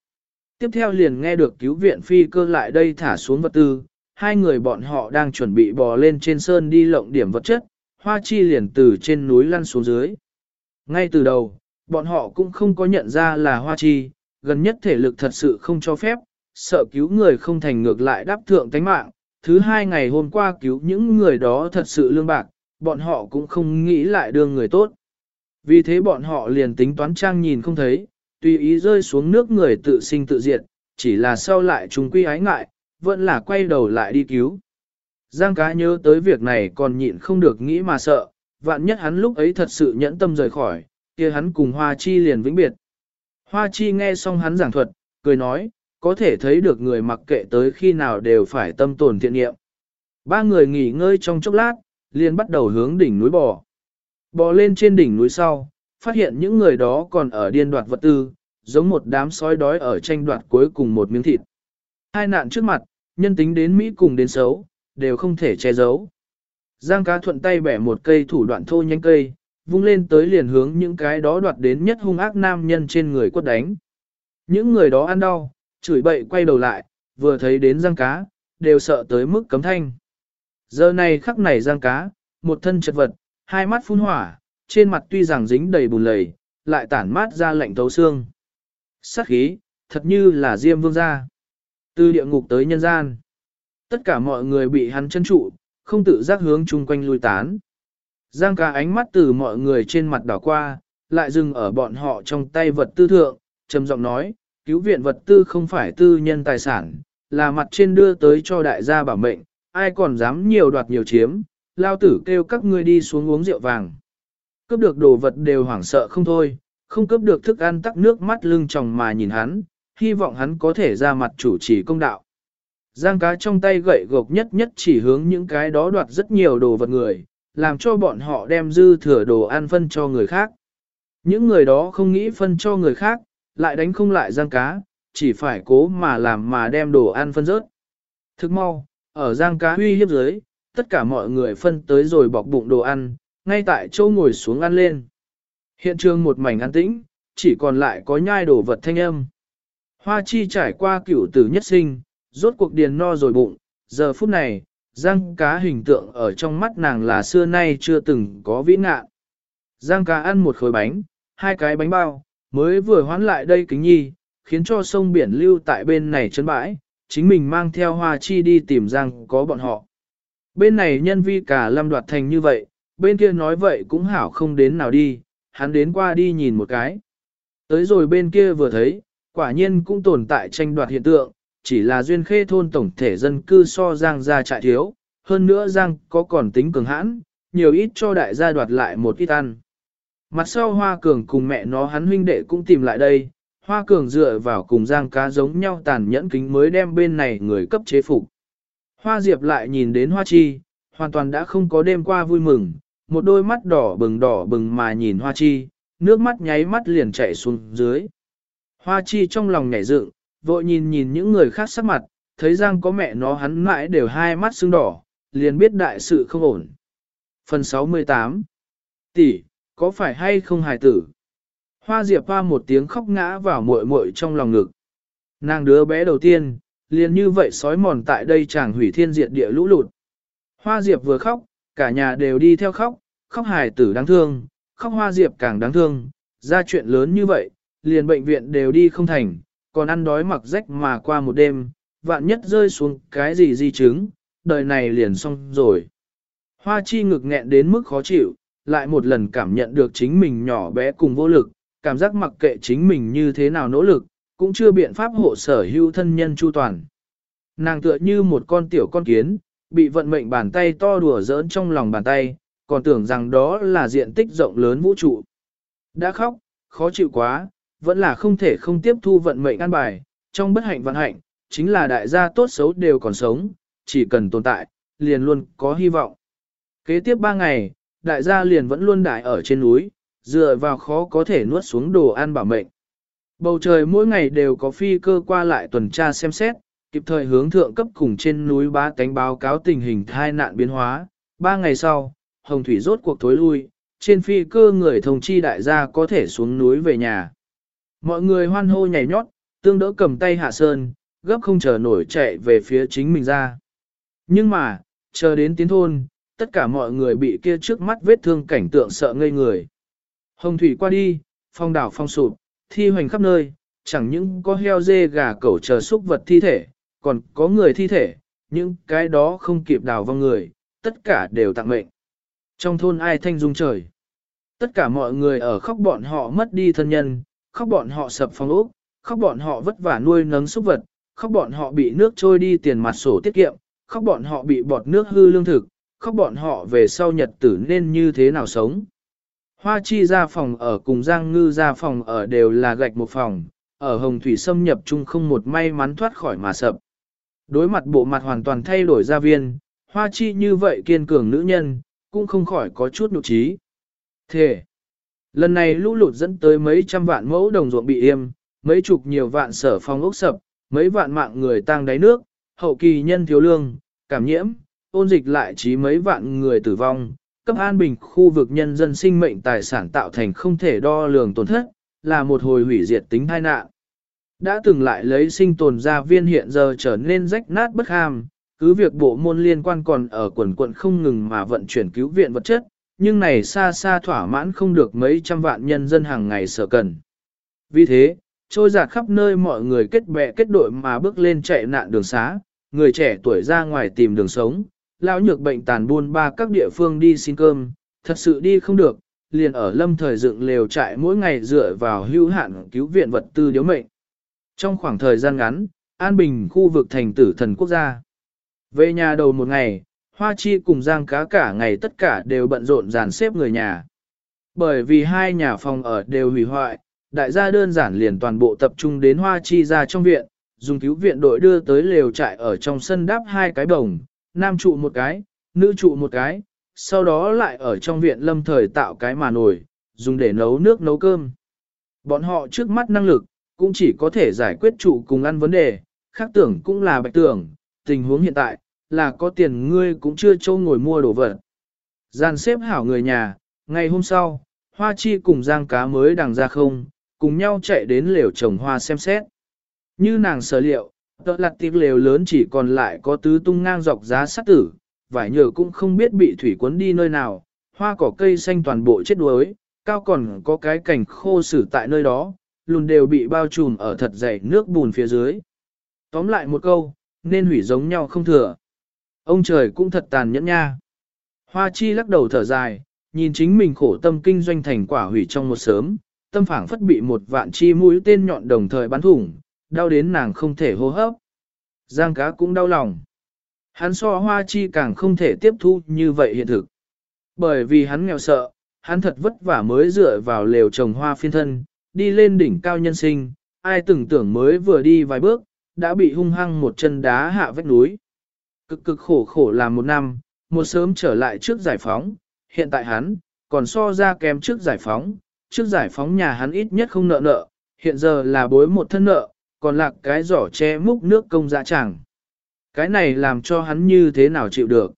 [SPEAKER 1] Tiếp theo liền nghe được cứu viện phi cơ lại đây thả xuống vật tư, hai người bọn họ đang chuẩn bị bò lên trên sơn đi lộng điểm vật chất, hoa chi liền từ trên núi lăn xuống dưới. Ngay từ đầu, bọn họ cũng không có nhận ra là hoa chi, gần nhất thể lực thật sự không cho phép, sợ cứu người không thành ngược lại đáp thượng tánh mạng. Thứ hai ngày hôm qua cứu những người đó thật sự lương bạc, bọn họ cũng không nghĩ lại đương người tốt. Vì thế bọn họ liền tính toán trang nhìn không thấy, tùy ý rơi xuống nước người tự sinh tự diệt, chỉ là sau lại chúng quy ái ngại, vẫn là quay đầu lại đi cứu. Giang cá nhớ tới việc này còn nhịn không được nghĩ mà sợ, vạn nhất hắn lúc ấy thật sự nhẫn tâm rời khỏi, kia hắn cùng Hoa Chi liền vĩnh biệt. Hoa Chi nghe xong hắn giảng thuật, cười nói, có thể thấy được người mặc kệ tới khi nào đều phải tâm tồn thiện nghiệm. Ba người nghỉ ngơi trong chốc lát, liền bắt đầu hướng đỉnh núi bò. Bò lên trên đỉnh núi sau, phát hiện những người đó còn ở điên đoạt vật tư, giống một đám sói đói ở tranh đoạt cuối cùng một miếng thịt. Hai nạn trước mặt, nhân tính đến Mỹ cùng đến xấu, đều không thể che giấu. Giang cá thuận tay bẻ một cây thủ đoạn thô nhánh cây, vung lên tới liền hướng những cái đó đoạt đến nhất hung ác nam nhân trên người quất đánh. Những người đó ăn đau, chửi bậy quay đầu lại, vừa thấy đến giang cá, đều sợ tới mức cấm thanh. Giờ này khắc này giang cá, một thân chật vật, hai mắt phun hỏa, trên mặt tuy rằng dính đầy bùn lầy, lại tản mát ra lạnh thấu xương. Sát khí, thật như là diêm vương gia. Từ địa ngục tới nhân gian. Tất cả mọi người bị hắn chân trụ, không tự giác hướng chung quanh lui tán. Giang ca ánh mắt từ mọi người trên mặt đảo qua, lại dừng ở bọn họ trong tay vật tư thượng, trầm giọng nói, cứu viện vật tư không phải tư nhân tài sản, là mặt trên đưa tới cho đại gia bảo mệnh, ai còn dám nhiều đoạt nhiều chiếm, lao tử kêu các ngươi đi xuống uống rượu vàng. Cướp được đồ vật đều hoảng sợ không thôi, không cướp được thức ăn tắc nước mắt lưng tròng mà nhìn hắn, hy vọng hắn có thể ra mặt chủ trì công đạo. Giang cá trong tay gậy gộc nhất nhất chỉ hướng những cái đó đoạt rất nhiều đồ vật người, làm cho bọn họ đem dư thừa đồ ăn phân cho người khác. Những người đó không nghĩ phân cho người khác, lại đánh không lại giang cá, chỉ phải cố mà làm mà đem đồ ăn phân rớt. Thức mau, ở giang cá huy hiếp dưới, tất cả mọi người phân tới rồi bọc bụng đồ ăn, ngay tại chỗ ngồi xuống ăn lên. Hiện trường một mảnh an tĩnh, chỉ còn lại có nhai đồ vật thanh âm. Hoa chi trải qua cửu tử nhất sinh, rốt cuộc điền no rồi bụng, giờ phút này, giang cá hình tượng ở trong mắt nàng là xưa nay chưa từng có vĩ ngạ. Giang cá ăn một khối bánh, hai cái bánh bao, mới vừa hoán lại đây kính nhi, khiến cho sông biển lưu tại bên này chân bãi, chính mình mang theo hoa chi đi tìm giang có bọn họ. Bên này nhân vi cả lâm đoạt thành như vậy, bên kia nói vậy cũng hảo không đến nào đi, hắn đến qua đi nhìn một cái. Tới rồi bên kia vừa thấy, quả nhiên cũng tồn tại tranh đoạt hiện tượng, chỉ là duyên khê thôn tổng thể dân cư so giang ra trại thiếu, hơn nữa Giang có còn tính cường hãn, nhiều ít cho đại gia đoạt lại một ít ăn. Mặt sau Hoa Cường cùng mẹ nó hắn huynh đệ cũng tìm lại đây, Hoa Cường dựa vào cùng Giang cá giống nhau tàn nhẫn kính mới đem bên này người cấp chế phục. Hoa Diệp lại nhìn đến Hoa Chi, hoàn toàn đã không có đêm qua vui mừng, một đôi mắt đỏ bừng đỏ bừng mà nhìn Hoa Chi, nước mắt nháy mắt liền chảy xuống dưới. Hoa Chi trong lòng nhảy dựng, vội nhìn nhìn những người khác sắc mặt, thấy Giang có mẹ nó hắn mãi đều hai mắt sưng đỏ, liền biết đại sự không ổn. Phần 68 Tỷ, có phải hay không hài tử? Hoa Diệp hoa một tiếng khóc ngã vào muội muội trong lòng ngực. Nàng đứa bé đầu tiên, liền như vậy sói mòn tại đây chàng hủy thiên diệt địa lũ lụt. Hoa Diệp vừa khóc, cả nhà đều đi theo khóc, khóc hài tử đáng thương, khóc Hoa Diệp càng đáng thương, ra chuyện lớn như vậy, liền bệnh viện đều đi không thành, còn ăn đói mặc rách mà qua một đêm, vạn nhất rơi xuống cái gì di chứng, đời này liền xong rồi. Hoa chi ngực nghẹn đến mức khó chịu, lại một lần cảm nhận được chính mình nhỏ bé cùng vô lực, cảm giác mặc kệ chính mình như thế nào nỗ lực, cũng chưa biện pháp hộ sở hữu thân nhân chu toàn. Nàng tựa như một con tiểu con kiến, bị vận mệnh bàn tay to đùa giỡn trong lòng bàn tay, còn tưởng rằng đó là diện tích rộng lớn vũ trụ. Đã khóc, khó chịu quá, vẫn là không thể không tiếp thu vận mệnh an bài, trong bất hạnh vận hạnh, chính là đại gia tốt xấu đều còn sống, chỉ cần tồn tại, liền luôn có hy vọng. Kế tiếp ba ngày, đại gia liền vẫn luôn đại ở trên núi, dựa vào khó có thể nuốt xuống đồ ăn bảo mệnh. Bầu trời mỗi ngày đều có phi cơ qua lại tuần tra xem xét, kịp thời hướng thượng cấp cùng trên núi ba cánh báo cáo tình hình thai nạn biến hóa. Ba ngày sau, Hồng Thủy rốt cuộc thối lui, trên phi cơ người thông chi đại gia có thể xuống núi về nhà. Mọi người hoan hô nhảy nhót, tương đỡ cầm tay hạ sơn, gấp không chờ nổi chạy về phía chính mình ra. Nhưng mà, chờ đến tiến thôn, tất cả mọi người bị kia trước mắt vết thương cảnh tượng sợ ngây người. Hồng thủy qua đi, phong đảo phong sụp, thi hoành khắp nơi, chẳng những có heo dê gà cẩu chờ xúc vật thi thể, còn có người thi thể, những cái đó không kịp đào vong người, tất cả đều tặng mệnh. Trong thôn ai thanh dung trời. Tất cả mọi người ở khóc bọn họ mất đi thân nhân, khóc bọn họ sập phòng ốc, khóc bọn họ vất vả nuôi nấng súc vật, khóc bọn họ bị nước trôi đi tiền mặt sổ tiết kiệm, khóc bọn họ bị bọt nước hư lương thực, khóc bọn họ về sau nhật tử nên như thế nào sống. Hoa chi ra phòng ở cùng Giang Ngư ra phòng ở đều là gạch một phòng, ở Hồng Thủy xâm nhập chung không một may mắn thoát khỏi mà sập. Đối mặt bộ mặt hoàn toàn thay đổi gia viên, Hoa chi như vậy kiên cường nữ nhân, cũng không khỏi có chút nhục trí. Thế, lần này lũ lụt dẫn tới mấy trăm vạn mẫu đồng ruộng bị im, mấy chục nhiều vạn sở phong ốc sập, mấy vạn mạng người tang đáy nước, hậu kỳ nhân thiếu lương, cảm nhiễm, ôn dịch lại chí mấy vạn người tử vong, cấp an bình khu vực nhân dân sinh mệnh tài sản tạo thành không thể đo lường tổn thất, là một hồi hủy diệt tính tai nạn. Đã từng lại lấy sinh tồn ra viên hiện giờ trở nên rách nát bất ham, cứ việc bộ môn liên quan còn ở quần quận không ngừng mà vận chuyển cứu viện vật chất, nhưng này xa xa thỏa mãn không được mấy trăm vạn nhân dân hàng ngày sở cần. Vì thế, trôi giạt khắp nơi mọi người kết bè kết đội mà bước lên chạy nạn đường xá, người trẻ tuổi ra ngoài tìm đường sống, lão nhược bệnh tàn buôn ba các địa phương đi xin cơm, thật sự đi không được, liền ở lâm thời dựng lều trại mỗi ngày dựa vào hữu hạn cứu viện vật tư điếu mệnh. Trong khoảng thời gian ngắn, An Bình khu vực thành tử thần quốc gia. Về nhà đầu một ngày, Hoa Chi cùng Giang cá cả ngày tất cả đều bận rộn dàn xếp người nhà. Bởi vì hai nhà phòng ở đều hủy hoại, đại gia đơn giản liền toàn bộ tập trung đến Hoa Chi ra trong viện, dùng cứu viện đội đưa tới lều trại ở trong sân đáp hai cái bồng, nam trụ một cái, nữ trụ một cái, sau đó lại ở trong viện lâm thời tạo cái mà nổi dùng để nấu nước nấu cơm. Bọn họ trước mắt năng lực, cũng chỉ có thể giải quyết trụ cùng ăn vấn đề, khác tưởng cũng là bạch tưởng, tình huống hiện tại, là có tiền ngươi cũng chưa châu ngồi mua đồ vật. Gian xếp hảo người nhà, ngày hôm sau, Hoa Chi cùng Giang cá mới đằng ra không, cùng nhau chạy đến lều trồng hoa xem xét. Như nàng sở liệu, tợ lặt tiệc lều lớn chỉ còn lại có tứ tung ngang dọc giá sắt tử, vải nhờ cũng không biết bị thủy cuốn đi nơi nào, hoa cỏ cây xanh toàn bộ chết đuối, cao còn có cái cảnh khô sử tại nơi đó, lùn đều bị bao trùm ở thật dày nước bùn phía dưới. Tóm lại một câu, nên hủy giống nhau không thừa. Ông trời cũng thật tàn nhẫn nha. Hoa chi lắc đầu thở dài, nhìn chính mình khổ tâm kinh doanh thành quả hủy trong một sớm, tâm phảng phất bị một vạn chi mũi tên nhọn đồng thời bắn thủng, đau đến nàng không thể hô hấp. Giang cá cũng đau lòng. Hắn so hoa chi càng không thể tiếp thu như vậy hiện thực. Bởi vì hắn nghèo sợ, hắn thật vất vả mới dựa vào lều trồng hoa phiên thân, đi lên đỉnh cao nhân sinh, ai từng tưởng mới vừa đi vài bước, đã bị hung hăng một chân đá hạ vách núi. Cực cực khổ khổ làm một năm, một sớm trở lại trước giải phóng, hiện tại hắn, còn so ra kém trước giải phóng, trước giải phóng nhà hắn ít nhất không nợ nợ, hiện giờ là bối một thân nợ, còn lạc cái giỏ che múc nước công dạ chẳng. Cái này làm cho hắn như thế nào chịu được.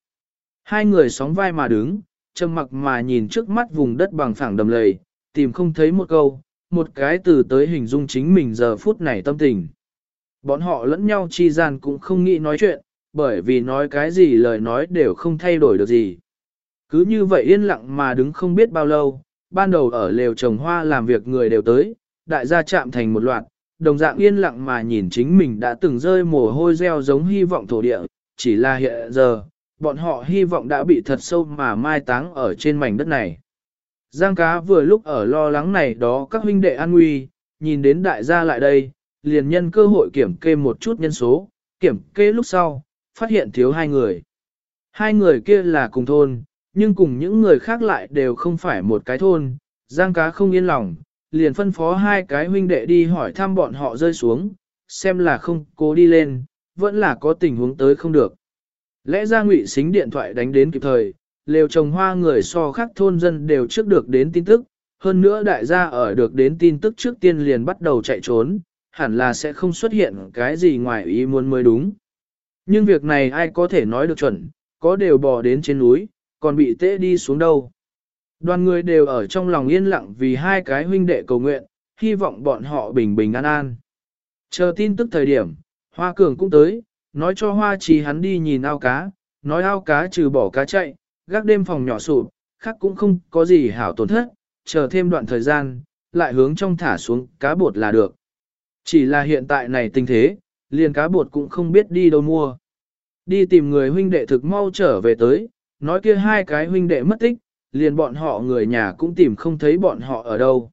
[SPEAKER 1] Hai người sóng vai mà đứng, trầm mặc mà nhìn trước mắt vùng đất bằng phẳng đầm lầy, tìm không thấy một câu, một cái từ tới hình dung chính mình giờ phút này tâm tình. Bọn họ lẫn nhau chi gian cũng không nghĩ nói chuyện, bởi vì nói cái gì lời nói đều không thay đổi được gì. Cứ như vậy yên lặng mà đứng không biết bao lâu, ban đầu ở lều trồng hoa làm việc người đều tới, đại gia chạm thành một loạt, đồng dạng yên lặng mà nhìn chính mình đã từng rơi mồ hôi reo giống hy vọng thổ địa, chỉ là hiện giờ, bọn họ hy vọng đã bị thật sâu mà mai táng ở trên mảnh đất này. Giang cá vừa lúc ở lo lắng này đó các huynh đệ an nguy, nhìn đến đại gia lại đây, liền nhân cơ hội kiểm kê một chút nhân số, kiểm kê lúc sau, phát hiện thiếu hai người. Hai người kia là cùng thôn, nhưng cùng những người khác lại đều không phải một cái thôn, giang cá không yên lòng, liền phân phó hai cái huynh đệ đi hỏi thăm bọn họ rơi xuống, xem là không cố đi lên, vẫn là có tình huống tới không được. Lẽ ra ngụy xính điện thoại đánh đến kịp thời, lều trồng hoa người so khác thôn dân đều trước được đến tin tức, hơn nữa đại gia ở được đến tin tức trước tiên liền bắt đầu chạy trốn, hẳn là sẽ không xuất hiện cái gì ngoài ý muốn mới đúng. Nhưng việc này ai có thể nói được chuẩn, có đều bò đến trên núi, còn bị tễ đi xuống đâu. Đoàn người đều ở trong lòng yên lặng vì hai cái huynh đệ cầu nguyện, hy vọng bọn họ bình bình an an. Chờ tin tức thời điểm, Hoa Cường cũng tới, nói cho Hoa Trì hắn đi nhìn ao cá, nói ao cá trừ bỏ cá chạy, gác đêm phòng nhỏ sụp, khác cũng không có gì hảo tổn thất, chờ thêm đoạn thời gian, lại hướng trong thả xuống cá bột là được. Chỉ là hiện tại này tình thế, liền cá bột cũng không biết đi đâu mua. Đi tìm người huynh đệ thực mau trở về tới, nói kia hai cái huynh đệ mất tích, liền bọn họ người nhà cũng tìm không thấy bọn họ ở đâu.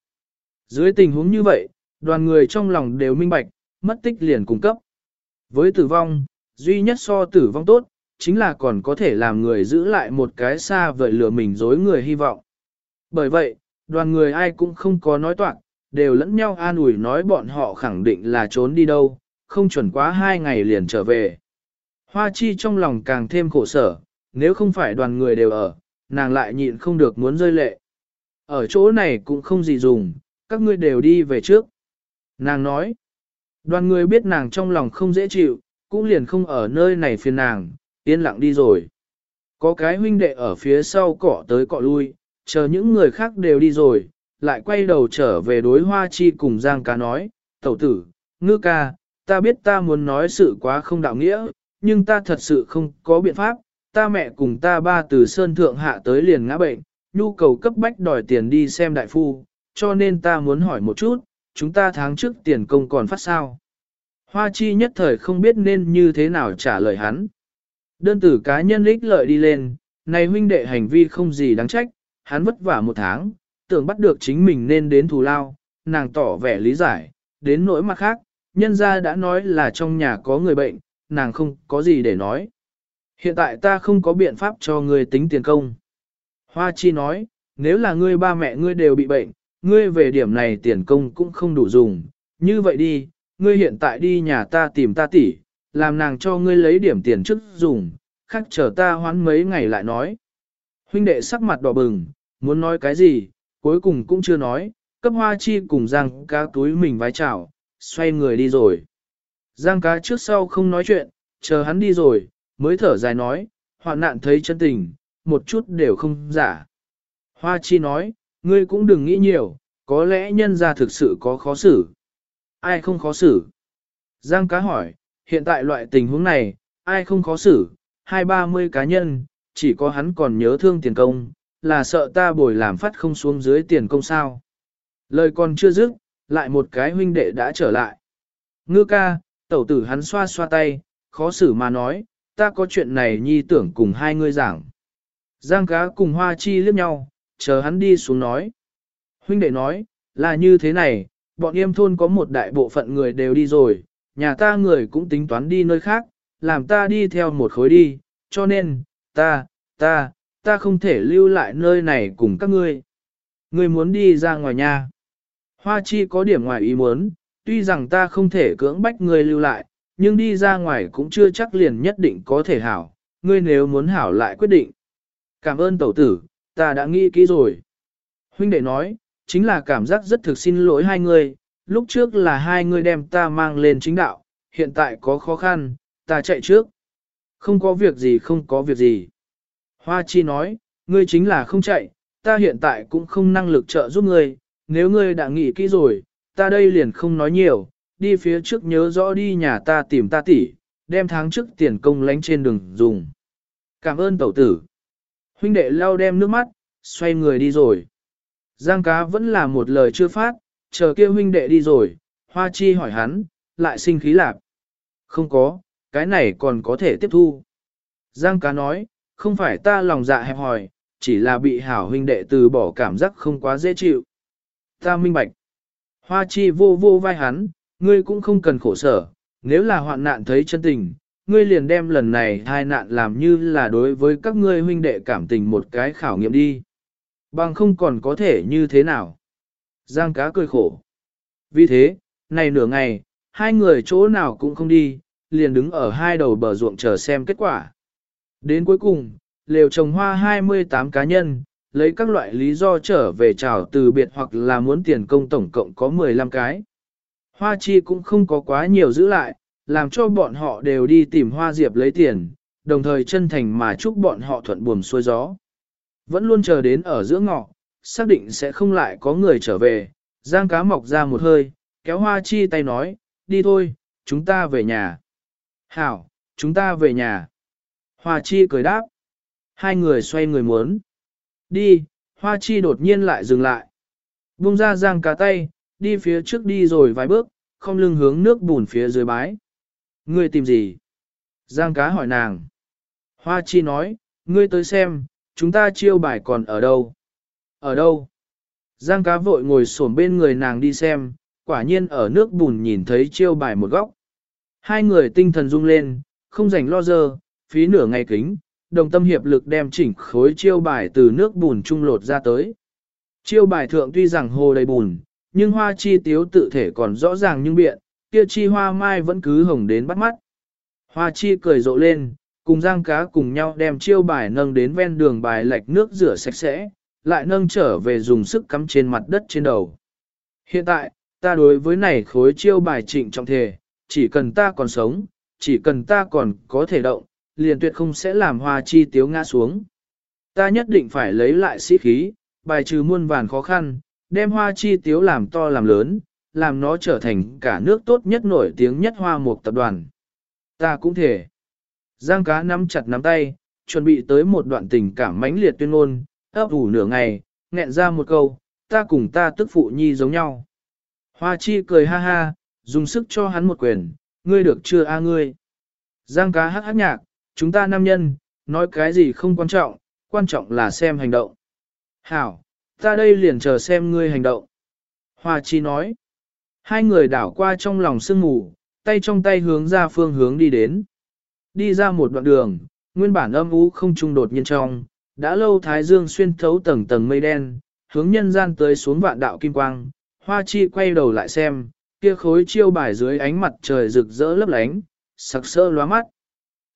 [SPEAKER 1] Dưới tình huống như vậy, đoàn người trong lòng đều minh bạch, mất tích liền cung cấp. Với tử vong, duy nhất so tử vong tốt, chính là còn có thể làm người giữ lại một cái xa vời lừa mình dối người hy vọng. Bởi vậy, đoàn người ai cũng không có nói toạc, đều lẫn nhau an ủi nói bọn họ khẳng định là trốn đi đâu, không chuẩn quá hai ngày liền trở về. Hoa chi trong lòng càng thêm khổ sở, nếu không phải đoàn người đều ở, nàng lại nhịn không được muốn rơi lệ. Ở chỗ này cũng không gì dùng, các ngươi đều đi về trước. Nàng nói, đoàn người biết nàng trong lòng không dễ chịu, cũng liền không ở nơi này phiền nàng, yên lặng đi rồi. Có cái huynh đệ ở phía sau cỏ tới cọ lui, chờ những người khác đều đi rồi, lại quay đầu trở về đối hoa chi cùng Giang ca nói, tẩu tử, ngư ca, ta biết ta muốn nói sự quá không đạo nghĩa, nhưng ta thật sự không có biện pháp, ta mẹ cùng ta ba từ Sơn Thượng hạ tới liền ngã bệnh, nhu cầu cấp bách đòi tiền đi xem đại phu, cho nên ta muốn hỏi một chút, chúng ta tháng trước tiền công còn phát sao? Hoa chi nhất thời không biết nên như thế nào trả lời hắn. Đơn tử cá nhân ích lợi đi lên, này huynh đệ hành vi không gì đáng trách, hắn vất vả một tháng, tưởng bắt được chính mình nên đến thù lao, nàng tỏ vẻ lý giải, đến nỗi mặt khác, nhân gia đã nói là trong nhà có người bệnh, nàng không có gì để nói. Hiện tại ta không có biện pháp cho ngươi tính tiền công. Hoa chi nói, nếu là ngươi ba mẹ ngươi đều bị bệnh, ngươi về điểm này tiền công cũng không đủ dùng, như vậy đi, ngươi hiện tại đi nhà ta tìm ta tỷ, làm nàng cho ngươi lấy điểm tiền trước dùng, khắc chờ ta hoán mấy ngày lại nói. Huynh đệ sắc mặt đỏ bừng, muốn nói cái gì, cuối cùng cũng chưa nói, cấp hoa chi cùng Giang cá túi mình vái chào, xoay người đi rồi. Giang cá trước sau không nói chuyện, chờ hắn đi rồi, mới thở dài nói, hoạn nạn thấy chân tình, một chút đều không giả. Hoa chi nói, ngươi cũng đừng nghĩ nhiều, có lẽ nhân ra thực sự có khó xử. Ai không khó xử? Giang cá hỏi, hiện tại loại tình huống này, ai không khó xử, hai ba mươi cá nhân, chỉ có hắn còn nhớ thương tiền công, là sợ ta bồi làm phát không xuống dưới tiền công sao. Lời còn chưa dứt, lại một cái huynh đệ đã trở lại. Ngư ca, tẩu tử hắn xoa xoa tay, khó xử mà nói, ta có chuyện này nhi tưởng cùng hai ngươi giảng. Giang cá cùng hoa chi liếc nhau, chờ hắn đi xuống nói. Huynh đệ nói, là như thế này, bọn em thôn có một đại bộ phận người đều đi rồi, nhà ta người cũng tính toán đi nơi khác, làm ta đi theo một khối đi, cho nên, ta, ta, ta không thể lưu lại nơi này cùng các ngươi. Ngươi muốn đi ra ngoài nhà. Hoa chi có điểm ngoài ý muốn, tuy rằng ta không thể cưỡng bách ngươi lưu lại, nhưng đi ra ngoài cũng chưa chắc liền nhất định có thể hảo, ngươi nếu muốn hảo lại quyết định. Cảm ơn tẩu tử, ta đã nghĩ kỹ rồi. Huynh đệ nói, chính là cảm giác rất thực xin lỗi hai người, lúc trước là hai người đem ta mang lên chính đạo, hiện tại có khó khăn, ta chạy trước. Không có việc gì không có việc gì. Hoa chi nói, ngươi chính là không chạy, ta hiện tại cũng không năng lực trợ giúp ngươi, nếu ngươi đã nghĩ kỹ rồi, ta đây liền không nói nhiều, đi phía trước nhớ rõ đi nhà ta tìm ta tỷ, đem tháng trước tiền công lánh trên đường dùng. Cảm ơn tẩu tử. Huynh đệ lau đem nước mắt, xoay người đi rồi. Giang cá vẫn là một lời chưa phát, chờ kia huynh đệ đi rồi, hoa chi hỏi hắn, lại sinh khí lạc. Không có, cái này còn có thể tiếp thu. Giang cá nói, không phải ta lòng dạ hẹp hòi, chỉ là bị hảo huynh đệ từ bỏ cảm giác không quá dễ chịu. Ta minh bạch. Hoa chi vô vô vai hắn, ngươi cũng không cần khổ sở, nếu là hoạn nạn thấy chân tình, ngươi liền đem lần này hai nạn làm như là đối với các ngươi huynh đệ cảm tình một cái khảo nghiệm đi. Bằng không còn có thể như thế nào. Giang cá cười khổ. Vì thế, này nửa ngày, hai người chỗ nào cũng không đi, liền đứng ở hai đầu bờ ruộng chờ xem kết quả. Đến cuối cùng, lều trồng hoa 28 cá nhân, lấy các loại lý do trở về chào từ biệt hoặc là muốn tiền công tổng cộng có 15 cái. Hoa chi cũng không có quá nhiều giữ lại, làm cho bọn họ đều đi tìm hoa diệp lấy tiền, đồng thời chân thành mà chúc bọn họ thuận buồm xuôi gió. Vẫn luôn chờ đến ở giữa ngọ, xác định sẽ không lại có người trở về, giang cá mọc ra một hơi, kéo hoa chi tay nói, đi thôi, chúng ta về nhà. Hảo, chúng ta về nhà. Hoa chi cười đáp. Hai người xoay người muốn. Đi, hoa chi đột nhiên lại dừng lại. Bung ra giang cá tay, đi phía trước đi rồi vài bước, không lưng hướng nước bùn phía dưới bái. Ngươi tìm gì? Giang cá hỏi nàng. Hoa chi nói, ngươi tới xem, chúng ta chiêu bài còn ở đâu? Ở đâu? Giang cá vội ngồi xổm bên người nàng đi xem, quả nhiên ở nước bùn nhìn thấy chiêu bài một góc. Hai người tinh thần rung lên, không rảnh lo dơ, phí nửa ngày kính, đồng tâm hiệp lực đem chỉnh khối chiêu bài từ nước bùn trung lột ra tới. Chiêu bài thượng tuy rằng hồ đầy bùn, nhưng hoa chi tiếu tự thể còn rõ ràng nhưng biện, kia chi hoa mai vẫn cứ hồng đến bắt mắt. Hoa chi cười rộ lên, cùng giang cá cùng nhau đem chiêu bài nâng đến ven đường bài lạch nước rửa sạch sẽ, lại nâng trở về dùng sức cắm trên mặt đất trên đầu. Hiện tại, ta đối với này khối chiêu bài trịnh trọng thể, chỉ cần ta còn sống, chỉ cần ta còn có thể động, liền tuyệt không sẽ làm hoa chi tiếu ngã xuống. Ta nhất định phải lấy lại sĩ khí, bài trừ muôn vàn khó khăn, đem hoa chi tiếu làm to làm lớn, làm nó trở thành cả nước tốt nhất nổi tiếng nhất hoa mục tập đoàn. Ta cũng thể. Giang cá nắm chặt nắm tay, chuẩn bị tới một đoạn tình cảm mãnh liệt tuyên ngôn, ấp ủ nửa ngày, nghẹn ra một câu, ta cùng ta tức phụ nhi giống nhau. Hoa chi cười ha ha, dùng sức cho hắn một quyền, ngươi được chưa a ngươi. Giang cá hát hát nhạc, chúng ta nam nhân, nói cái gì không quan trọng, quan trọng là xem hành động. Hảo, ta đây liền chờ xem ngươi hành động. Hoa chi nói. Hai người đảo qua trong lòng sương mù, tay trong tay hướng ra phương hướng đi đến. Đi ra một đoạn đường, nguyên bản âm ú không trung đột nhiên trong, đã lâu thái dương xuyên thấu tầng tầng mây đen, hướng nhân gian tới xuống vạn đạo kim quang, hoa chi quay đầu lại xem, kia khối chiêu bài dưới ánh mặt trời rực rỡ lấp lánh, sặc sỡ lóa mắt.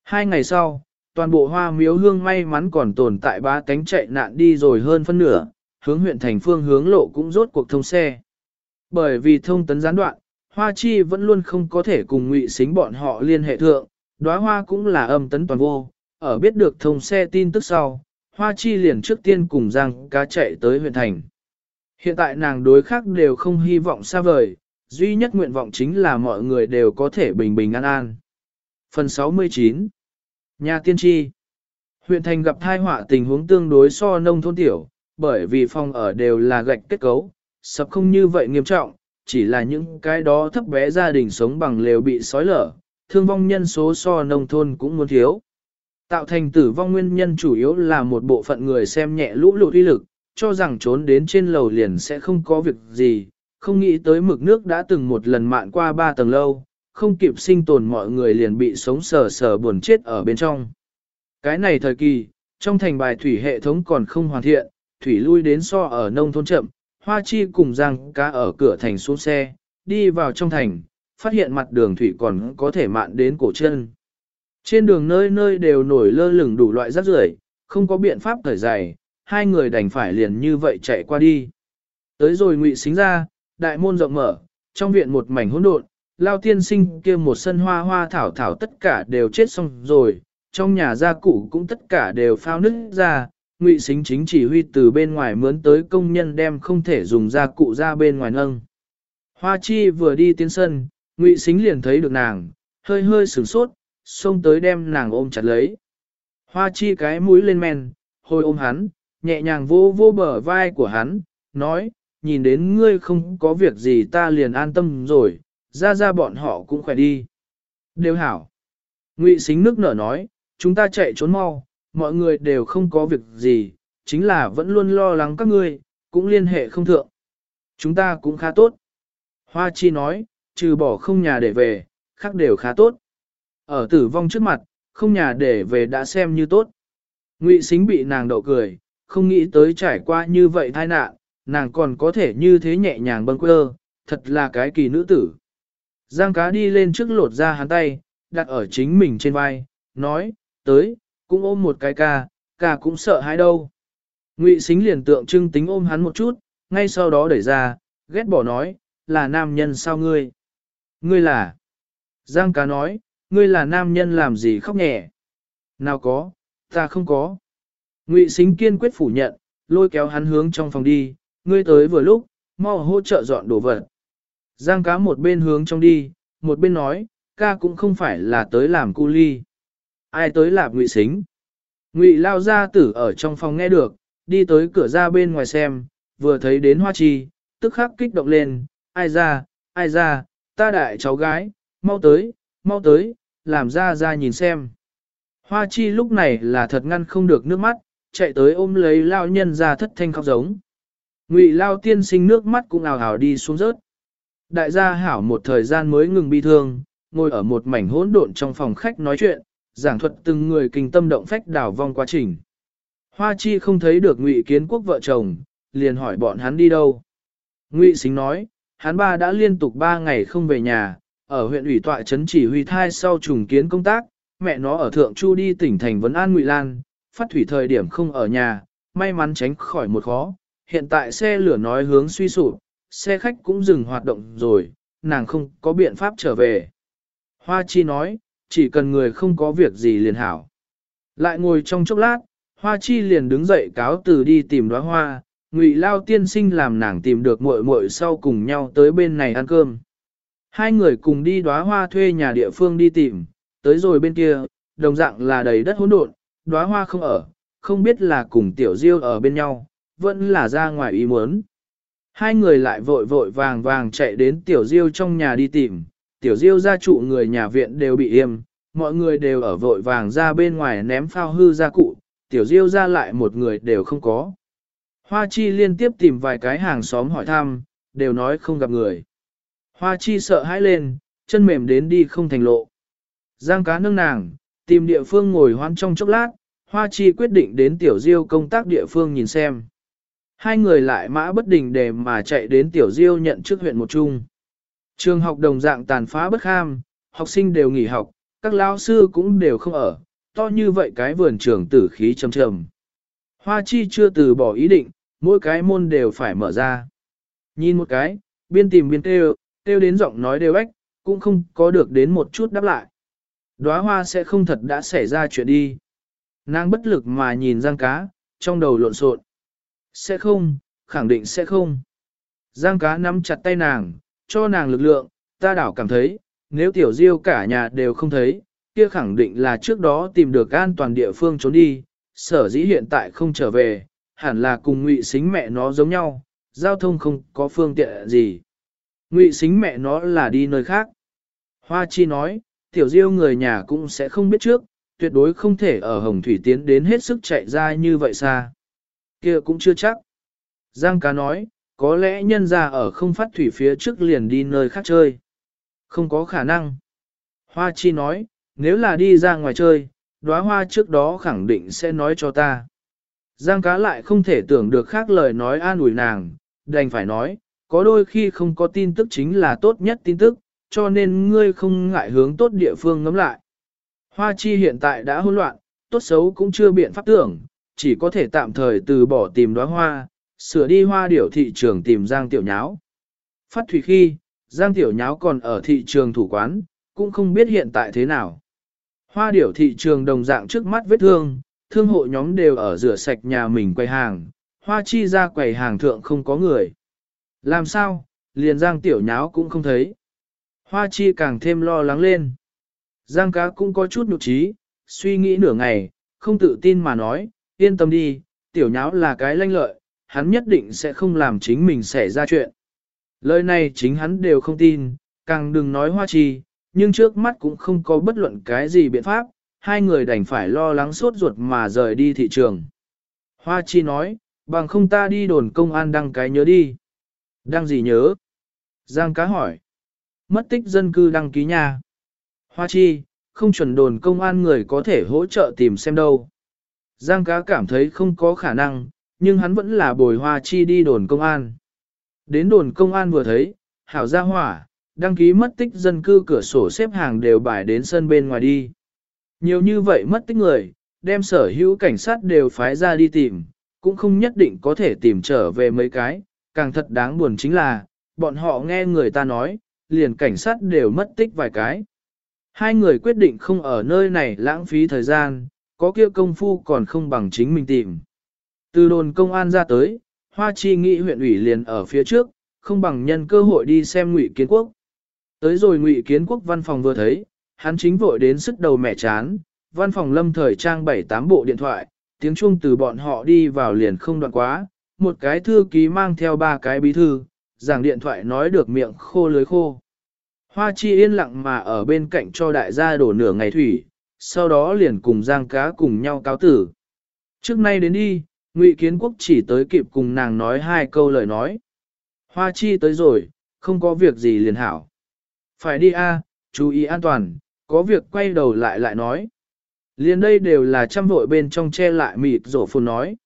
[SPEAKER 1] Hai ngày sau, toàn bộ hoa miếu hương may mắn còn tồn tại ba cánh chạy nạn đi rồi hơn phân nửa, hướng huyện thành phương hướng lộ cũng rốt cuộc thông xe. Bởi vì thông tấn gián đoạn, Hoa Chi vẫn luôn không có thể cùng ngụy xính bọn họ liên hệ thượng, đóa hoa cũng là âm tấn toàn vô, ở biết được thông xe tin tức sau, Hoa Chi liền trước tiên cùng Giang cá chạy tới huyện thành. Hiện tại nàng đối khác đều không hy vọng xa vời, duy nhất nguyện vọng chính là mọi người đều có thể bình bình an an. Phần 69 Nhà tiên tri Huyện thành gặp thai họa tình huống tương đối so nông thôn tiểu, bởi vì phòng ở đều là gạch kết cấu, sập không như vậy nghiêm trọng, chỉ là những cái đó thấp bé gia đình sống bằng lều bị sói lở, thương vong nhân số so nông thôn cũng muốn thiếu. Tạo thành tử vong nguyên nhân chủ yếu là một bộ phận người xem nhẹ lũ lụt uy lực, cho rằng trốn đến trên lầu liền sẽ không có việc gì, không nghĩ tới mực nước đã từng một lần mạn qua ba tầng lâu, không kịp sinh tồn mọi người liền bị sống sờ sờ buồn chết ở bên trong. Cái này thời kỳ, trong thành bài thủy hệ thống còn không hoàn thiện, thủy lui đến so ở nông thôn chậm, hoa chi cùng giang cá ở cửa thành xuống xe, đi vào trong thành, phát hiện mặt đường thủy còn có thể mạn đến cổ chân. Trên đường nơi nơi đều nổi lơ lửng đủ loại rác rưởi, không có biện pháp thời dài, hai người đành phải liền như vậy chạy qua đi. Tới rồi ngụy xính ra, đại môn rộng mở, trong viện một mảnh hỗn độn, lao tiên sinh kia một sân hoa hoa thảo thảo tất cả đều chết xong rồi, trong nhà gia cụ cũng tất cả đều phao nứt ra, ngụy xính chính chỉ huy từ bên ngoài mướn tới công nhân đem không thể dùng gia cụ ra bên ngoài nâng. Hoa chi vừa đi tiến sân, ngụy xính liền thấy được nàng, hơi hơi sửng sốt, xông tới đem nàng ôm chặt lấy. Hoa chi cái mũi lên men, hồi ôm hắn, nhẹ nhàng vô vô bờ vai của hắn, nói, nhìn đến ngươi không có việc gì ta liền an tâm rồi, ra ra bọn họ cũng khỏe đi. Đều hảo. Ngụy xính nước nở nói, chúng ta chạy trốn mau, mọi người đều không có việc gì, chính là vẫn luôn lo lắng các ngươi, cũng liên hệ không thượng. Chúng ta cũng khá tốt. Hoa chi nói, trừ bỏ không nhà để về, khác đều khá tốt. Ở tử vong trước mặt, không nhà để về đã xem như tốt. Ngụy xính bị nàng đậu cười, không nghĩ tới trải qua như vậy tai nạn, nàng còn có thể như thế nhẹ nhàng bâng quơ, thật là cái kỳ nữ tử. Giang cá đi lên trước lột ra hắn tay, đặt ở chính mình trên vai, nói, tới, cũng ôm một cái ca, ca cũng sợ hãi đâu. Ngụy xính liền tượng trưng tính ôm hắn một chút, ngay sau đó đẩy ra, ghét bỏ nói, là nam nhân sao ngươi? Ngươi là? Giang cá nói, ngươi là nam nhân làm gì khóc nhẹ? Nào có, ta không có. Ngụy xính kiên quyết phủ nhận, lôi kéo hắn hướng trong phòng đi, ngươi tới vừa lúc, mau hỗ trợ dọn đồ vật. Giang cá một bên hướng trong đi, một bên nói, ca cũng không phải là tới làm cu ly. Ai tới làm ngụy xính? Ngụy lao ra tử ở trong phòng nghe được, đi tới cửa ra bên ngoài xem, vừa thấy đến hoa chi, tức khắc kích động lên, ai ra, ai ra, ta đại cháu gái, mau tới, mau tới, làm ra ra nhìn xem. Hoa chi lúc này là thật ngăn không được nước mắt, chạy tới ôm lấy lao nhân ra thất thanh khóc giống. Ngụy lao tiên sinh nước mắt cũng ào ào đi xuống rớt. Đại gia hảo một thời gian mới ngừng bi thương, ngồi ở một mảnh hỗn độn trong phòng khách nói chuyện, giảng thuật từng người kinh tâm động phách đảo vong quá trình. Hoa chi không thấy được ngụy kiến quốc vợ chồng, liền hỏi bọn hắn đi đâu. Ngụy xính nói, hắn ba đã liên tục ba ngày không về nhà, ở huyện ủy tọa trấn chỉ huy thai sau trùng kiến công tác, mẹ nó ở Thượng Chu đi tỉnh thành Vấn An Ngụy Lan, phát thủy thời điểm không ở nhà, may mắn tránh khỏi một khó, hiện tại xe lửa nói hướng suy sụp, xe khách cũng dừng hoạt động rồi, nàng không có biện pháp trở về. Hoa Chi nói, chỉ cần người không có việc gì liền hảo. Lại ngồi trong chốc lát, Hoa Chi liền đứng dậy cáo từ đi tìm đóa hoa, Ngụy Lao tiên sinh làm nàng tìm được muội muội sau cùng nhau tới bên này ăn cơm. Hai người cùng đi đóa hoa thuê nhà địa phương đi tìm, tới rồi bên kia, đồng dạng là đầy đất hỗn độn, đóa hoa không ở, không biết là cùng tiểu diêu ở bên nhau, vẫn là ra ngoài ý muốn. Hai người lại vội vội vàng vàng chạy đến tiểu diêu trong nhà đi tìm, tiểu diêu gia trụ người nhà viện đều bị im, mọi người đều ở vội vàng ra bên ngoài ném phao hư gia cụ, tiểu diêu ra lại một người đều không có. Hoa chi liên tiếp tìm vài cái hàng xóm hỏi thăm, đều nói không gặp người. Hoa chi sợ hãi lên, chân mềm đến đi không thành lộ. Giang cá nâng nàng, tìm địa phương ngồi hoan trong chốc lát, Hoa chi quyết định đến tiểu diêu công tác địa phương nhìn xem. Hai người lại mã bất đình để mà chạy đến tiểu diêu nhận chức huyện một chung. Trường học đồng dạng tàn phá bất kham, học sinh đều nghỉ học, các lao sư cũng đều không ở, to như vậy cái vườn trường tử khí trầm trầm. Hoa chi chưa từ bỏ ý định, mỗi cái môn đều phải mở ra. Nhìn một cái, biên tìm biên kêu, kêu đến giọng nói đều ếch, cũng không có được đến một chút đáp lại. Đóa hoa sẽ không thật đã xảy ra chuyện đi. Nàng bất lực mà nhìn giang cá, trong đầu lộn xộn. Sẽ không, khẳng định sẽ không. Giang cá nắm chặt tay nàng, cho nàng lực lượng, ta đảo cảm thấy, nếu tiểu diêu cả nhà đều không thấy, kia khẳng định là trước đó tìm được an toàn địa phương trốn đi, sở dĩ hiện tại không trở về, hẳn là cùng ngụy xính mẹ nó giống nhau, giao thông không có phương tiện gì. Ngụy xính mẹ nó là đi nơi khác. Hoa chi nói, tiểu diêu người nhà cũng sẽ không biết trước, tuyệt đối không thể ở Hồng Thủy tiến đến hết sức chạy ra như vậy xa. kia cũng chưa chắc. Giang cá nói, có lẽ nhân ra ở không phát thủy phía trước liền đi nơi khác chơi. Không có khả năng. Hoa chi nói, nếu là đi ra ngoài chơi, đóa hoa trước đó khẳng định sẽ nói cho ta. Giang cá lại không thể tưởng được khác lời nói an ủi nàng, đành phải nói, có đôi khi không có tin tức chính là tốt nhất tin tức, cho nên ngươi không ngại hướng tốt địa phương ngắm lại. Hoa chi hiện tại đã hỗn loạn, tốt xấu cũng chưa biện pháp tưởng, chỉ có thể tạm thời từ bỏ tìm đóa hoa, sửa đi hoa điểu thị trường tìm Giang Tiểu Nháo. Phát thủy khi, Giang Tiểu Nháo còn ở thị trường thủ quán, cũng không biết hiện tại thế nào. Hoa điểu thị trường đồng dạng trước mắt vết thương, thương hộ nhóm đều ở rửa sạch nhà mình quầy hàng, hoa chi ra quầy hàng thượng không có người. Làm sao, liền Giang Tiểu Nháo cũng không thấy. Hoa chi càng thêm lo lắng lên. Giang cá cũng có chút nhục trí, suy nghĩ nửa ngày, không tự tin mà nói, yên tâm đi, Tiểu Nháo là cái lanh lợi, hắn nhất định sẽ không làm chính mình xảy ra chuyện. Lời này chính hắn đều không tin, càng đừng nói hoa chi, nhưng trước mắt cũng không có bất luận cái gì biện pháp, hai người đành phải lo lắng sốt ruột mà rời đi thị trường. Hoa chi nói, bằng không ta đi đồn công an đăng cái nhớ đi đang gì nhớ? Giang cá hỏi. Mất tích dân cư đăng ký nhà. Hoa chi, không chuẩn đồn công an người có thể hỗ trợ tìm xem đâu. Giang cá cảm thấy không có khả năng, nhưng hắn vẫn là bồi hoa chi đi đồn công an. Đến đồn công an vừa thấy, hảo gia hỏa, đăng ký mất tích dân cư cửa sổ xếp hàng đều bài đến sân bên ngoài đi. Nhiều như vậy mất tích người, đem sở hữu cảnh sát đều phái ra đi tìm, cũng không nhất định có thể tìm trở về mấy cái, càng thật đáng buồn chính là, bọn họ nghe người ta nói, liền cảnh sát đều mất tích vài cái. Hai người quyết định không ở nơi này lãng phí thời gian, có kia công phu còn không bằng chính mình tìm. Từ đồn công an ra tới, Hoa Chi nghĩ huyện ủy liền ở phía trước, không bằng nhân cơ hội đi xem Ngụy Kiến Quốc. Tới rồi Ngụy Kiến Quốc văn phòng vừa thấy, hắn chính vội đến sức đầu mẹ chán, văn phòng lâm thời trang bảy tám bộ điện thoại, tiếng chuông từ bọn họ đi vào liền không đoạn quá, một cái thư ký mang theo ba cái bí thư, giảng điện thoại nói được miệng khô lưới khô. Hoa chi yên lặng mà ở bên cạnh cho đại gia đổ nửa ngày thủy, sau đó liền cùng giang cá cùng nhau cáo tử. Trước nay đến đi, Ngụy Kiến Quốc chỉ tới kịp cùng nàng nói hai câu lời nói. Hoa chi tới rồi, không có việc gì liền hảo. Phải đi a, chú ý an toàn, có việc quay đầu lại lại nói. Liền đây đều là trăm vội bên trong che lại mịt rổ phù nói.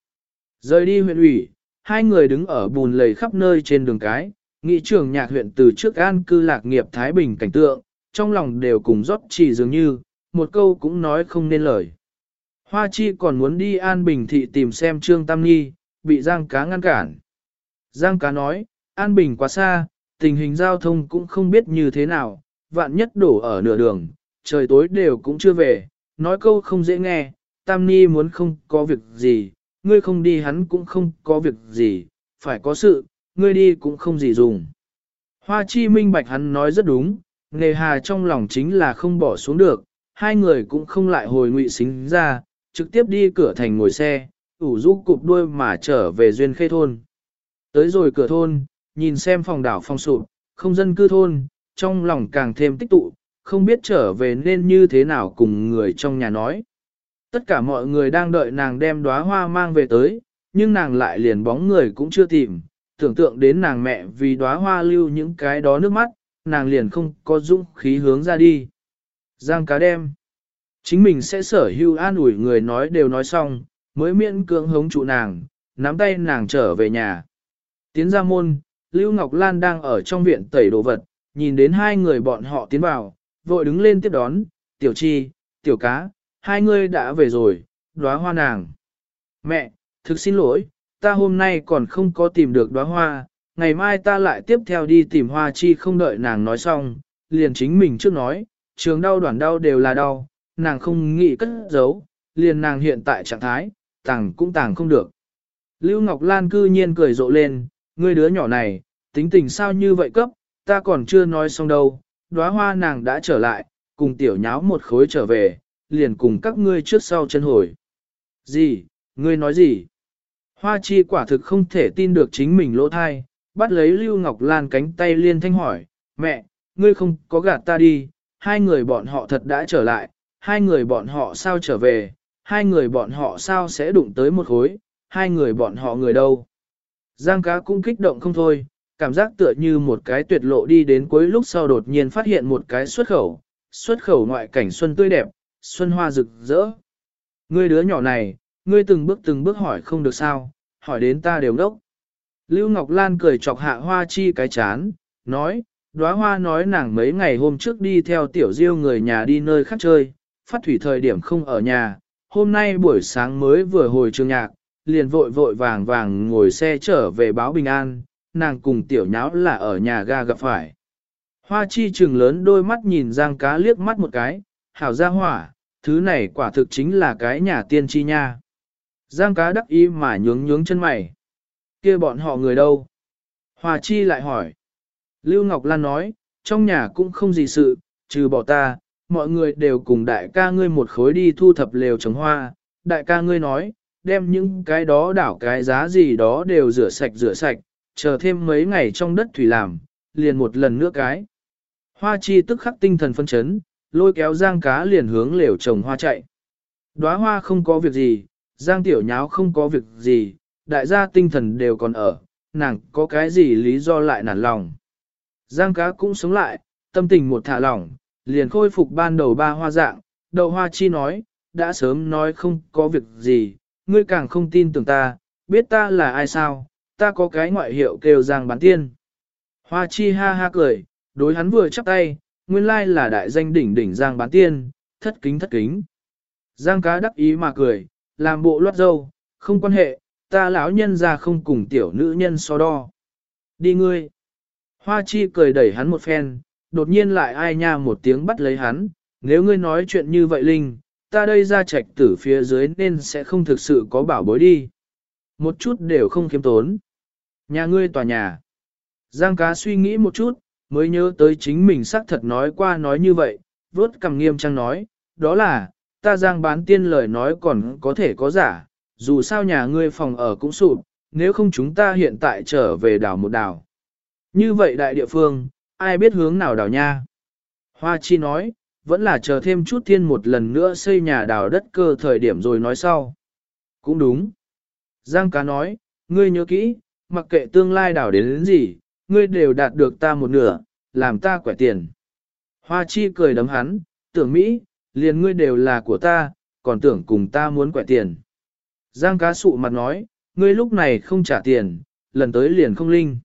[SPEAKER 1] Rời đi huyện ủy, hai người đứng ở bùn lầy khắp nơi trên đường cái, nghị trưởng nhạc huyện từ trước an cư lạc nghiệp Thái Bình cảnh tượng, trong lòng đều cùng rót chỉ dường như, một câu cũng nói không nên lời. Hoa Chi còn muốn đi An Bình Thị tìm xem Trương Tam Nhi, bị Giang Cá ngăn cản. Giang Cá nói, An Bình quá xa, tình hình giao thông cũng không biết như thế nào, vạn nhất đổ ở nửa đường, trời tối đều cũng chưa về, nói câu không dễ nghe, Tam Nhi muốn không có việc gì, ngươi không đi hắn cũng không có việc gì, phải có sự, ngươi đi cũng không gì dùng. Hoa Chi minh bạch hắn nói rất đúng, nề hà trong lòng chính là không bỏ xuống được, hai người cũng không lại hồi ngụy xính ra, trực tiếp đi cửa thành ngồi xe, ủ rũ cụp đuôi mà trở về duyên khê thôn. Tới rồi cửa thôn, nhìn xem phòng đảo phong sụp, không dân cư thôn, trong lòng càng thêm tích tụ, không biết trở về nên như thế nào cùng người trong nhà nói. Tất cả mọi người đang đợi nàng đem đóa hoa mang về tới, nhưng nàng lại liền bóng người cũng chưa tìm, tưởng tượng đến nàng mẹ vì đóa hoa lưu những cái đó nước mắt, nàng liền không có dũng khí hướng ra đi. Giang cá đem. Chính mình sẽ sở hưu an ủi người nói đều nói xong, mới miễn cưỡng hống trụ nàng, nắm tay nàng trở về nhà. Tiến ra môn, Lưu Ngọc Lan đang ở trong viện tẩy đồ vật, nhìn đến hai người bọn họ tiến vào, vội đứng lên tiếp đón, tiểu chi, tiểu cá, hai người đã về rồi, đóa hoa nàng. Mẹ, thực xin lỗi, ta hôm nay còn không có tìm được đóa hoa, ngày mai ta lại tiếp theo đi tìm hoa chi không đợi nàng nói xong, liền chính mình trước nói, trường đau đoạn đau đều là đau, nàng không nghĩ cất giấu, liền nàng hiện tại trạng thái, tàng cũng tàng không được. Lưu Ngọc Lan cư nhiên cười rộ lên, ngươi đứa nhỏ này, tính tình sao như vậy cấp, ta còn chưa nói xong đâu, đóa hoa nàng đã trở lại, cùng tiểu nháo một khối trở về, liền cùng các ngươi trước sau chân hồi. Gì, ngươi nói gì? Hoa chi quả thực không thể tin được chính mình lỗ thai, bắt lấy Lưu Ngọc Lan cánh tay liên thanh hỏi, mẹ, ngươi không có gạt ta đi, hai người bọn họ thật đã trở lại, hai người bọn họ sao trở về, hai người bọn họ sao sẽ đụng tới một khối, hai người bọn họ người đâu. Giang cá cũng kích động không thôi, cảm giác tựa như một cái tuyệt lộ đi đến cuối lúc sau đột nhiên phát hiện một cái xuất khẩu, xuất khẩu ngoại cảnh xuân tươi đẹp, xuân hoa rực rỡ. Ngươi đứa nhỏ này, ngươi từng bước từng bước hỏi không được sao, hỏi đến ta đều đốc. Lưu Ngọc Lan cười chọc hạ hoa chi cái chán, nói, đóa hoa nói nàng mấy ngày hôm trước đi theo tiểu diêu người nhà đi nơi khác chơi, phát thủy thời điểm không ở nhà, hôm nay buổi sáng mới vừa hồi trường nhạc, liền vội vội vàng vàng ngồi xe trở về báo bình an, nàng cùng tiểu nháo là ở nhà ga gặp phải. Hoa chi trừng lớn đôi mắt nhìn Giang cá liếc mắt một cái, hảo gia hỏa, thứ này quả thực chính là cái nhà tiên tri nha. Giang cá đắc ý mà nhướng nhướng chân mày. kia bọn họ người đâu? Hoa chi lại hỏi. Lưu Ngọc Lan nói, trong nhà cũng không gì sự, trừ bỏ ta, mọi người đều cùng đại ca ngươi một khối đi thu thập lều trồng hoa. Đại ca ngươi nói, đem những cái đó đảo cái giá gì đó đều rửa sạch rửa sạch, chờ thêm mấy ngày trong đất thủy làm, liền một lần nữa cái. Hoa chi tức khắc tinh thần phân chấn, lôi kéo giang cá liền hướng lều trồng hoa chạy. Đóa hoa không có việc gì, giang tiểu nháo không có việc gì, đại gia tinh thần đều còn ở, nàng có cái gì lý do lại nản lòng. Giang cá cũng sống lại, tâm tình một thả lỏng, liền khôi phục ban đầu ba hoa dạng, đầu hoa chi nói, đã sớm nói không có việc gì, ngươi càng không tin tưởng ta, biết ta là ai sao, ta có cái ngoại hiệu kêu giang bán tiên. Hoa chi ha ha cười, đối hắn vừa chắp tay, nguyên lai là đại danh đỉnh đỉnh giang bán tiên, thất kính thất kính. Giang cá đắc ý mà cười, làm bộ loát dâu, không quan hệ, ta lão nhân ra không cùng tiểu nữ nhân so đo. Đi ngươi. Hoa chi cười đẩy hắn một phen, đột nhiên lại ai nha một tiếng bắt lấy hắn, nếu ngươi nói chuyện như vậy Linh, ta đây ra trạch tử phía dưới nên sẽ không thực sự có bảo bối đi. Một chút đều không khiêm tốn. Nhà ngươi tòa nhà. Giang cá suy nghĩ một chút, mới nhớ tới chính mình xác thật nói qua nói như vậy, vốt cầm nghiêm trang nói, đó là, ta giang bán tiên lời nói còn có thể có giả, dù sao nhà ngươi phòng ở cũng sụp, nếu không chúng ta hiện tại trở về đảo một đảo. Như vậy đại địa phương, ai biết hướng nào đảo nha? Hoa Chi nói, vẫn là chờ thêm chút thiên một lần nữa xây nhà đào đất cơ thời điểm rồi nói sau. Cũng đúng. Giang cá nói, ngươi nhớ kỹ, mặc kệ tương lai đào đến, đến gì, ngươi đều đạt được ta một nửa, làm ta quẻ tiền. Hoa chi cười đấm hắn, tưởng Mỹ, liền ngươi đều là của ta, còn tưởng cùng ta muốn quẻ tiền. Giang cá sụ mặt nói, ngươi lúc này không trả tiền, lần tới liền không linh.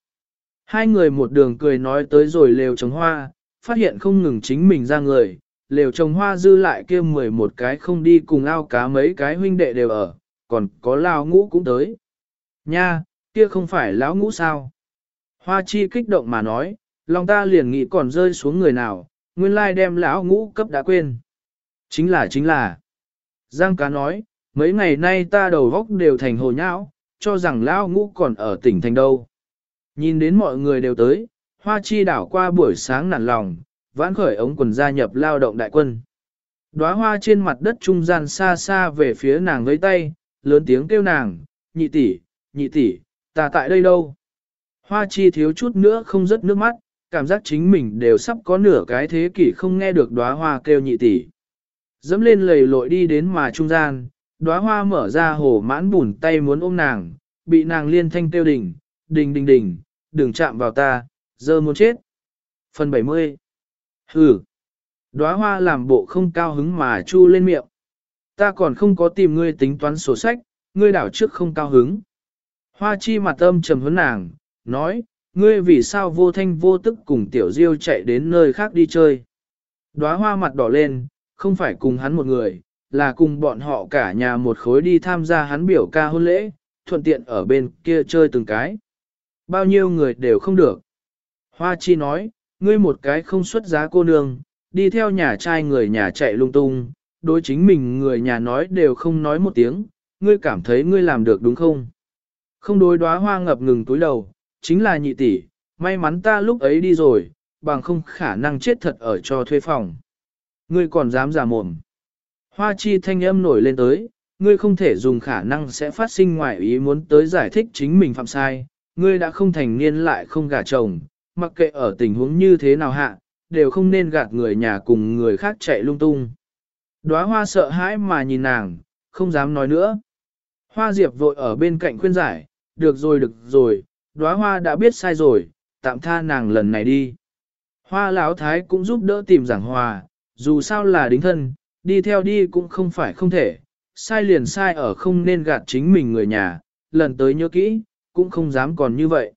[SPEAKER 1] Hai người một đường cười nói tới rồi lều trồng hoa, phát hiện không ngừng chính mình ra người, lều trồng hoa dư lại kia mười một cái không đi cùng ao cá mấy cái huynh đệ đều ở, còn có lao ngũ cũng tới. Nha, kia không phải lão ngũ sao? Hoa chi kích động mà nói, lòng ta liền nghĩ còn rơi xuống người nào, nguyên lai đem lão ngũ cấp đã quên. Chính là chính là. Giang cá nói, mấy ngày nay ta đầu góc đều thành hồ nhão, cho rằng lão ngũ còn ở tỉnh thành đâu. Nhìn đến mọi người đều tới, hoa chi đảo qua buổi sáng nản lòng, vãn khởi ống quần gia nhập lao động đại quân. Đóa hoa trên mặt đất trung gian xa xa về phía nàng với tay, lớn tiếng kêu nàng, nhị tỷ, nhị tỷ, ta tại đây đâu? Hoa chi thiếu chút nữa không rớt nước mắt, cảm giác chính mình đều sắp có nửa cái thế kỷ không nghe được đóa hoa kêu nhị tỷ. Dẫm lên lầy lội đi đến mà trung gian, đóa hoa mở ra hồ mãn bùn tay muốn ôm nàng, bị nàng liên thanh kêu đỉnh, đình đình đình, đừng chạm vào ta, giờ muốn chết. Phần 70 Hừ. Đóa hoa làm bộ không cao hứng mà chu lên miệng. Ta còn không có tìm ngươi tính toán sổ sách, ngươi đảo trước không cao hứng. Hoa chi mặt âm trầm hướng nàng, nói, ngươi vì sao vô thanh vô tức cùng tiểu diêu chạy đến nơi khác đi chơi. Đóa hoa mặt đỏ lên, không phải cùng hắn một người, là cùng bọn họ cả nhà một khối đi tham gia hắn biểu ca hôn lễ, thuận tiện ở bên kia chơi từng cái. Bao nhiêu người đều không được. Hoa chi nói, ngươi một cái không xuất giá cô nương, đi theo nhà trai người nhà chạy lung tung, đối chính mình người nhà nói đều không nói một tiếng, ngươi cảm thấy ngươi làm được đúng không? Không đối đóa hoa ngập ngừng túi đầu, chính là nhị tỷ, may mắn ta lúc ấy đi rồi, bằng không khả năng chết thật ở cho thuê phòng. Ngươi còn dám giả mồm. Hoa chi thanh âm nổi lên tới, ngươi không thể dùng khả năng sẽ phát sinh ngoài ý muốn tới giải thích chính mình phạm sai, ngươi đã không thành niên lại không gả chồng, mặc kệ ở tình huống như thế nào hạ, đều không nên gạt người nhà cùng người khác chạy lung tung. Đóa hoa sợ hãi mà nhìn nàng, không dám nói nữa. Hoa diệp vội ở bên cạnh khuyên giải, được rồi được rồi, đóa hoa đã biết sai rồi, tạm tha nàng lần này đi. Hoa lão thái cũng giúp đỡ tìm giảng hòa, dù sao là đính thân, đi theo đi cũng không phải không thể, sai liền sai ở không nên gạt chính mình người nhà, lần tới nhớ kỹ, cũng không dám còn như vậy.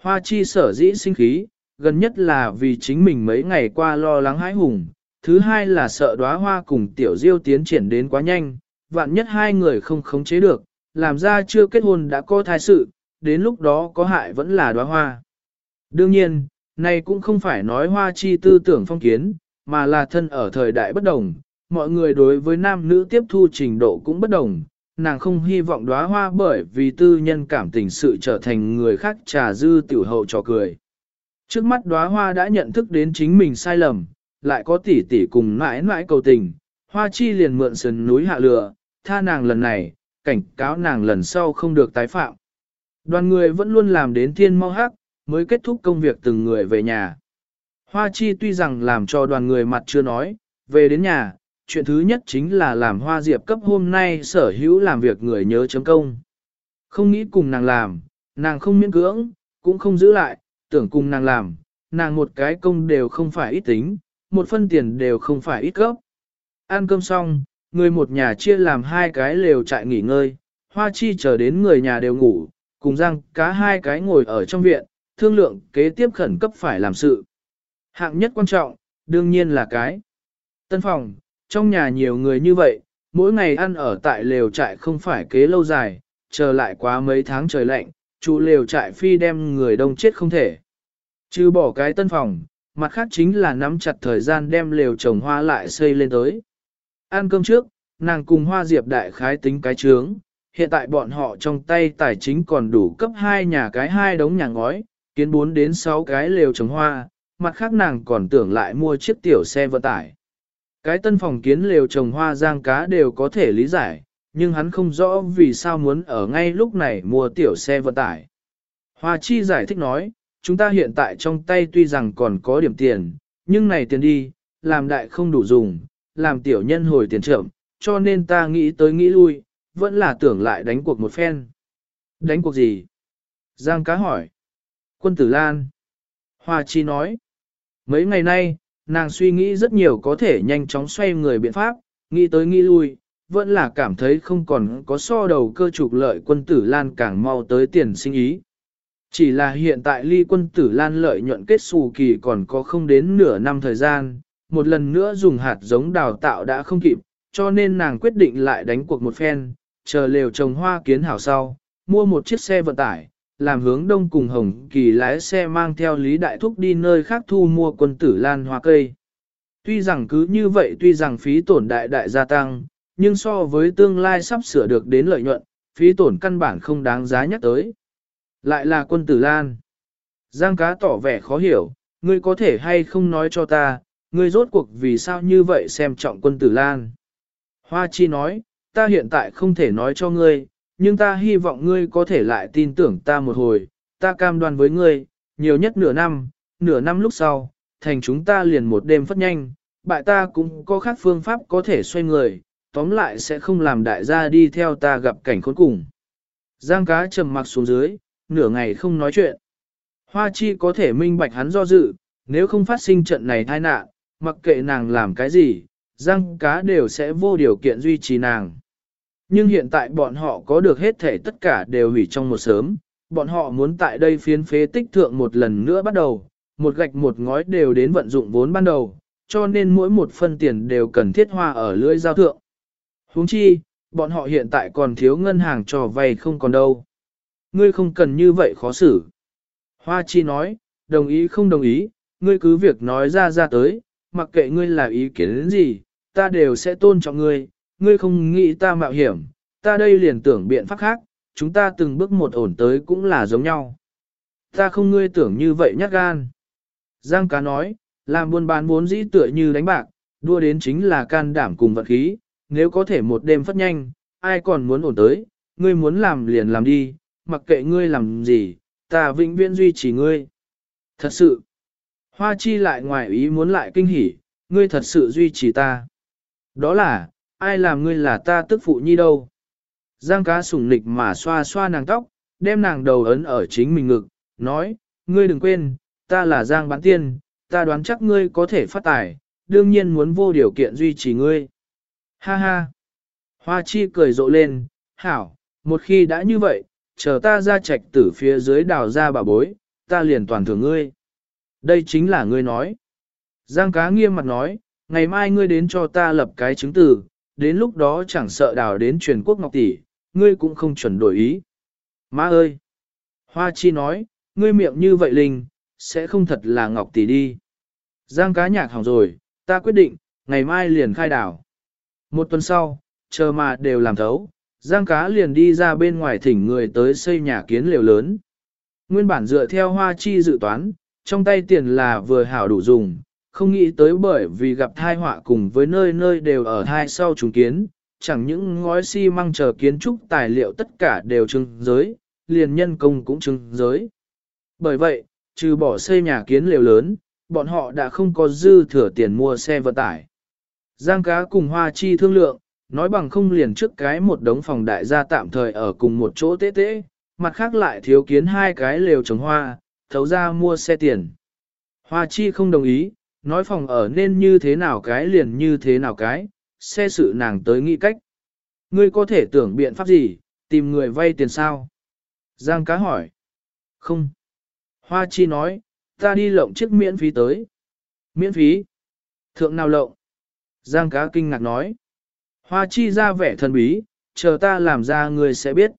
[SPEAKER 1] Hoa chi sở dĩ sinh khí, gần nhất là vì chính mình mấy ngày qua lo lắng hãi hùng, thứ hai là sợ đóa hoa cùng tiểu diêu tiến triển đến quá nhanh, vạn nhất hai người không khống chế được, làm ra chưa kết hôn đã có thai sự, đến lúc đó có hại vẫn là đóa hoa. Đương nhiên, này cũng không phải nói hoa chi tư tưởng phong kiến, mà là thân ở thời đại bất đồng, mọi người đối với nam nữ tiếp thu trình độ cũng bất đồng, nàng không hy vọng đóa hoa bởi vì tư nhân cảm tình sự trở thành người khác trà dư tiểu hậu trò cười. Trước mắt đóa hoa đã nhận thức đến chính mình sai lầm, lại có tỷ tỷ cùng mãi mãi cầu tình, hoa chi liền mượn sườn núi hạ lửa, tha nàng lần này, cảnh cáo nàng lần sau không được tái phạm. Đoàn người vẫn luôn làm đến thiên mau hắc, mới kết thúc công việc từng người về nhà. Hoa chi tuy rằng làm cho đoàn người mặt chưa nói, về đến nhà, chuyện thứ nhất chính là làm hoa diệp cấp hôm nay sở hữu làm việc người nhớ chấm công. Không nghĩ cùng nàng làm, nàng không miễn cưỡng, cũng không giữ lại, tưởng cùng nàng làm, nàng một cái công đều không phải ít tính, một phân tiền đều không phải ít cấp. Ăn cơm xong, người một nhà chia làm hai cái lều trại nghỉ ngơi, hoa chi chờ đến người nhà đều ngủ, cùng răng cá hai cái ngồi ở trong viện, thương lượng kế tiếp khẩn cấp phải làm sự. Hạng nhất quan trọng, đương nhiên là cái. Tân phòng, trong nhà nhiều người như vậy, mỗi ngày ăn ở tại lều trại không phải kế lâu dài, chờ lại quá mấy tháng trời lạnh, chủ lều trại phi đem người đông chết không thể. Chứ bỏ cái tân phòng, mặt khác chính là nắm chặt thời gian đem lều trồng hoa lại xây lên tới. Ăn cơm trước, nàng cùng hoa diệp đại khái tính cái trướng, hiện tại bọn họ trong tay tài chính còn đủ cấp hai nhà cái hai đống nhà ngói, kiến 4 đến 6 cái lều trồng hoa, mặt khác nàng còn tưởng lại mua chiếc tiểu xe vận tải. Cái tân phòng kiến lều trồng hoa giang cá đều có thể lý giải, nhưng hắn không rõ vì sao muốn ở ngay lúc này mua tiểu xe vận tải. Hoa chi giải thích nói, chúng ta hiện tại trong tay tuy rằng còn có điểm tiền, nhưng này tiền đi, làm đại không đủ dùng, làm tiểu nhân hồi tiền trưởng, cho nên ta nghĩ tới nghĩ lui, vẫn là tưởng lại đánh cuộc một phen. Đánh cuộc gì? Giang cá hỏi. Quân tử Lan. Hoa Chi nói. Mấy ngày nay, nàng suy nghĩ rất nhiều có thể nhanh chóng xoay người biện pháp, nghĩ tới nghĩ lui, vẫn là cảm thấy không còn có so đầu cơ trục lợi quân tử Lan càng mau tới tiền sinh ý. Chỉ là hiện tại ly quân tử Lan lợi nhuận kết xù kỳ còn có không đến nửa năm thời gian, một lần nữa dùng hạt giống đào tạo đã không kịp, cho nên nàng quyết định lại đánh cuộc một phen, chờ lều trồng hoa kiến hảo sau, mua một chiếc xe vận tải, làm hướng đông cùng Hồng Kỳ lái xe mang theo Lý Đại Thúc đi nơi khác thu mua quân tử lan hoa cây. Tuy rằng cứ như vậy tuy rằng phí tổn đại đại gia tăng, nhưng so với tương lai sắp sửa được đến lợi nhuận, phí tổn căn bản không đáng giá nhắc tới. Lại là quân tử lan. Giang cá tỏ vẻ khó hiểu, ngươi có thể hay không nói cho ta, ngươi rốt cuộc vì sao như vậy xem trọng quân tử lan. Hoa chi nói, ta hiện tại không thể nói cho ngươi, nhưng ta hy vọng ngươi có thể lại tin tưởng ta một hồi, ta cam đoan với ngươi, nhiều nhất nửa năm, nửa năm lúc sau, thành chúng ta liền một đêm phất nhanh, bại ta cũng có khác phương pháp có thể xoay người, tóm lại sẽ không làm đại gia đi theo ta gặp cảnh khốn cùng. Giang cá trầm mặc xuống dưới, nửa ngày không nói chuyện. Hoa chi có thể minh bạch hắn do dự, nếu không phát sinh trận này tai nạn, mặc kệ nàng làm cái gì, giang cá đều sẽ vô điều kiện duy trì nàng. Nhưng hiện tại bọn họ có được hết thể tất cả đều hủy trong một sớm, bọn họ muốn tại đây phiến phế tích thượng một lần nữa bắt đầu, một gạch một ngói đều đến vận dụng vốn ban đầu, cho nên mỗi một phân tiền đều cần thiết hoa ở lưỡi giao thượng. huống chi, bọn họ hiện tại còn thiếu ngân hàng cho vay không còn đâu. Ngươi không cần như vậy khó xử. Hoa chi nói, đồng ý không đồng ý, ngươi cứ việc nói ra ra tới, mặc kệ ngươi là ý kiến gì, ta đều sẽ tôn trọng ngươi, ngươi không nghĩ ta mạo hiểm, ta đây liền tưởng biện pháp khác, chúng ta từng bước một ổn tới cũng là giống nhau. Ta không ngươi tưởng như vậy nhát gan. Giang cá nói, làm buôn bán vốn dĩ tựa như đánh bạc, đua đến chính là can đảm cùng vật khí, nếu có thể một đêm phát nhanh, ai còn muốn ổn tới, ngươi muốn làm liền làm đi, mặc kệ ngươi làm gì, ta vĩnh viễn duy trì ngươi. Thật sự, hoa chi lại ngoài ý muốn lại kinh hỉ, ngươi thật sự duy trì ta. Đó là, ai làm ngươi là ta tức phụ nhi đâu. Giang cá sủng nịch mà xoa xoa nàng tóc, đem nàng đầu ấn ở chính mình ngực, nói, ngươi đừng quên, ta là Giang bán tiên, ta đoán chắc ngươi có thể phát tài, đương nhiên muốn vô điều kiện duy trì ngươi. Ha ha! Hoa chi cười rộ lên, hảo, một khi đã như vậy, chờ ta ra trạch tử phía dưới đào ra bà bối, ta liền toàn thưởng ngươi. Đây chính là ngươi nói. Giang cá nghiêm mặt nói, ngày mai ngươi đến cho ta lập cái chứng tử đến lúc đó chẳng sợ đào đến truyền quốc ngọc tỷ, ngươi cũng không chuẩn đổi ý. Má ơi! Hoa chi nói, ngươi miệng như vậy linh, sẽ không thật là ngọc tỷ đi. Giang cá nhạc hỏng rồi, ta quyết định, ngày mai liền khai đảo. Một tuần sau, chờ mà đều làm thấu, Giang cá liền đi ra bên ngoài thỉnh người tới xây nhà kiến liều lớn. Nguyên bản dựa theo hoa chi dự toán, trong tay tiền là vừa hảo đủ dùng, không nghĩ tới bởi vì gặp thai họa cùng với nơi nơi đều ở hai sau trùng kiến, chẳng những ngói xi si măng chờ kiến trúc tài liệu tất cả đều trưng giới, liền nhân công cũng trưng giới. Bởi vậy, trừ bỏ xây nhà kiến liều lớn, bọn họ đã không có dư thừa tiền mua xe vận tải. Giang cá cùng hoa chi thương lượng, nói bằng không liền trước cái một đống phòng đại gia tạm thời ở cùng một chỗ tế tế, mặt khác lại thiếu kiến hai cái lều trồng hoa, thấu ra mua xe tiền. Hoa chi không đồng ý, nói phòng ở nên như thế nào cái liền như thế nào cái, xe sự nàng tới nghĩ cách. Ngươi có thể tưởng biện pháp gì, tìm người vay tiền sao? Giang cá hỏi. Không. Hoa chi nói, ta đi lộng chiếc miễn phí tới. Miễn phí? Thượng nào lộng? Giang cá kinh ngạc nói. Hoa chi ra vẻ thần bí, chờ ta làm ra người sẽ biết.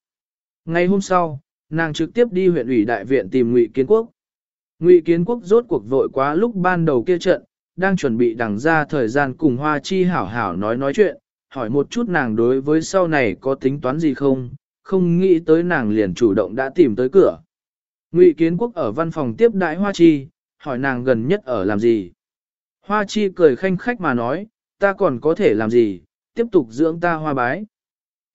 [SPEAKER 1] Ngày hôm sau, nàng trực tiếp đi huyện ủy đại viện tìm Ngụy Kiến Quốc. Ngụy Kiến Quốc rốt cuộc vội quá lúc ban đầu kia trận, đang chuẩn bị đằng ra thời gian cùng Hoa Chi hảo hảo nói nói chuyện, hỏi một chút nàng đối với sau này có tính toán gì không, không nghĩ tới nàng liền chủ động đã tìm tới cửa. Ngụy Kiến Quốc ở văn phòng tiếp đại Hoa Chi, hỏi nàng gần nhất ở làm gì. Hoa Chi cười khanh khách mà nói, ta còn có thể làm gì, tiếp tục dưỡng ta hoa bái.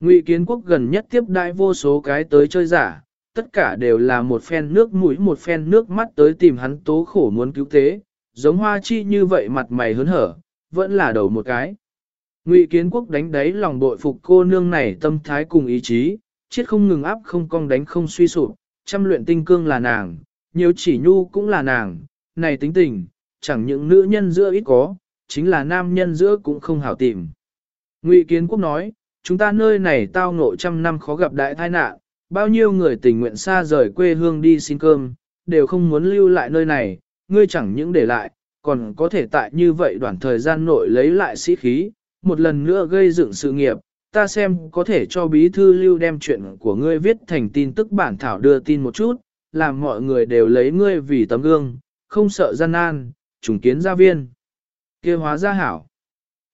[SPEAKER 1] Ngụy Kiến Quốc gần nhất tiếp đại vô số cái tới chơi giả, tất cả đều là một phen nước mũi một phen nước mắt tới tìm hắn tố khổ muốn cứu tế, giống Hoa Chi như vậy mặt mày hớn hở, vẫn là đầu một cái. Ngụy Kiến Quốc đánh đáy lòng bội phục cô nương này tâm thái cùng ý chí, chết không ngừng áp không cong đánh không suy sụp, trăm luyện tinh cương là nàng, nhiều chỉ nhu cũng là nàng, này tính tình, chẳng những nữ nhân giữa ít có, chính là nam nhân giữa cũng không hảo tìm. Ngụy Kiến Quốc nói, chúng ta nơi này tao ngộ trăm năm khó gặp đại tai nạn, bao nhiêu người tình nguyện xa rời quê hương đi xin cơm, đều không muốn lưu lại nơi này, ngươi chẳng những để lại, còn có thể tại như vậy đoạn thời gian nội lấy lại sĩ khí, một lần nữa gây dựng sự nghiệp, ta xem có thể cho bí thư lưu đem chuyện của ngươi viết thành tin tức bản thảo đưa tin một chút, làm mọi người đều lấy ngươi vì tấm gương, không sợ gian nan, trùng kiến gia viên. kia hóa gia hảo.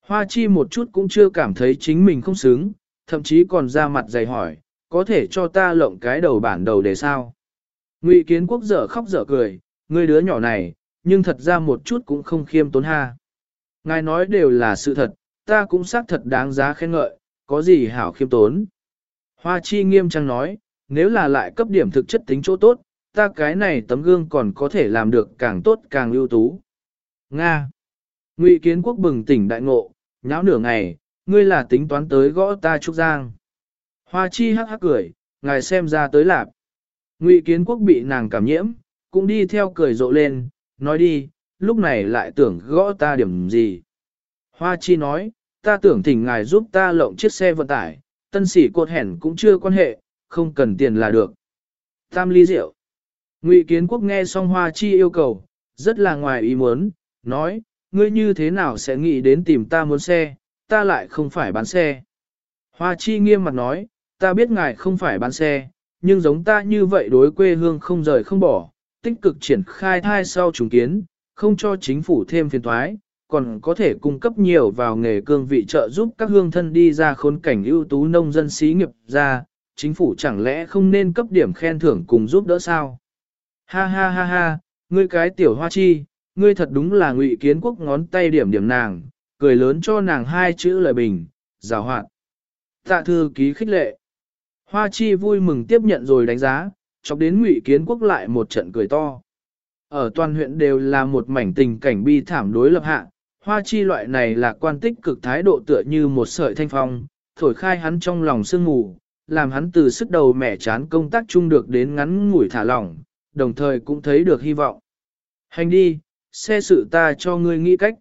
[SPEAKER 1] Hoa chi một chút cũng chưa cảm thấy chính mình không xứng, thậm chí còn ra mặt dày hỏi, có thể cho ta lộng cái đầu bản đầu để sao? Ngụy kiến quốc dở khóc dở cười, ngươi đứa nhỏ này, nhưng thật ra một chút cũng không khiêm tốn ha. Ngài nói đều là sự thật, ta cũng xác thật đáng giá khen ngợi, có gì hảo khiêm tốn. Hoa chi nghiêm trang nói, nếu là lại cấp điểm thực chất tính chỗ tốt, ta cái này tấm gương còn có thể làm được càng tốt càng ưu tú. Nga. Ngụy kiến quốc bừng tỉnh đại ngộ, nháo nửa ngày, ngươi là tính toán tới gõ ta trúc giang. Hoa chi hắc hắc cười, ngài xem ra tới lạp. Ngụy kiến quốc bị nàng cảm nhiễm, cũng đi theo cười rộ lên, nói đi, lúc này lại tưởng gõ ta điểm gì. Hoa chi nói, ta tưởng thỉnh ngài giúp ta lộng chiếc xe vận tải, tân sĩ cột hẻn cũng chưa quan hệ, không cần tiền là được. Tam ly rượu. Ngụy Kiến Quốc nghe xong Hoa Chi yêu cầu, rất là ngoài ý muốn, nói, ngươi như thế nào sẽ nghĩ đến tìm ta muốn xe, ta lại không phải bán xe. Hoa Chi nghiêm mặt nói, ta biết ngài không phải bán xe, nhưng giống ta như vậy đối quê hương không rời không bỏ, tích cực triển khai thai sau trùng kiến, không cho chính phủ thêm phiền thoái, còn có thể cung cấp nhiều vào nghề cương vị trợ giúp các hương thân đi ra khốn cảnh ưu tú nông dân xí nghiệp ra, chính phủ chẳng lẽ không nên cấp điểm khen thưởng cùng giúp đỡ sao? Ha ha ha ha, ngươi cái tiểu hoa chi, ngươi thật đúng là ngụy kiến quốc ngón tay điểm điểm nàng, cười lớn cho nàng hai chữ lời bình, rào hoạt. Tạ thư ký khích lệ. Hoa chi vui mừng tiếp nhận rồi đánh giá, chọc đến ngụy kiến quốc lại một trận cười to. Ở toàn huyện đều là một mảnh tình cảnh bi thảm đối lập hạ, hoa chi loại này là quan tích cực thái độ tựa như một sợi thanh phong, thổi khai hắn trong lòng sương ngủ, làm hắn từ sức đầu mẻ chán công tác chung được đến ngắn ngủi thả lỏng, đồng thời cũng thấy được hy vọng. Hành đi, xe sự ta cho ngươi nghĩ cách.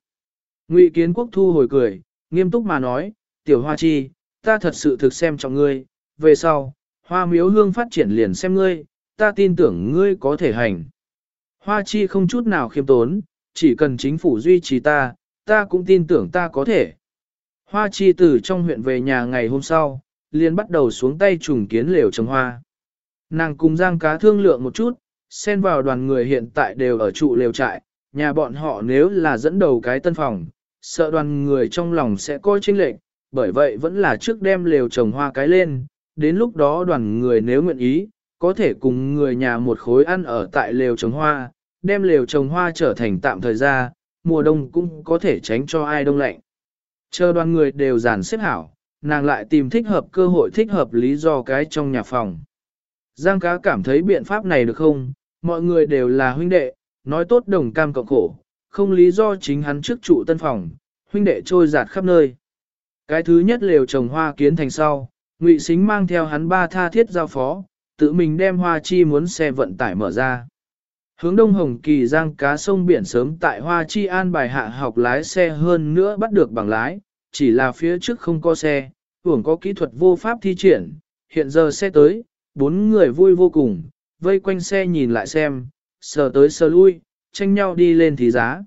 [SPEAKER 1] Ngụy Kiến Quốc thu hồi cười, nghiêm túc mà nói, tiểu hoa chi, ta thật sự thực xem trọng ngươi, về sau, hoa miếu hương phát triển liền xem ngươi, ta tin tưởng ngươi có thể hành. Hoa chi không chút nào khiêm tốn, chỉ cần chính phủ duy trì ta, ta cũng tin tưởng ta có thể. Hoa chi từ trong huyện về nhà ngày hôm sau, liền bắt đầu xuống tay trùng kiến lều trồng hoa. Nàng cùng giang cá thương lượng một chút, xen vào đoàn người hiện tại đều ở trụ lều trại, nhà bọn họ nếu là dẫn đầu cái tân phòng, sợ đoàn người trong lòng sẽ coi chênh lệch, bởi vậy vẫn là trước đem lều trồng hoa cái lên, đến lúc đó đoàn người nếu nguyện ý, có thể cùng người nhà một khối ăn ở tại lều trồng hoa, đem lều trồng hoa trở thành tạm thời ra, mùa đông cũng có thể tránh cho ai đông lạnh. Chờ đoàn người đều dàn xếp hảo, nàng lại tìm thích hợp cơ hội thích hợp lý do cái trong nhà phòng. Giang cá cảm thấy biện pháp này được không, mọi người đều là huynh đệ, nói tốt đồng cam cộng khổ, không lý do chính hắn trước trụ tân phòng, huynh đệ trôi giạt khắp nơi. Cái thứ nhất lều trồng hoa kiến thành sau, Ngụy Sính mang theo hắn ba tha thiết giao phó, tự mình đem hoa chi muốn xe vận tải mở ra. Hướng đông hồng kỳ giang cá sông biển sớm tại hoa chi an bài hạ học lái xe hơn nữa bắt được bằng lái, chỉ là phía trước không có xe, hưởng có kỹ thuật vô pháp thi triển, hiện giờ xe tới, bốn người vui vô cùng, vây quanh xe nhìn lại xem, sờ tới sờ lui, tranh nhau đi lên thì giá.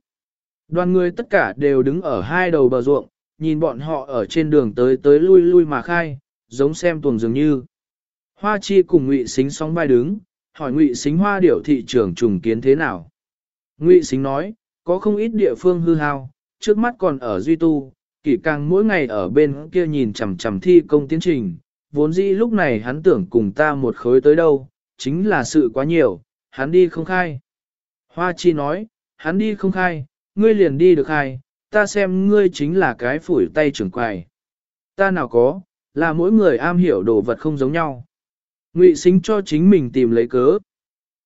[SPEAKER 1] Đoàn người tất cả đều đứng ở hai đầu bờ ruộng, nhìn bọn họ ở trên đường tới tới lui lui mà khai, giống xem tuồng dường như. Hoa chi cùng ngụy xính sóng vai đứng, hỏi ngụy xính hoa điểu thị trường trùng kiến thế nào. Ngụy xính nói, có không ít địa phương hư hao, trước mắt còn ở duy tu, kỷ càng mỗi ngày ở bên kia nhìn chằm chằm thi công tiến trình, vốn dĩ lúc này hắn tưởng cùng ta một khối tới đâu, chính là sự quá nhiều, hắn đi không khai. Hoa chi nói, hắn đi không khai, ngươi liền đi được khai, ta xem ngươi chính là cái phủi tay trưởng quài. Ta nào có, là mỗi người am hiểu đồ vật không giống nhau. Ngụy xính cho chính mình tìm lấy cớ.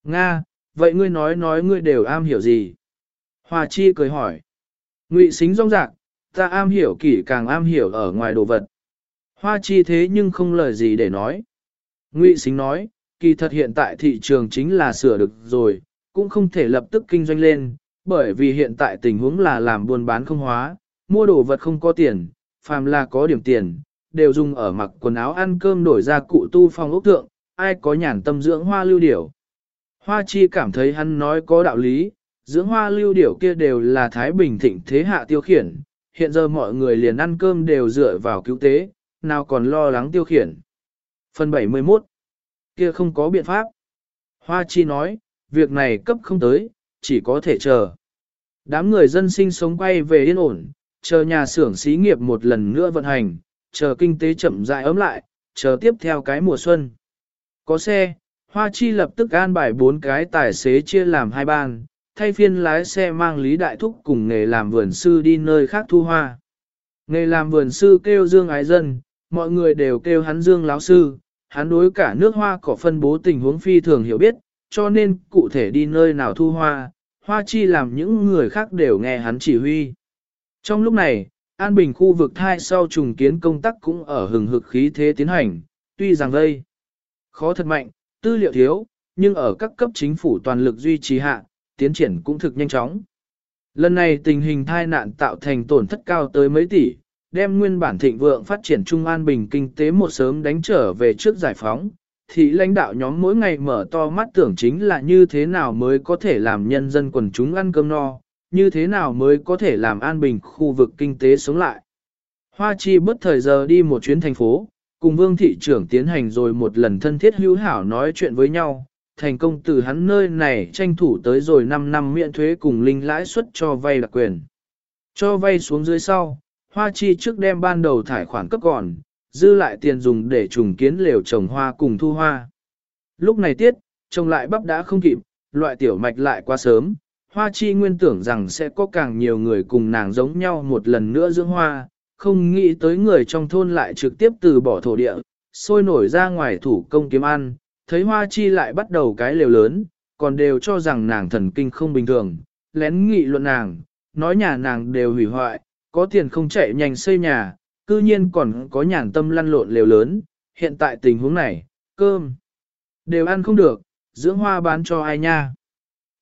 [SPEAKER 1] Nga, vậy ngươi nói nói ngươi đều am hiểu gì? Hoa chi cười hỏi. Ngụy xính rong rạc, ta am hiểu kỹ càng am hiểu ở ngoài đồ vật. Hoa chi thế nhưng không lời gì để nói. Ngụy xính nói, kỳ thật hiện tại thị trường chính là sửa được rồi, cũng không thể lập tức kinh doanh lên, bởi vì hiện tại tình huống là làm buôn bán không hóa, mua đồ vật không có tiền, phàm là có điểm tiền, đều dùng ở mặc quần áo ăn cơm đổi ra cụ tu phòng ốc thượng, ai có nhàn tâm dưỡng hoa lưu điểu. Hoa chi cảm thấy hắn nói có đạo lý, dưỡng hoa lưu điểu kia đều là Thái Bình thịnh thế hạ tiêu khiển, hiện giờ mọi người liền ăn cơm đều dựa vào cứu tế, nào còn lo lắng tiêu khiển. Phần 71 Kia không có biện pháp. Hoa chi nói, việc này cấp không tới, chỉ có thể chờ. Đám người dân sinh sống quay về yên ổn, chờ nhà xưởng xí nghiệp một lần nữa vận hành, chờ kinh tế chậm rãi ấm lại, chờ tiếp theo cái mùa xuân. Có xe, Hoa Chi lập tức an bài bốn cái tài xế chia làm hai ban, thay phiên lái xe mang Lý Đại Thúc cùng nghề làm vườn sư đi nơi khác thu hoa. Nghề làm vườn sư kêu Dương Ái Dân, mọi người đều kêu hắn Dương Láo Sư, hắn đối cả nước hoa cỏ phân bố tình huống phi thường hiểu biết, cho nên cụ thể đi nơi nào thu hoa, Hoa Chi làm những người khác đều nghe hắn chỉ huy. Trong lúc này, An Bình khu vực thai sau trùng kiến công tác cũng ở hừng hực khí thế tiến hành, tuy rằng đây khó thật mạnh, tư liệu thiếu, nhưng ở các cấp chính phủ toàn lực duy trì hạ, tiến triển cũng thực nhanh chóng. Lần này tình hình thai nạn tạo thành tổn thất cao tới mấy tỷ, đem nguyên bản thịnh vượng phát triển Trung An Bình kinh tế một sớm đánh trở về trước giải phóng, thì lãnh đạo nhóm mỗi ngày mở to mắt tưởng chính là như thế nào mới có thể làm nhân dân quần chúng ăn cơm no, như thế nào mới có thể làm an bình khu vực kinh tế sống lại. Hoa Chi bất thời giờ đi một chuyến thành phố, cùng vương thị trưởng tiến hành rồi một lần thân thiết hữu hảo nói chuyện với nhau, thành công từ hắn nơi này tranh thủ tới rồi 5 năm miễn thuế cùng linh lãi suất cho vay đặc quyền. Cho vay xuống dưới sau, Hoa Chi trước đem ban đầu thải khoản cấp gọn, dư lại tiền dùng để trùng kiến lều trồng hoa cùng thu hoa. Lúc này tiết, trồng lại bắp đã không kịp, loại tiểu mạch lại quá sớm, hoa chi nguyên tưởng rằng sẽ có càng nhiều người cùng nàng giống nhau một lần nữa dưỡng hoa, không nghĩ tới người trong thôn lại trực tiếp từ bỏ thổ địa, sôi nổi ra ngoài thủ công kiếm ăn, thấy hoa chi lại bắt đầu cái lều lớn, còn đều cho rằng nàng thần kinh không bình thường, lén nghị luận nàng, nói nhà nàng đều hủy hoại, có tiền không chạy nhanh xây nhà, cư nhiên còn có nhàn tâm lăn lộn lều lớn, hiện tại tình huống này, cơm đều ăn không được, dưỡng hoa bán cho ai nha.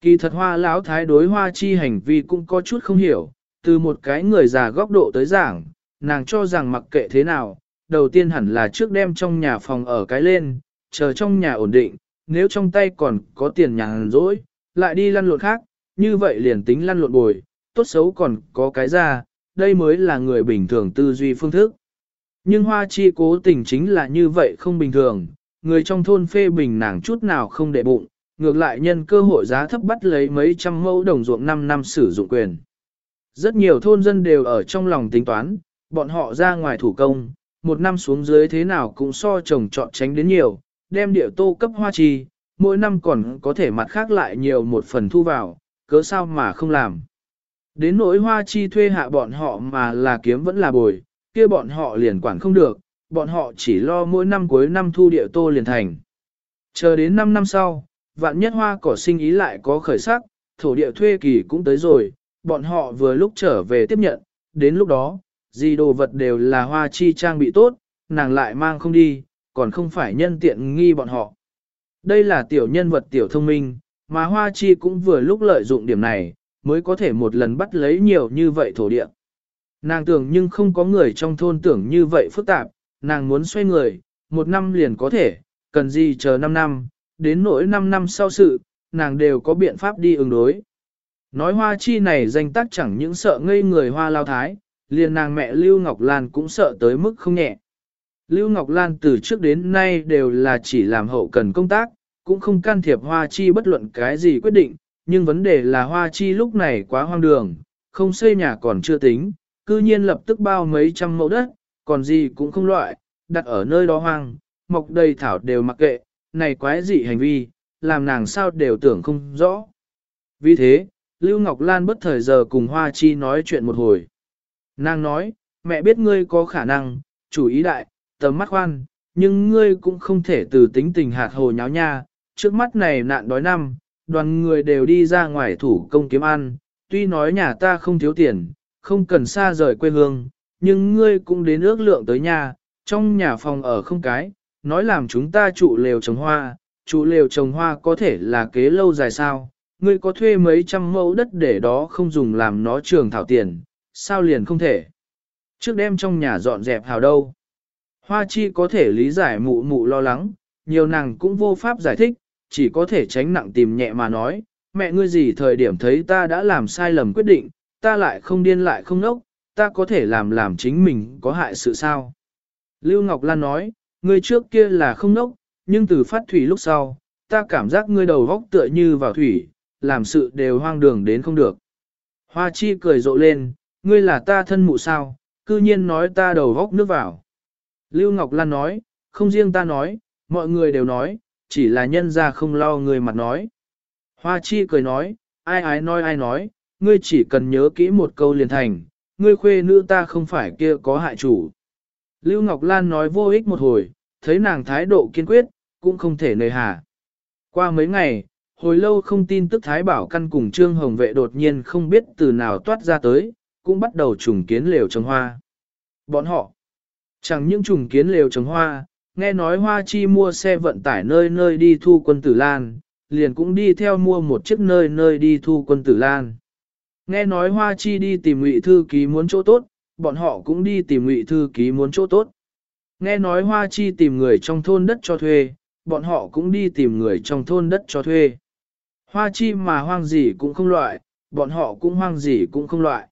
[SPEAKER 1] Kỳ thật hoa lão thái đối hoa chi hành vi cũng có chút không hiểu, từ một cái người già góc độ tới giảng, nàng cho rằng mặc kệ thế nào, đầu tiên hẳn là trước đem trong nhà phòng ở cái lên, chờ trong nhà ổn định, nếu trong tay còn có tiền nhàn rỗi, lại đi lăn lộn khác, như vậy liền tính lăn lộn bồi, tốt xấu còn có cái ra, đây mới là người bình thường tư duy phương thức. Nhưng hoa chi cố tình chính là như vậy không bình thường, người trong thôn phê bình nàng chút nào không để bụng, ngược lại nhân cơ hội giá thấp bắt lấy mấy trăm mẫu đồng ruộng 5 năm sử dụng quyền. Rất nhiều thôn dân đều ở trong lòng tính toán, bọn họ ra ngoài thủ công, một năm xuống dưới thế nào cũng so trồng trọt tránh đến nhiều, đem địa tô cấp hoa chi, mỗi năm còn có thể mặt khác lại nhiều một phần thu vào, cớ sao mà không làm. Đến nỗi hoa chi thuê hạ bọn họ mà là kiếm vẫn là bồi, kia bọn họ liền quản không được, bọn họ chỉ lo mỗi năm cuối năm thu địa tô liền thành. Chờ đến 5 năm sau, vạn nhất hoa cỏ sinh ý lại có khởi sắc, thổ địa thuê kỳ cũng tới rồi, bọn họ vừa lúc trở về tiếp nhận, đến lúc đó, gì đồ vật đều là hoa chi trang bị tốt, nàng lại mang không đi, còn không phải nhân tiện nghi bọn họ. Đây là tiểu nhân vật tiểu thông minh, mà hoa chi cũng vừa lúc lợi dụng điểm này, mới có thể một lần bắt lấy nhiều như vậy thổ địa. Nàng tưởng nhưng không có người trong thôn tưởng như vậy phức tạp, nàng muốn xoay người, một năm liền có thể, cần gì chờ năm năm, đến nỗi 5 năm sau sự, nàng đều có biện pháp đi ứng đối. Nói hoa chi này danh tác chẳng những sợ ngây người hoa lao thái, liền nàng mẹ Lưu Ngọc Lan cũng sợ tới mức không nhẹ. Lưu Ngọc Lan từ trước đến nay đều là chỉ làm hậu cần công tác, cũng không can thiệp hoa chi bất luận cái gì quyết định, nhưng vấn đề là hoa chi lúc này quá hoang đường, không xây nhà còn chưa tính, cư nhiên lập tức bao mấy trăm mẫu đất, còn gì cũng không loại, đặt ở nơi đó hoang, mọc đầy thảo đều mặc kệ, này quái dị hành vi, làm nàng sao đều tưởng không rõ. Vì thế, Lưu Ngọc Lan bất thời giờ cùng Hoa Chi nói chuyện một hồi. Nàng nói, mẹ biết ngươi có khả năng, chủ ý đại, tầm mắt khoan, nhưng ngươi cũng không thể từ tính tình hạt hồ nháo nha, trước mắt này nạn đói năm, đoàn người đều đi ra ngoài thủ công kiếm ăn, tuy nói nhà ta không thiếu tiền, không cần xa rời quê hương, nhưng ngươi cũng đến ước lượng tới nhà, trong nhà phòng ở không cái, nói làm chúng ta trụ lều trồng hoa, trụ lều trồng hoa có thể là kế lâu dài sao, ngươi có thuê mấy trăm mẫu đất để đó không dùng làm nó trường thảo tiền, sao liền không thể. Trước đêm trong nhà dọn dẹp hào đâu. Hoa chi có thể lý giải mụ mụ lo lắng, nhiều nàng cũng vô pháp giải thích, chỉ có thể tránh nặng tìm nhẹ mà nói, mẹ ngươi gì thời điểm thấy ta đã làm sai lầm quyết định, ta lại không điên lại không nốc, ta có thể làm làm chính mình có hại sự sao. Lưu Ngọc Lan nói, ngươi trước kia là không nốc, nhưng từ phát thủy lúc sau, ta cảm giác ngươi đầu góc tựa như vào thủy, làm sự đều hoang đường đến không được. Hoa chi cười rộ lên, ngươi là ta thân mụ sao, cư nhiên nói ta đầu góc nước vào. Lưu Ngọc Lan nói, không riêng ta nói, mọi người đều nói, chỉ là nhân ra không lo người mặt nói. Hoa chi cười nói, ai ái nói ai nói, ngươi chỉ cần nhớ kỹ một câu liền thành, ngươi khuê nữ ta không phải kia có hại chủ. Lưu Ngọc Lan nói vô ích một hồi, thấy nàng thái độ kiên quyết, cũng không thể nơi hà. Qua mấy ngày, hồi lâu không tin tức Thái Bảo Căn cùng Trương Hồng Vệ đột nhiên không biết từ nào toát ra tới, cũng bắt đầu trùng kiến lều trồng hoa. Bọn họ, chẳng những trùng kiến lều trồng hoa, nghe nói Hoa Chi mua xe vận tải nơi nơi đi thu quân tử Lan, liền cũng đi theo mua một chiếc nơi nơi đi thu quân tử Lan. Nghe nói Hoa Chi đi tìm ngụy thư ký muốn chỗ tốt, bọn họ cũng đi tìm ngụy thư ký muốn chỗ tốt. Nghe nói Hoa Chi tìm người trong thôn đất cho thuê, bọn họ cũng đi tìm người trong thôn đất cho thuê. Hoa Chi mà hoang gì cũng không loại, bọn họ cũng hoang gì cũng không loại.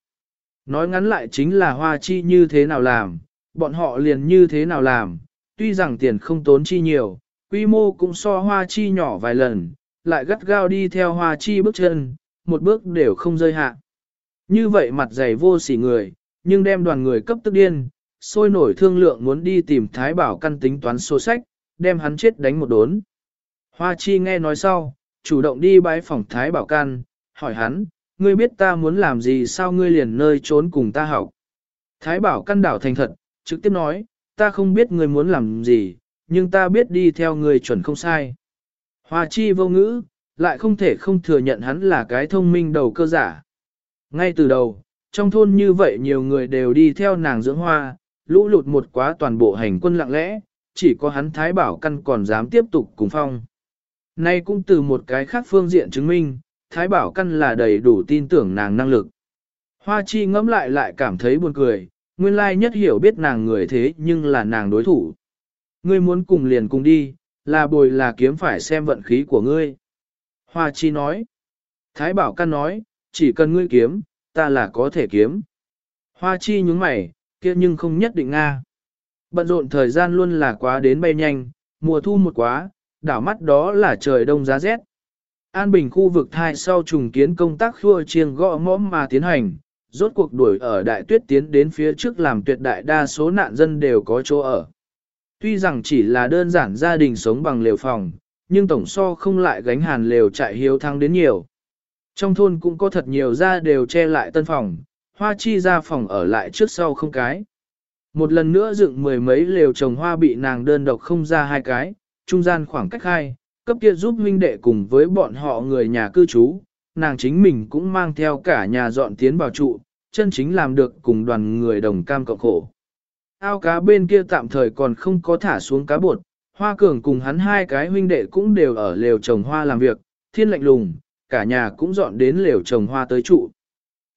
[SPEAKER 1] Nói ngắn lại chính là Hoa Chi như thế nào làm, bọn họ liền như thế nào làm, tuy rằng tiền không tốn chi nhiều, quy mô cũng so Hoa Chi nhỏ vài lần, lại gắt gao đi theo Hoa Chi bước chân, một bước đều không rơi hạ. Như vậy mặt dày vô sỉ người, nhưng đem đoàn người cấp tức điên, sôi nổi thương lượng muốn đi tìm Thái Bảo căn tính toán sổ sách, đem hắn chết đánh một đốn. Hoa Chi nghe nói sau, chủ động đi bái phòng Thái Bảo căn, hỏi hắn, ngươi biết ta muốn làm gì sao ngươi liền nơi trốn cùng ta học. Thái Bảo căn đảo thành thật, trực tiếp nói, ta không biết ngươi muốn làm gì, nhưng ta biết đi theo ngươi chuẩn không sai. Hoa Chi vô ngữ, lại không thể không thừa nhận hắn là cái thông minh đầu cơ giả. Ngay từ đầu, trong thôn như vậy nhiều người đều đi theo nàng dưỡng hoa, lũ lụt một quá toàn bộ hành quân lặng lẽ, chỉ có hắn Thái Bảo Căn còn dám tiếp tục cùng phong. Nay cũng từ một cái khác phương diện chứng minh, Thái Bảo Căn là đầy đủ tin tưởng nàng năng lực. Hoa chi ngẫm lại lại cảm thấy buồn cười, nguyên lai nhất hiểu biết nàng người thế nhưng là nàng đối thủ. Ngươi muốn cùng liền cùng đi, là bồi là kiếm phải xem vận khí của ngươi. Hoa chi nói. Thái bảo căn nói, chỉ cần ngươi kiếm, ta là có thể kiếm. Hoa chi nhúng mày, kia nhưng không nhất định Nga. Bận rộn thời gian luôn là quá đến bay nhanh, mùa thu một quá, đảo mắt đó là trời đông giá rét. An Bình khu vực thai sau trùng kiến công tác khua chiêng gõ mõm mà tiến hành, rốt cuộc đuổi ở đại tuyết tiến đến phía trước làm tuyệt đại đa số nạn dân đều có chỗ ở. Tuy rằng chỉ là đơn giản gia đình sống bằng lều phòng, nhưng tổng so không lại gánh hàn lều trại hiếu thăng đến nhiều. Trong thôn cũng có thật nhiều gia đều che lại tân phòng, hoa chi ra phòng ở lại trước sau không cái. Một lần nữa dựng mười mấy lều trồng hoa bị nàng đơn độc không ra hai cái, trung gian khoảng cách hai, cấp kia giúp huynh đệ cùng với bọn họ người nhà cư trú, nàng chính mình cũng mang theo cả nhà dọn tiến vào trụ, chân chính làm được cùng đoàn người đồng cam cộng khổ. Ao cá bên kia tạm thời còn không có thả xuống cá bột, hoa cường cùng hắn hai cái huynh đệ cũng đều ở lều trồng hoa làm việc, thiên lạnh lùng, cả nhà cũng dọn đến lều trồng hoa tới trụ.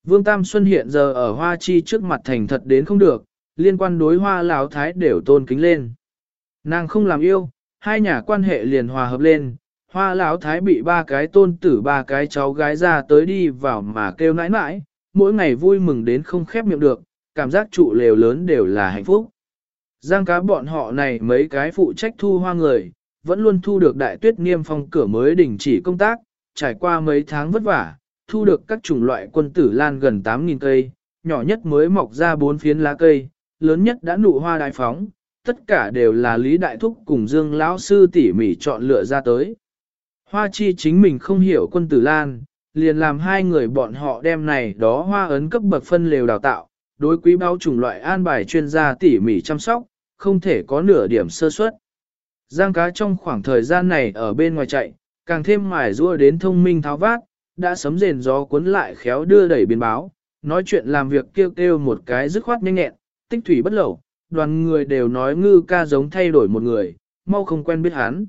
[SPEAKER 1] Vương Tam Xuân hiện giờ ở hoa chi trước mặt thành thật đến không được, liên quan đối hoa lão thái đều tôn kính lên. Nàng không làm yêu, hai nhà quan hệ liền hòa hợp lên, hoa lão thái bị ba cái tôn tử ba cái cháu gái ra tới đi vào mà kêu nãi nãi, mỗi ngày vui mừng đến không khép miệng được, cảm giác trụ lều lớn đều là hạnh phúc. Giang cá bọn họ này mấy cái phụ trách thu hoa người, vẫn luôn thu được đại tuyết niêm phong cửa mới đình chỉ công tác, trải qua mấy tháng vất vả, thu được các chủng loại quân tử lan gần 8.000 cây, nhỏ nhất mới mọc ra bốn phiến lá cây, lớn nhất đã nụ hoa đại phóng, tất cả đều là Lý Đại Thúc cùng Dương lão sư tỉ mỉ chọn lựa ra tới. Hoa chi chính mình không hiểu quân tử lan, liền làm hai người bọn họ đem này đó hoa ấn cấp bậc phân lều đào tạo, đối quý bao chủng loại an bài chuyên gia tỉ mỉ chăm sóc, không thể có nửa điểm sơ suất. Giang cá trong khoảng thời gian này ở bên ngoài chạy, càng thêm mải rua đến thông minh tháo vát, đã sấm rền gió cuốn lại khéo đưa đẩy biến báo, nói chuyện làm việc kêu kêu một cái dứt khoát nhanh nhẹn, tích thủy bất lẩu, đoàn người đều nói ngư ca giống thay đổi một người, mau không quen biết hắn.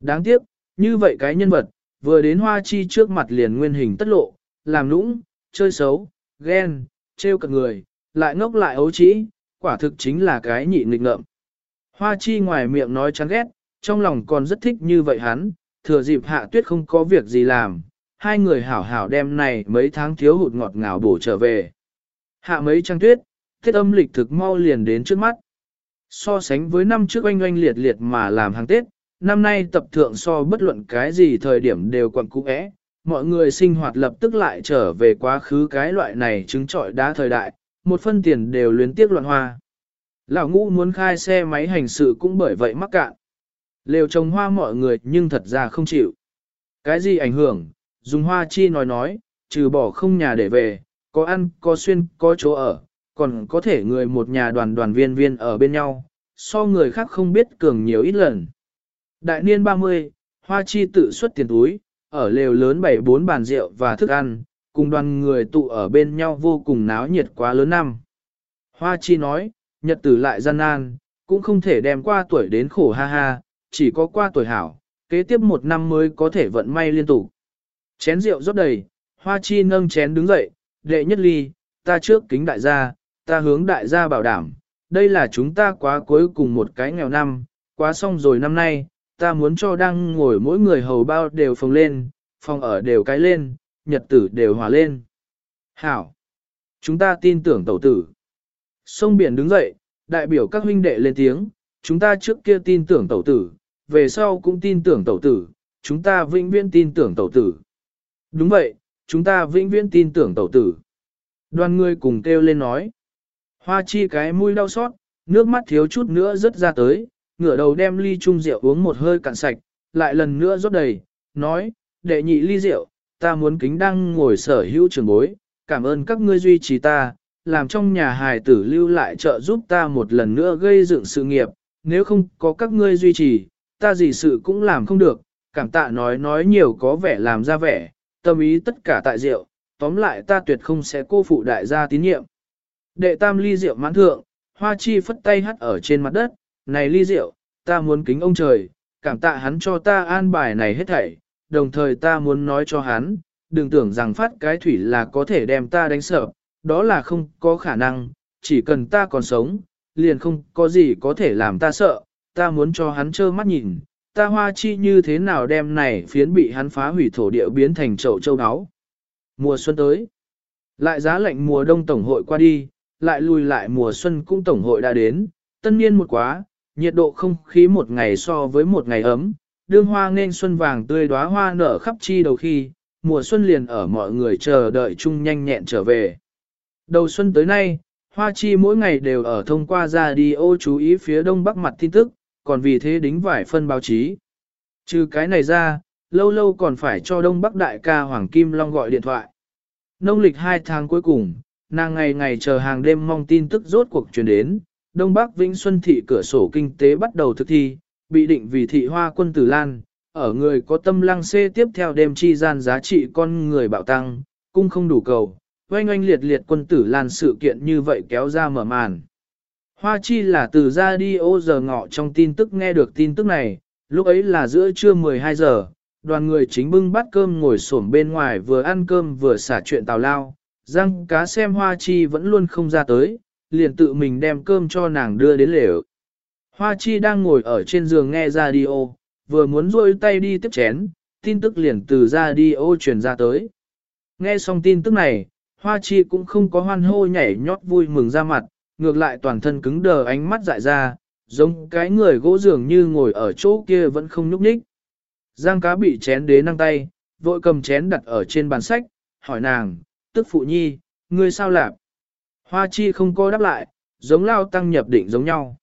[SPEAKER 1] Đáng tiếc, như vậy cái nhân vật, vừa đến hoa chi trước mặt liền nguyên hình tất lộ, làm nũng, chơi xấu, ghen, trêu cật người, lại ngốc lại ấu trĩ, quả thực chính là cái nhị nghịch ngợm. Hoa chi ngoài miệng nói chán ghét, trong lòng còn rất thích như vậy hắn, thừa dịp hạ tuyết không có việc gì làm, hai người hảo hảo đem này mấy tháng thiếu hụt ngọt ngào bổ trở về. Hạ mấy trăng tuyết, thiết âm lịch thực mau liền đến trước mắt. So sánh với năm trước oanh oanh liệt liệt mà làm hàng Tết, năm nay tập thượng so bất luận cái gì thời điểm đều quặn cũ é, mọi người sinh hoạt lập tức lại trở về quá khứ cái loại này chứng trọi đá thời đại, một phân tiền đều luyến tiếc loạn hoa. Lão ngũ muốn khai xe máy hành sự cũng bởi vậy mắc cạn. Lều trồng hoa mọi người nhưng thật ra không chịu. Cái gì ảnh hưởng, dùng hoa chi nói nói, trừ bỏ không nhà để về, có ăn, có xuyên, có chỗ ở, còn có thể người một nhà đoàn đoàn viên viên ở bên nhau, so người khác không biết cường nhiều ít lần. Đại niên 30, Hoa Chi tự xuất tiền túi, ở lều lớn bảy bốn bàn rượu và thức ăn, cùng đoàn người tụ ở bên nhau vô cùng náo nhiệt quá lớn năm. Hoa Chi nói, nhật tử lại gian nan, cũng không thể đem qua tuổi đến khổ ha ha, chỉ có qua tuổi hảo, kế tiếp một năm mới có thể vận may liên tục. Chén rượu rót đầy, Hoa Chi nâng chén đứng dậy, đệ nhất ly, ta trước kính đại gia, ta hướng đại gia bảo đảm, đây là chúng ta quá cuối cùng một cái nghèo năm, quá xong rồi năm nay, ta muốn cho đang ngồi mỗi người hầu bao đều phồng lên, phòng ở đều cái lên, nhật tử đều hòa lên. Hảo! Chúng ta tin tưởng tẩu tử. Sông biển đứng dậy, đại biểu các huynh đệ lên tiếng, chúng ta trước kia tin tưởng tẩu tử, về sau cũng tin tưởng tẩu tử, chúng ta vĩnh viễn tin tưởng tẩu tử. Đúng vậy, chúng ta vĩnh viễn tin tưởng tẩu tử. Đoàn người cùng kêu lên nói. Hoa chi cái mũi đau xót, nước mắt thiếu chút nữa rớt ra tới, ngửa đầu đem ly chung rượu uống một hơi cạn sạch, lại lần nữa rót đầy, nói, đệ nhị ly rượu, ta muốn kính đăng ngồi sở hữu trường bối, cảm ơn các ngươi duy trì ta, làm trong nhà hài tử lưu lại trợ giúp ta một lần nữa gây dựng sự nghiệp, nếu không có các ngươi duy trì, ta gì sự cũng làm không được, cảm tạ nói nói nhiều có vẻ làm ra vẻ, tâm ý tất cả tại rượu, tóm lại ta tuyệt không sẽ cô phụ đại gia tín nhiệm. Đệ tam ly rượu mãn thượng, hoa chi phất tay hắt ở trên mặt đất, này ly rượu, ta muốn kính ông trời, cảm tạ hắn cho ta an bài này hết thảy, đồng thời ta muốn nói cho hắn, đừng tưởng rằng phát cái thủy là có thể đem ta đánh sợ, đó là không có khả năng, chỉ cần ta còn sống, liền không có gì có thể làm ta sợ, ta muốn cho hắn trơ mắt nhìn, ta hoa chi như thế nào đem này phiến bị hắn phá hủy thổ địa biến thành chậu châu áo. Mùa xuân tới, lại giá lạnh mùa đông tổng hội qua đi, lại lùi lại mùa xuân cũng tổng hội đã đến, tân niên một quá, nhiệt độ không khí một ngày so với một ngày ấm, đương hoa nên xuân vàng tươi đóa hoa nở khắp chi đầu khi, mùa xuân liền ở mọi người chờ đợi chung nhanh nhẹn trở về. Đầu xuân tới nay, Hoa Chi mỗi ngày đều ở thông qua ra đi ô chú ý phía đông bắc mặt tin tức, còn vì thế đính vải phân báo chí. Trừ cái này ra, lâu lâu còn phải cho đông bắc đại ca Hoàng Kim Long gọi điện thoại. Nông lịch hai tháng cuối cùng, nàng ngày ngày chờ hàng đêm mong tin tức rốt cuộc truyền đến, Đông Bắc Vĩnh Xuân thị cửa sổ kinh tế bắt đầu thực thi, bị định vì thị hoa quân tử lan, ở người có tâm lăng xê tiếp theo đêm chi gian giá trị con người bạo tăng, cung không đủ cầu, oanh oanh liệt liệt quân tử lan sự kiện như vậy kéo ra mở màn. Hoa chi là từ ra đi ô giờ ngọ trong tin tức nghe được tin tức này, lúc ấy là giữa trưa 12 giờ, đoàn người chính bưng bát cơm ngồi xổm bên ngoài vừa ăn cơm vừa xả chuyện tào lao, răng cá xem hoa chi vẫn luôn không ra tới, liền tự mình đem cơm cho nàng đưa đến lều. Hoa chi đang ngồi ở trên giường nghe radio, vừa muốn rôi tay đi tiếp chén, tin tức liền từ radio truyền ra tới. Nghe xong tin tức này, Hoa chi cũng không có hoan hô nhảy nhót vui mừng ra mặt, ngược lại toàn thân cứng đờ ánh mắt dại ra, giống cái người gỗ dường như ngồi ở chỗ kia vẫn không nhúc nhích. Giang cá bị chén đế năng tay, vội cầm chén đặt ở trên bàn sách, hỏi nàng, tức phụ nhi, ngươi sao lạp? Hoa chi không có đáp lại, giống lao tăng nhập định giống nhau.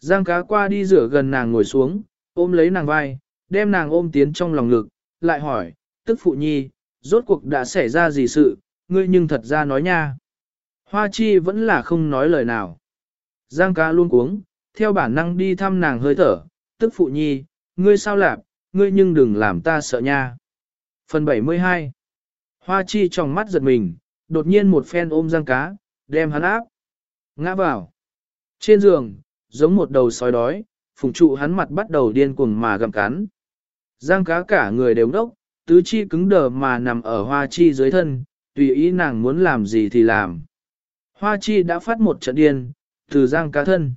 [SPEAKER 1] Giang cá qua đi rửa gần nàng ngồi xuống, ôm lấy nàng vai, đem nàng ôm tiến trong lòng ngực, lại hỏi, tức phụ nhi, rốt cuộc đã xảy ra gì sự, ngươi nhưng thật ra nói nha. Hoa chi vẫn là không nói lời nào. Giang cá luôn cuống, theo bản năng đi thăm nàng hơi thở, tức phụ nhi, ngươi sao lạp, ngươi nhưng đừng làm ta sợ nha. Phần 72 Hoa chi trong mắt giật mình, đột nhiên một phen ôm giang cá, đem hắn áp. Ngã vào. Trên giường, giống một đầu sói đói, phùng trụ hắn mặt bắt đầu điên cuồng mà gặm cắn. Giang cá cả người đều đốc, tứ chi cứng đờ mà nằm ở hoa chi dưới thân, tùy ý nàng muốn làm gì thì làm. Hoa chi đã phát một trận điên, từ giang cá thân.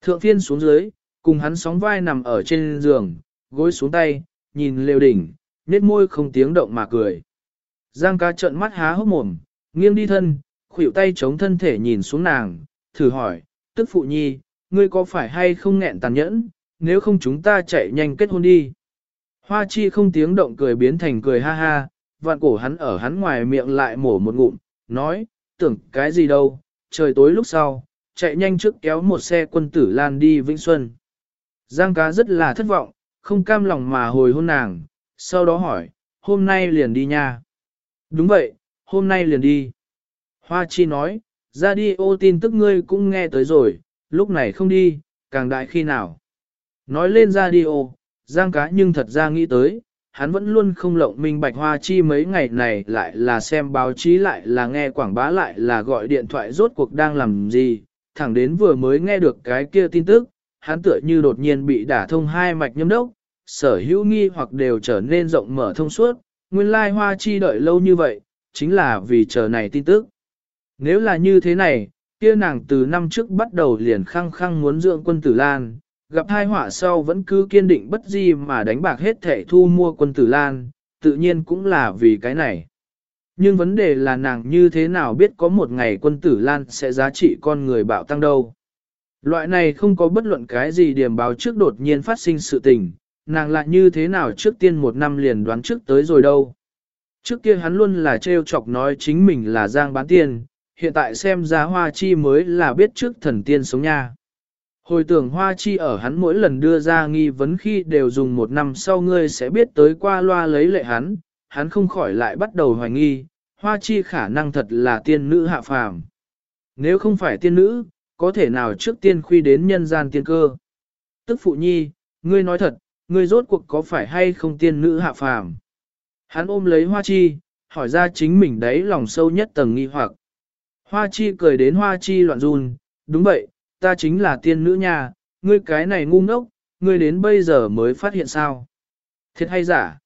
[SPEAKER 1] Thượng phiên xuống dưới, cùng hắn sóng vai nằm ở trên giường, gối xuống tay, nhìn lều đỉnh, nết môi không tiếng động mà cười. Giang cá trợn mắt há hốc mồm, nghiêng đi thân, khuỷu tay chống thân thể nhìn xuống nàng, thử hỏi, tức phụ nhi, ngươi có phải hay không nghẹn tàn nhẫn, nếu không chúng ta chạy nhanh kết hôn đi. Hoa chi không tiếng động cười biến thành cười ha ha, vạn cổ hắn ở hắn ngoài miệng lại mổ một ngụm, nói, tưởng cái gì đâu, trời tối lúc sau, chạy nhanh trước kéo một xe quân tử lan đi Vĩnh Xuân. Giang cá rất là thất vọng, không cam lòng mà hồi hôn nàng, sau đó hỏi, hôm nay liền đi nha. Đúng vậy, hôm nay liền đi. Hoa chi nói, ra đi ô tin tức ngươi cũng nghe tới rồi, lúc này không đi, càng đại khi nào. Nói lên ra đi ô, giang cá nhưng thật ra nghĩ tới, hắn vẫn luôn không lộng minh bạch hoa chi mấy ngày này lại là xem báo chí lại là nghe quảng bá lại là gọi điện thoại rốt cuộc đang làm gì, thẳng đến vừa mới nghe được cái kia tin tức, hắn tựa như đột nhiên bị đả thông hai mạch nhâm đốc, sở hữu nghi hoặc đều trở nên rộng mở thông suốt, nguyên lai hoa chi đợi lâu như vậy, chính là vì chờ này tin tức. Nếu là như thế này, kia nàng từ năm trước bắt đầu liền khăng khăng muốn dưỡng quân tử Lan, gặp hai họa sau vẫn cứ kiên định bất di mà đánh bạc hết thể thu mua quân tử Lan, tự nhiên cũng là vì cái này. Nhưng vấn đề là nàng như thế nào biết có một ngày quân tử Lan sẽ giá trị con người bạo tăng đâu. Loại này không có bất luận cái gì điểm báo trước đột nhiên phát sinh sự tình, nàng lại như thế nào trước tiên một năm liền đoán trước tới rồi đâu. Trước kia hắn luôn là trêu chọc nói chính mình là giang bán tiền, hiện tại xem ra hoa chi mới là biết trước thần tiên sống nha. Hồi tưởng hoa chi ở hắn mỗi lần đưa ra nghi vấn khi đều dùng một năm sau ngươi sẽ biết tới qua loa lấy lệ hắn, hắn không khỏi lại bắt đầu hoài nghi, hoa chi khả năng thật là tiên nữ hạ phàm. Nếu không phải tiên nữ, có thể nào trước tiên khuy đến nhân gian tiên cơ? Tức phụ nhi, ngươi nói thật, ngươi rốt cuộc có phải hay không tiên nữ hạ phàm? Hắn ôm lấy hoa chi, hỏi ra chính mình đấy lòng sâu nhất tầng nghi hoặc. Hoa chi cười đến hoa chi loạn run, đúng vậy, ta chính là tiên nữ nha, ngươi cái này ngu ngốc, ngươi đến bây giờ mới phát hiện sao. Thiệt hay giả?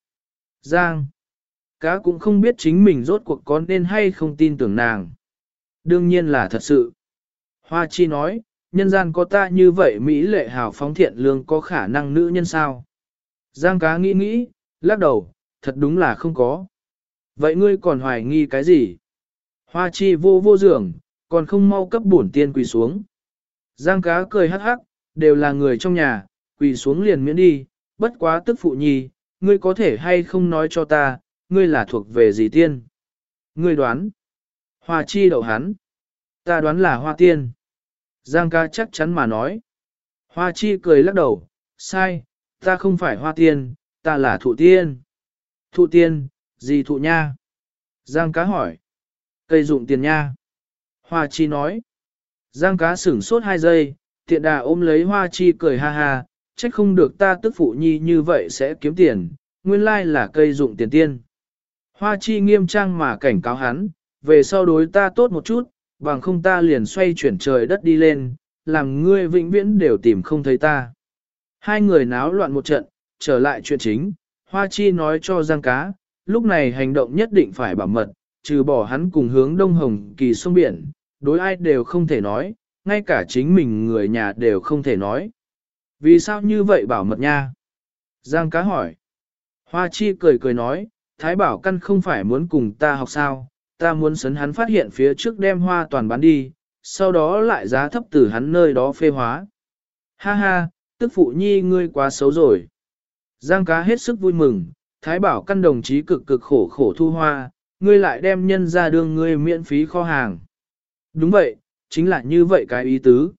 [SPEAKER 1] Giang. Cá cũng không biết chính mình rốt cuộc có nên hay không tin tưởng nàng. đương nhiên là thật sự. Hoa chi nói, nhân gian có ta như vậy Mỹ lệ hào phóng thiện lương có khả năng nữ nhân sao? Giang cá nghĩ nghĩ, lắc đầu, thật đúng là không có. Vậy ngươi còn hoài nghi cái gì? Hoa chi vô vô dường, còn không mau cấp bổn tiên quỳ xuống. Giang cá cười hắc hắc, đều là người trong nhà, quỳ xuống liền miễn đi, bất quá tức phụ nhi, ngươi có thể hay không nói cho ta, ngươi là thuộc về gì tiên? Ngươi đoán. Hoa chi đậu hắn. Ta đoán là hoa tiên. Giang ca chắc chắn mà nói. Hoa chi cười lắc đầu, sai, ta không phải hoa tiên, ta là thụ tiên. Thụ tiên, gì thụ nha? Giang cá hỏi. Cây dụng tiền nha. Hoa chi nói. Giang cá sửng sốt hai giây, tiện đà ôm lấy hoa chi cười ha ha, trách không được ta tức phụ nhi như vậy sẽ kiếm tiền, nguyên lai là cây dụng tiền tiên. Hoa chi nghiêm trang mà cảnh cáo hắn, về sau đối ta tốt một chút, bằng không ta liền xoay chuyển trời đất đi lên, làm ngươi vĩnh viễn đều tìm không thấy ta. Hai người náo loạn một trận, trở lại chuyện chính, Hoa Chi nói cho Giang Cá, lúc này hành động nhất định phải bảo mật, trừ bỏ hắn cùng hướng Đông Hồng kỳ sông biển, đối ai đều không thể nói, ngay cả chính mình người nhà đều không thể nói. Vì sao như vậy bảo mật nha? Giang Cá hỏi. Hoa Chi cười cười nói, Thái Bảo Căn không phải muốn cùng ta học sao, ta muốn sấn hắn phát hiện phía trước đem hoa toàn bán đi, sau đó lại giá thấp từ hắn nơi đó phê hóa. Ha ha, tức phụ nhi ngươi quá xấu rồi. Giang cá hết sức vui mừng, Thái Bảo Căn đồng chí cực cực khổ khổ thu hoa, ngươi lại đem nhân ra đương ngươi miễn phí kho hàng. Đúng vậy, chính là như vậy cái ý tứ.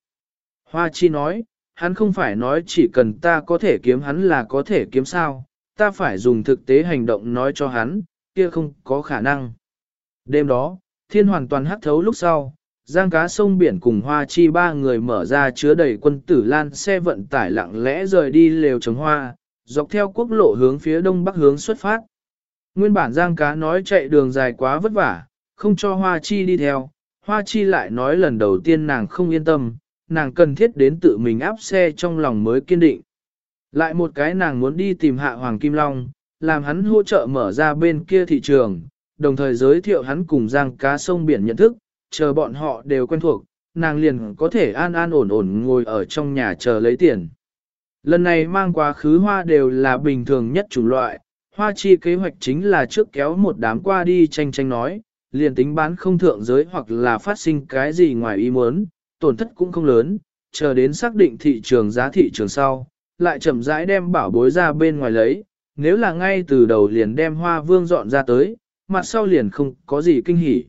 [SPEAKER 1] Hoa Chi nói, hắn không phải nói chỉ cần ta có thể kiếm hắn là có thể kiếm sao, ta phải dùng thực tế hành động nói cho hắn, kia không có khả năng. Đêm đó, thiên hoàn toàn hắt thấu lúc sau, giang cá sông biển cùng hoa chi ba người mở ra chứa đầy quân tử lan xe vận tải lặng lẽ rời đi lều trồng hoa, dọc theo quốc lộ hướng phía đông bắc hướng xuất phát. Nguyên bản giang cá nói chạy đường dài quá vất vả, không cho hoa chi đi theo, hoa chi lại nói lần đầu tiên nàng không yên tâm, nàng cần thiết đến tự mình áp xe trong lòng mới kiên định. Lại một cái nàng muốn đi tìm hạ Hoàng Kim Long, làm hắn hỗ trợ mở ra bên kia thị trường, đồng thời giới thiệu hắn cùng giang cá sông biển nhận thức, chờ bọn họ đều quen thuộc, nàng liền có thể an an ổn ổn ngồi ở trong nhà chờ lấy tiền. Lần này mang quá khứ hoa đều là bình thường nhất chủng loại, hoa chi kế hoạch chính là trước kéo một đám qua đi tranh tranh nói, liền tính bán không thượng giới hoặc là phát sinh cái gì ngoài ý muốn, tổn thất cũng không lớn, chờ đến xác định thị trường giá thị trường sau, lại chậm rãi đem bảo bối ra bên ngoài lấy, nếu là ngay từ đầu liền đem hoa vương dọn ra tới, mặt sau liền không có gì kinh hỉ.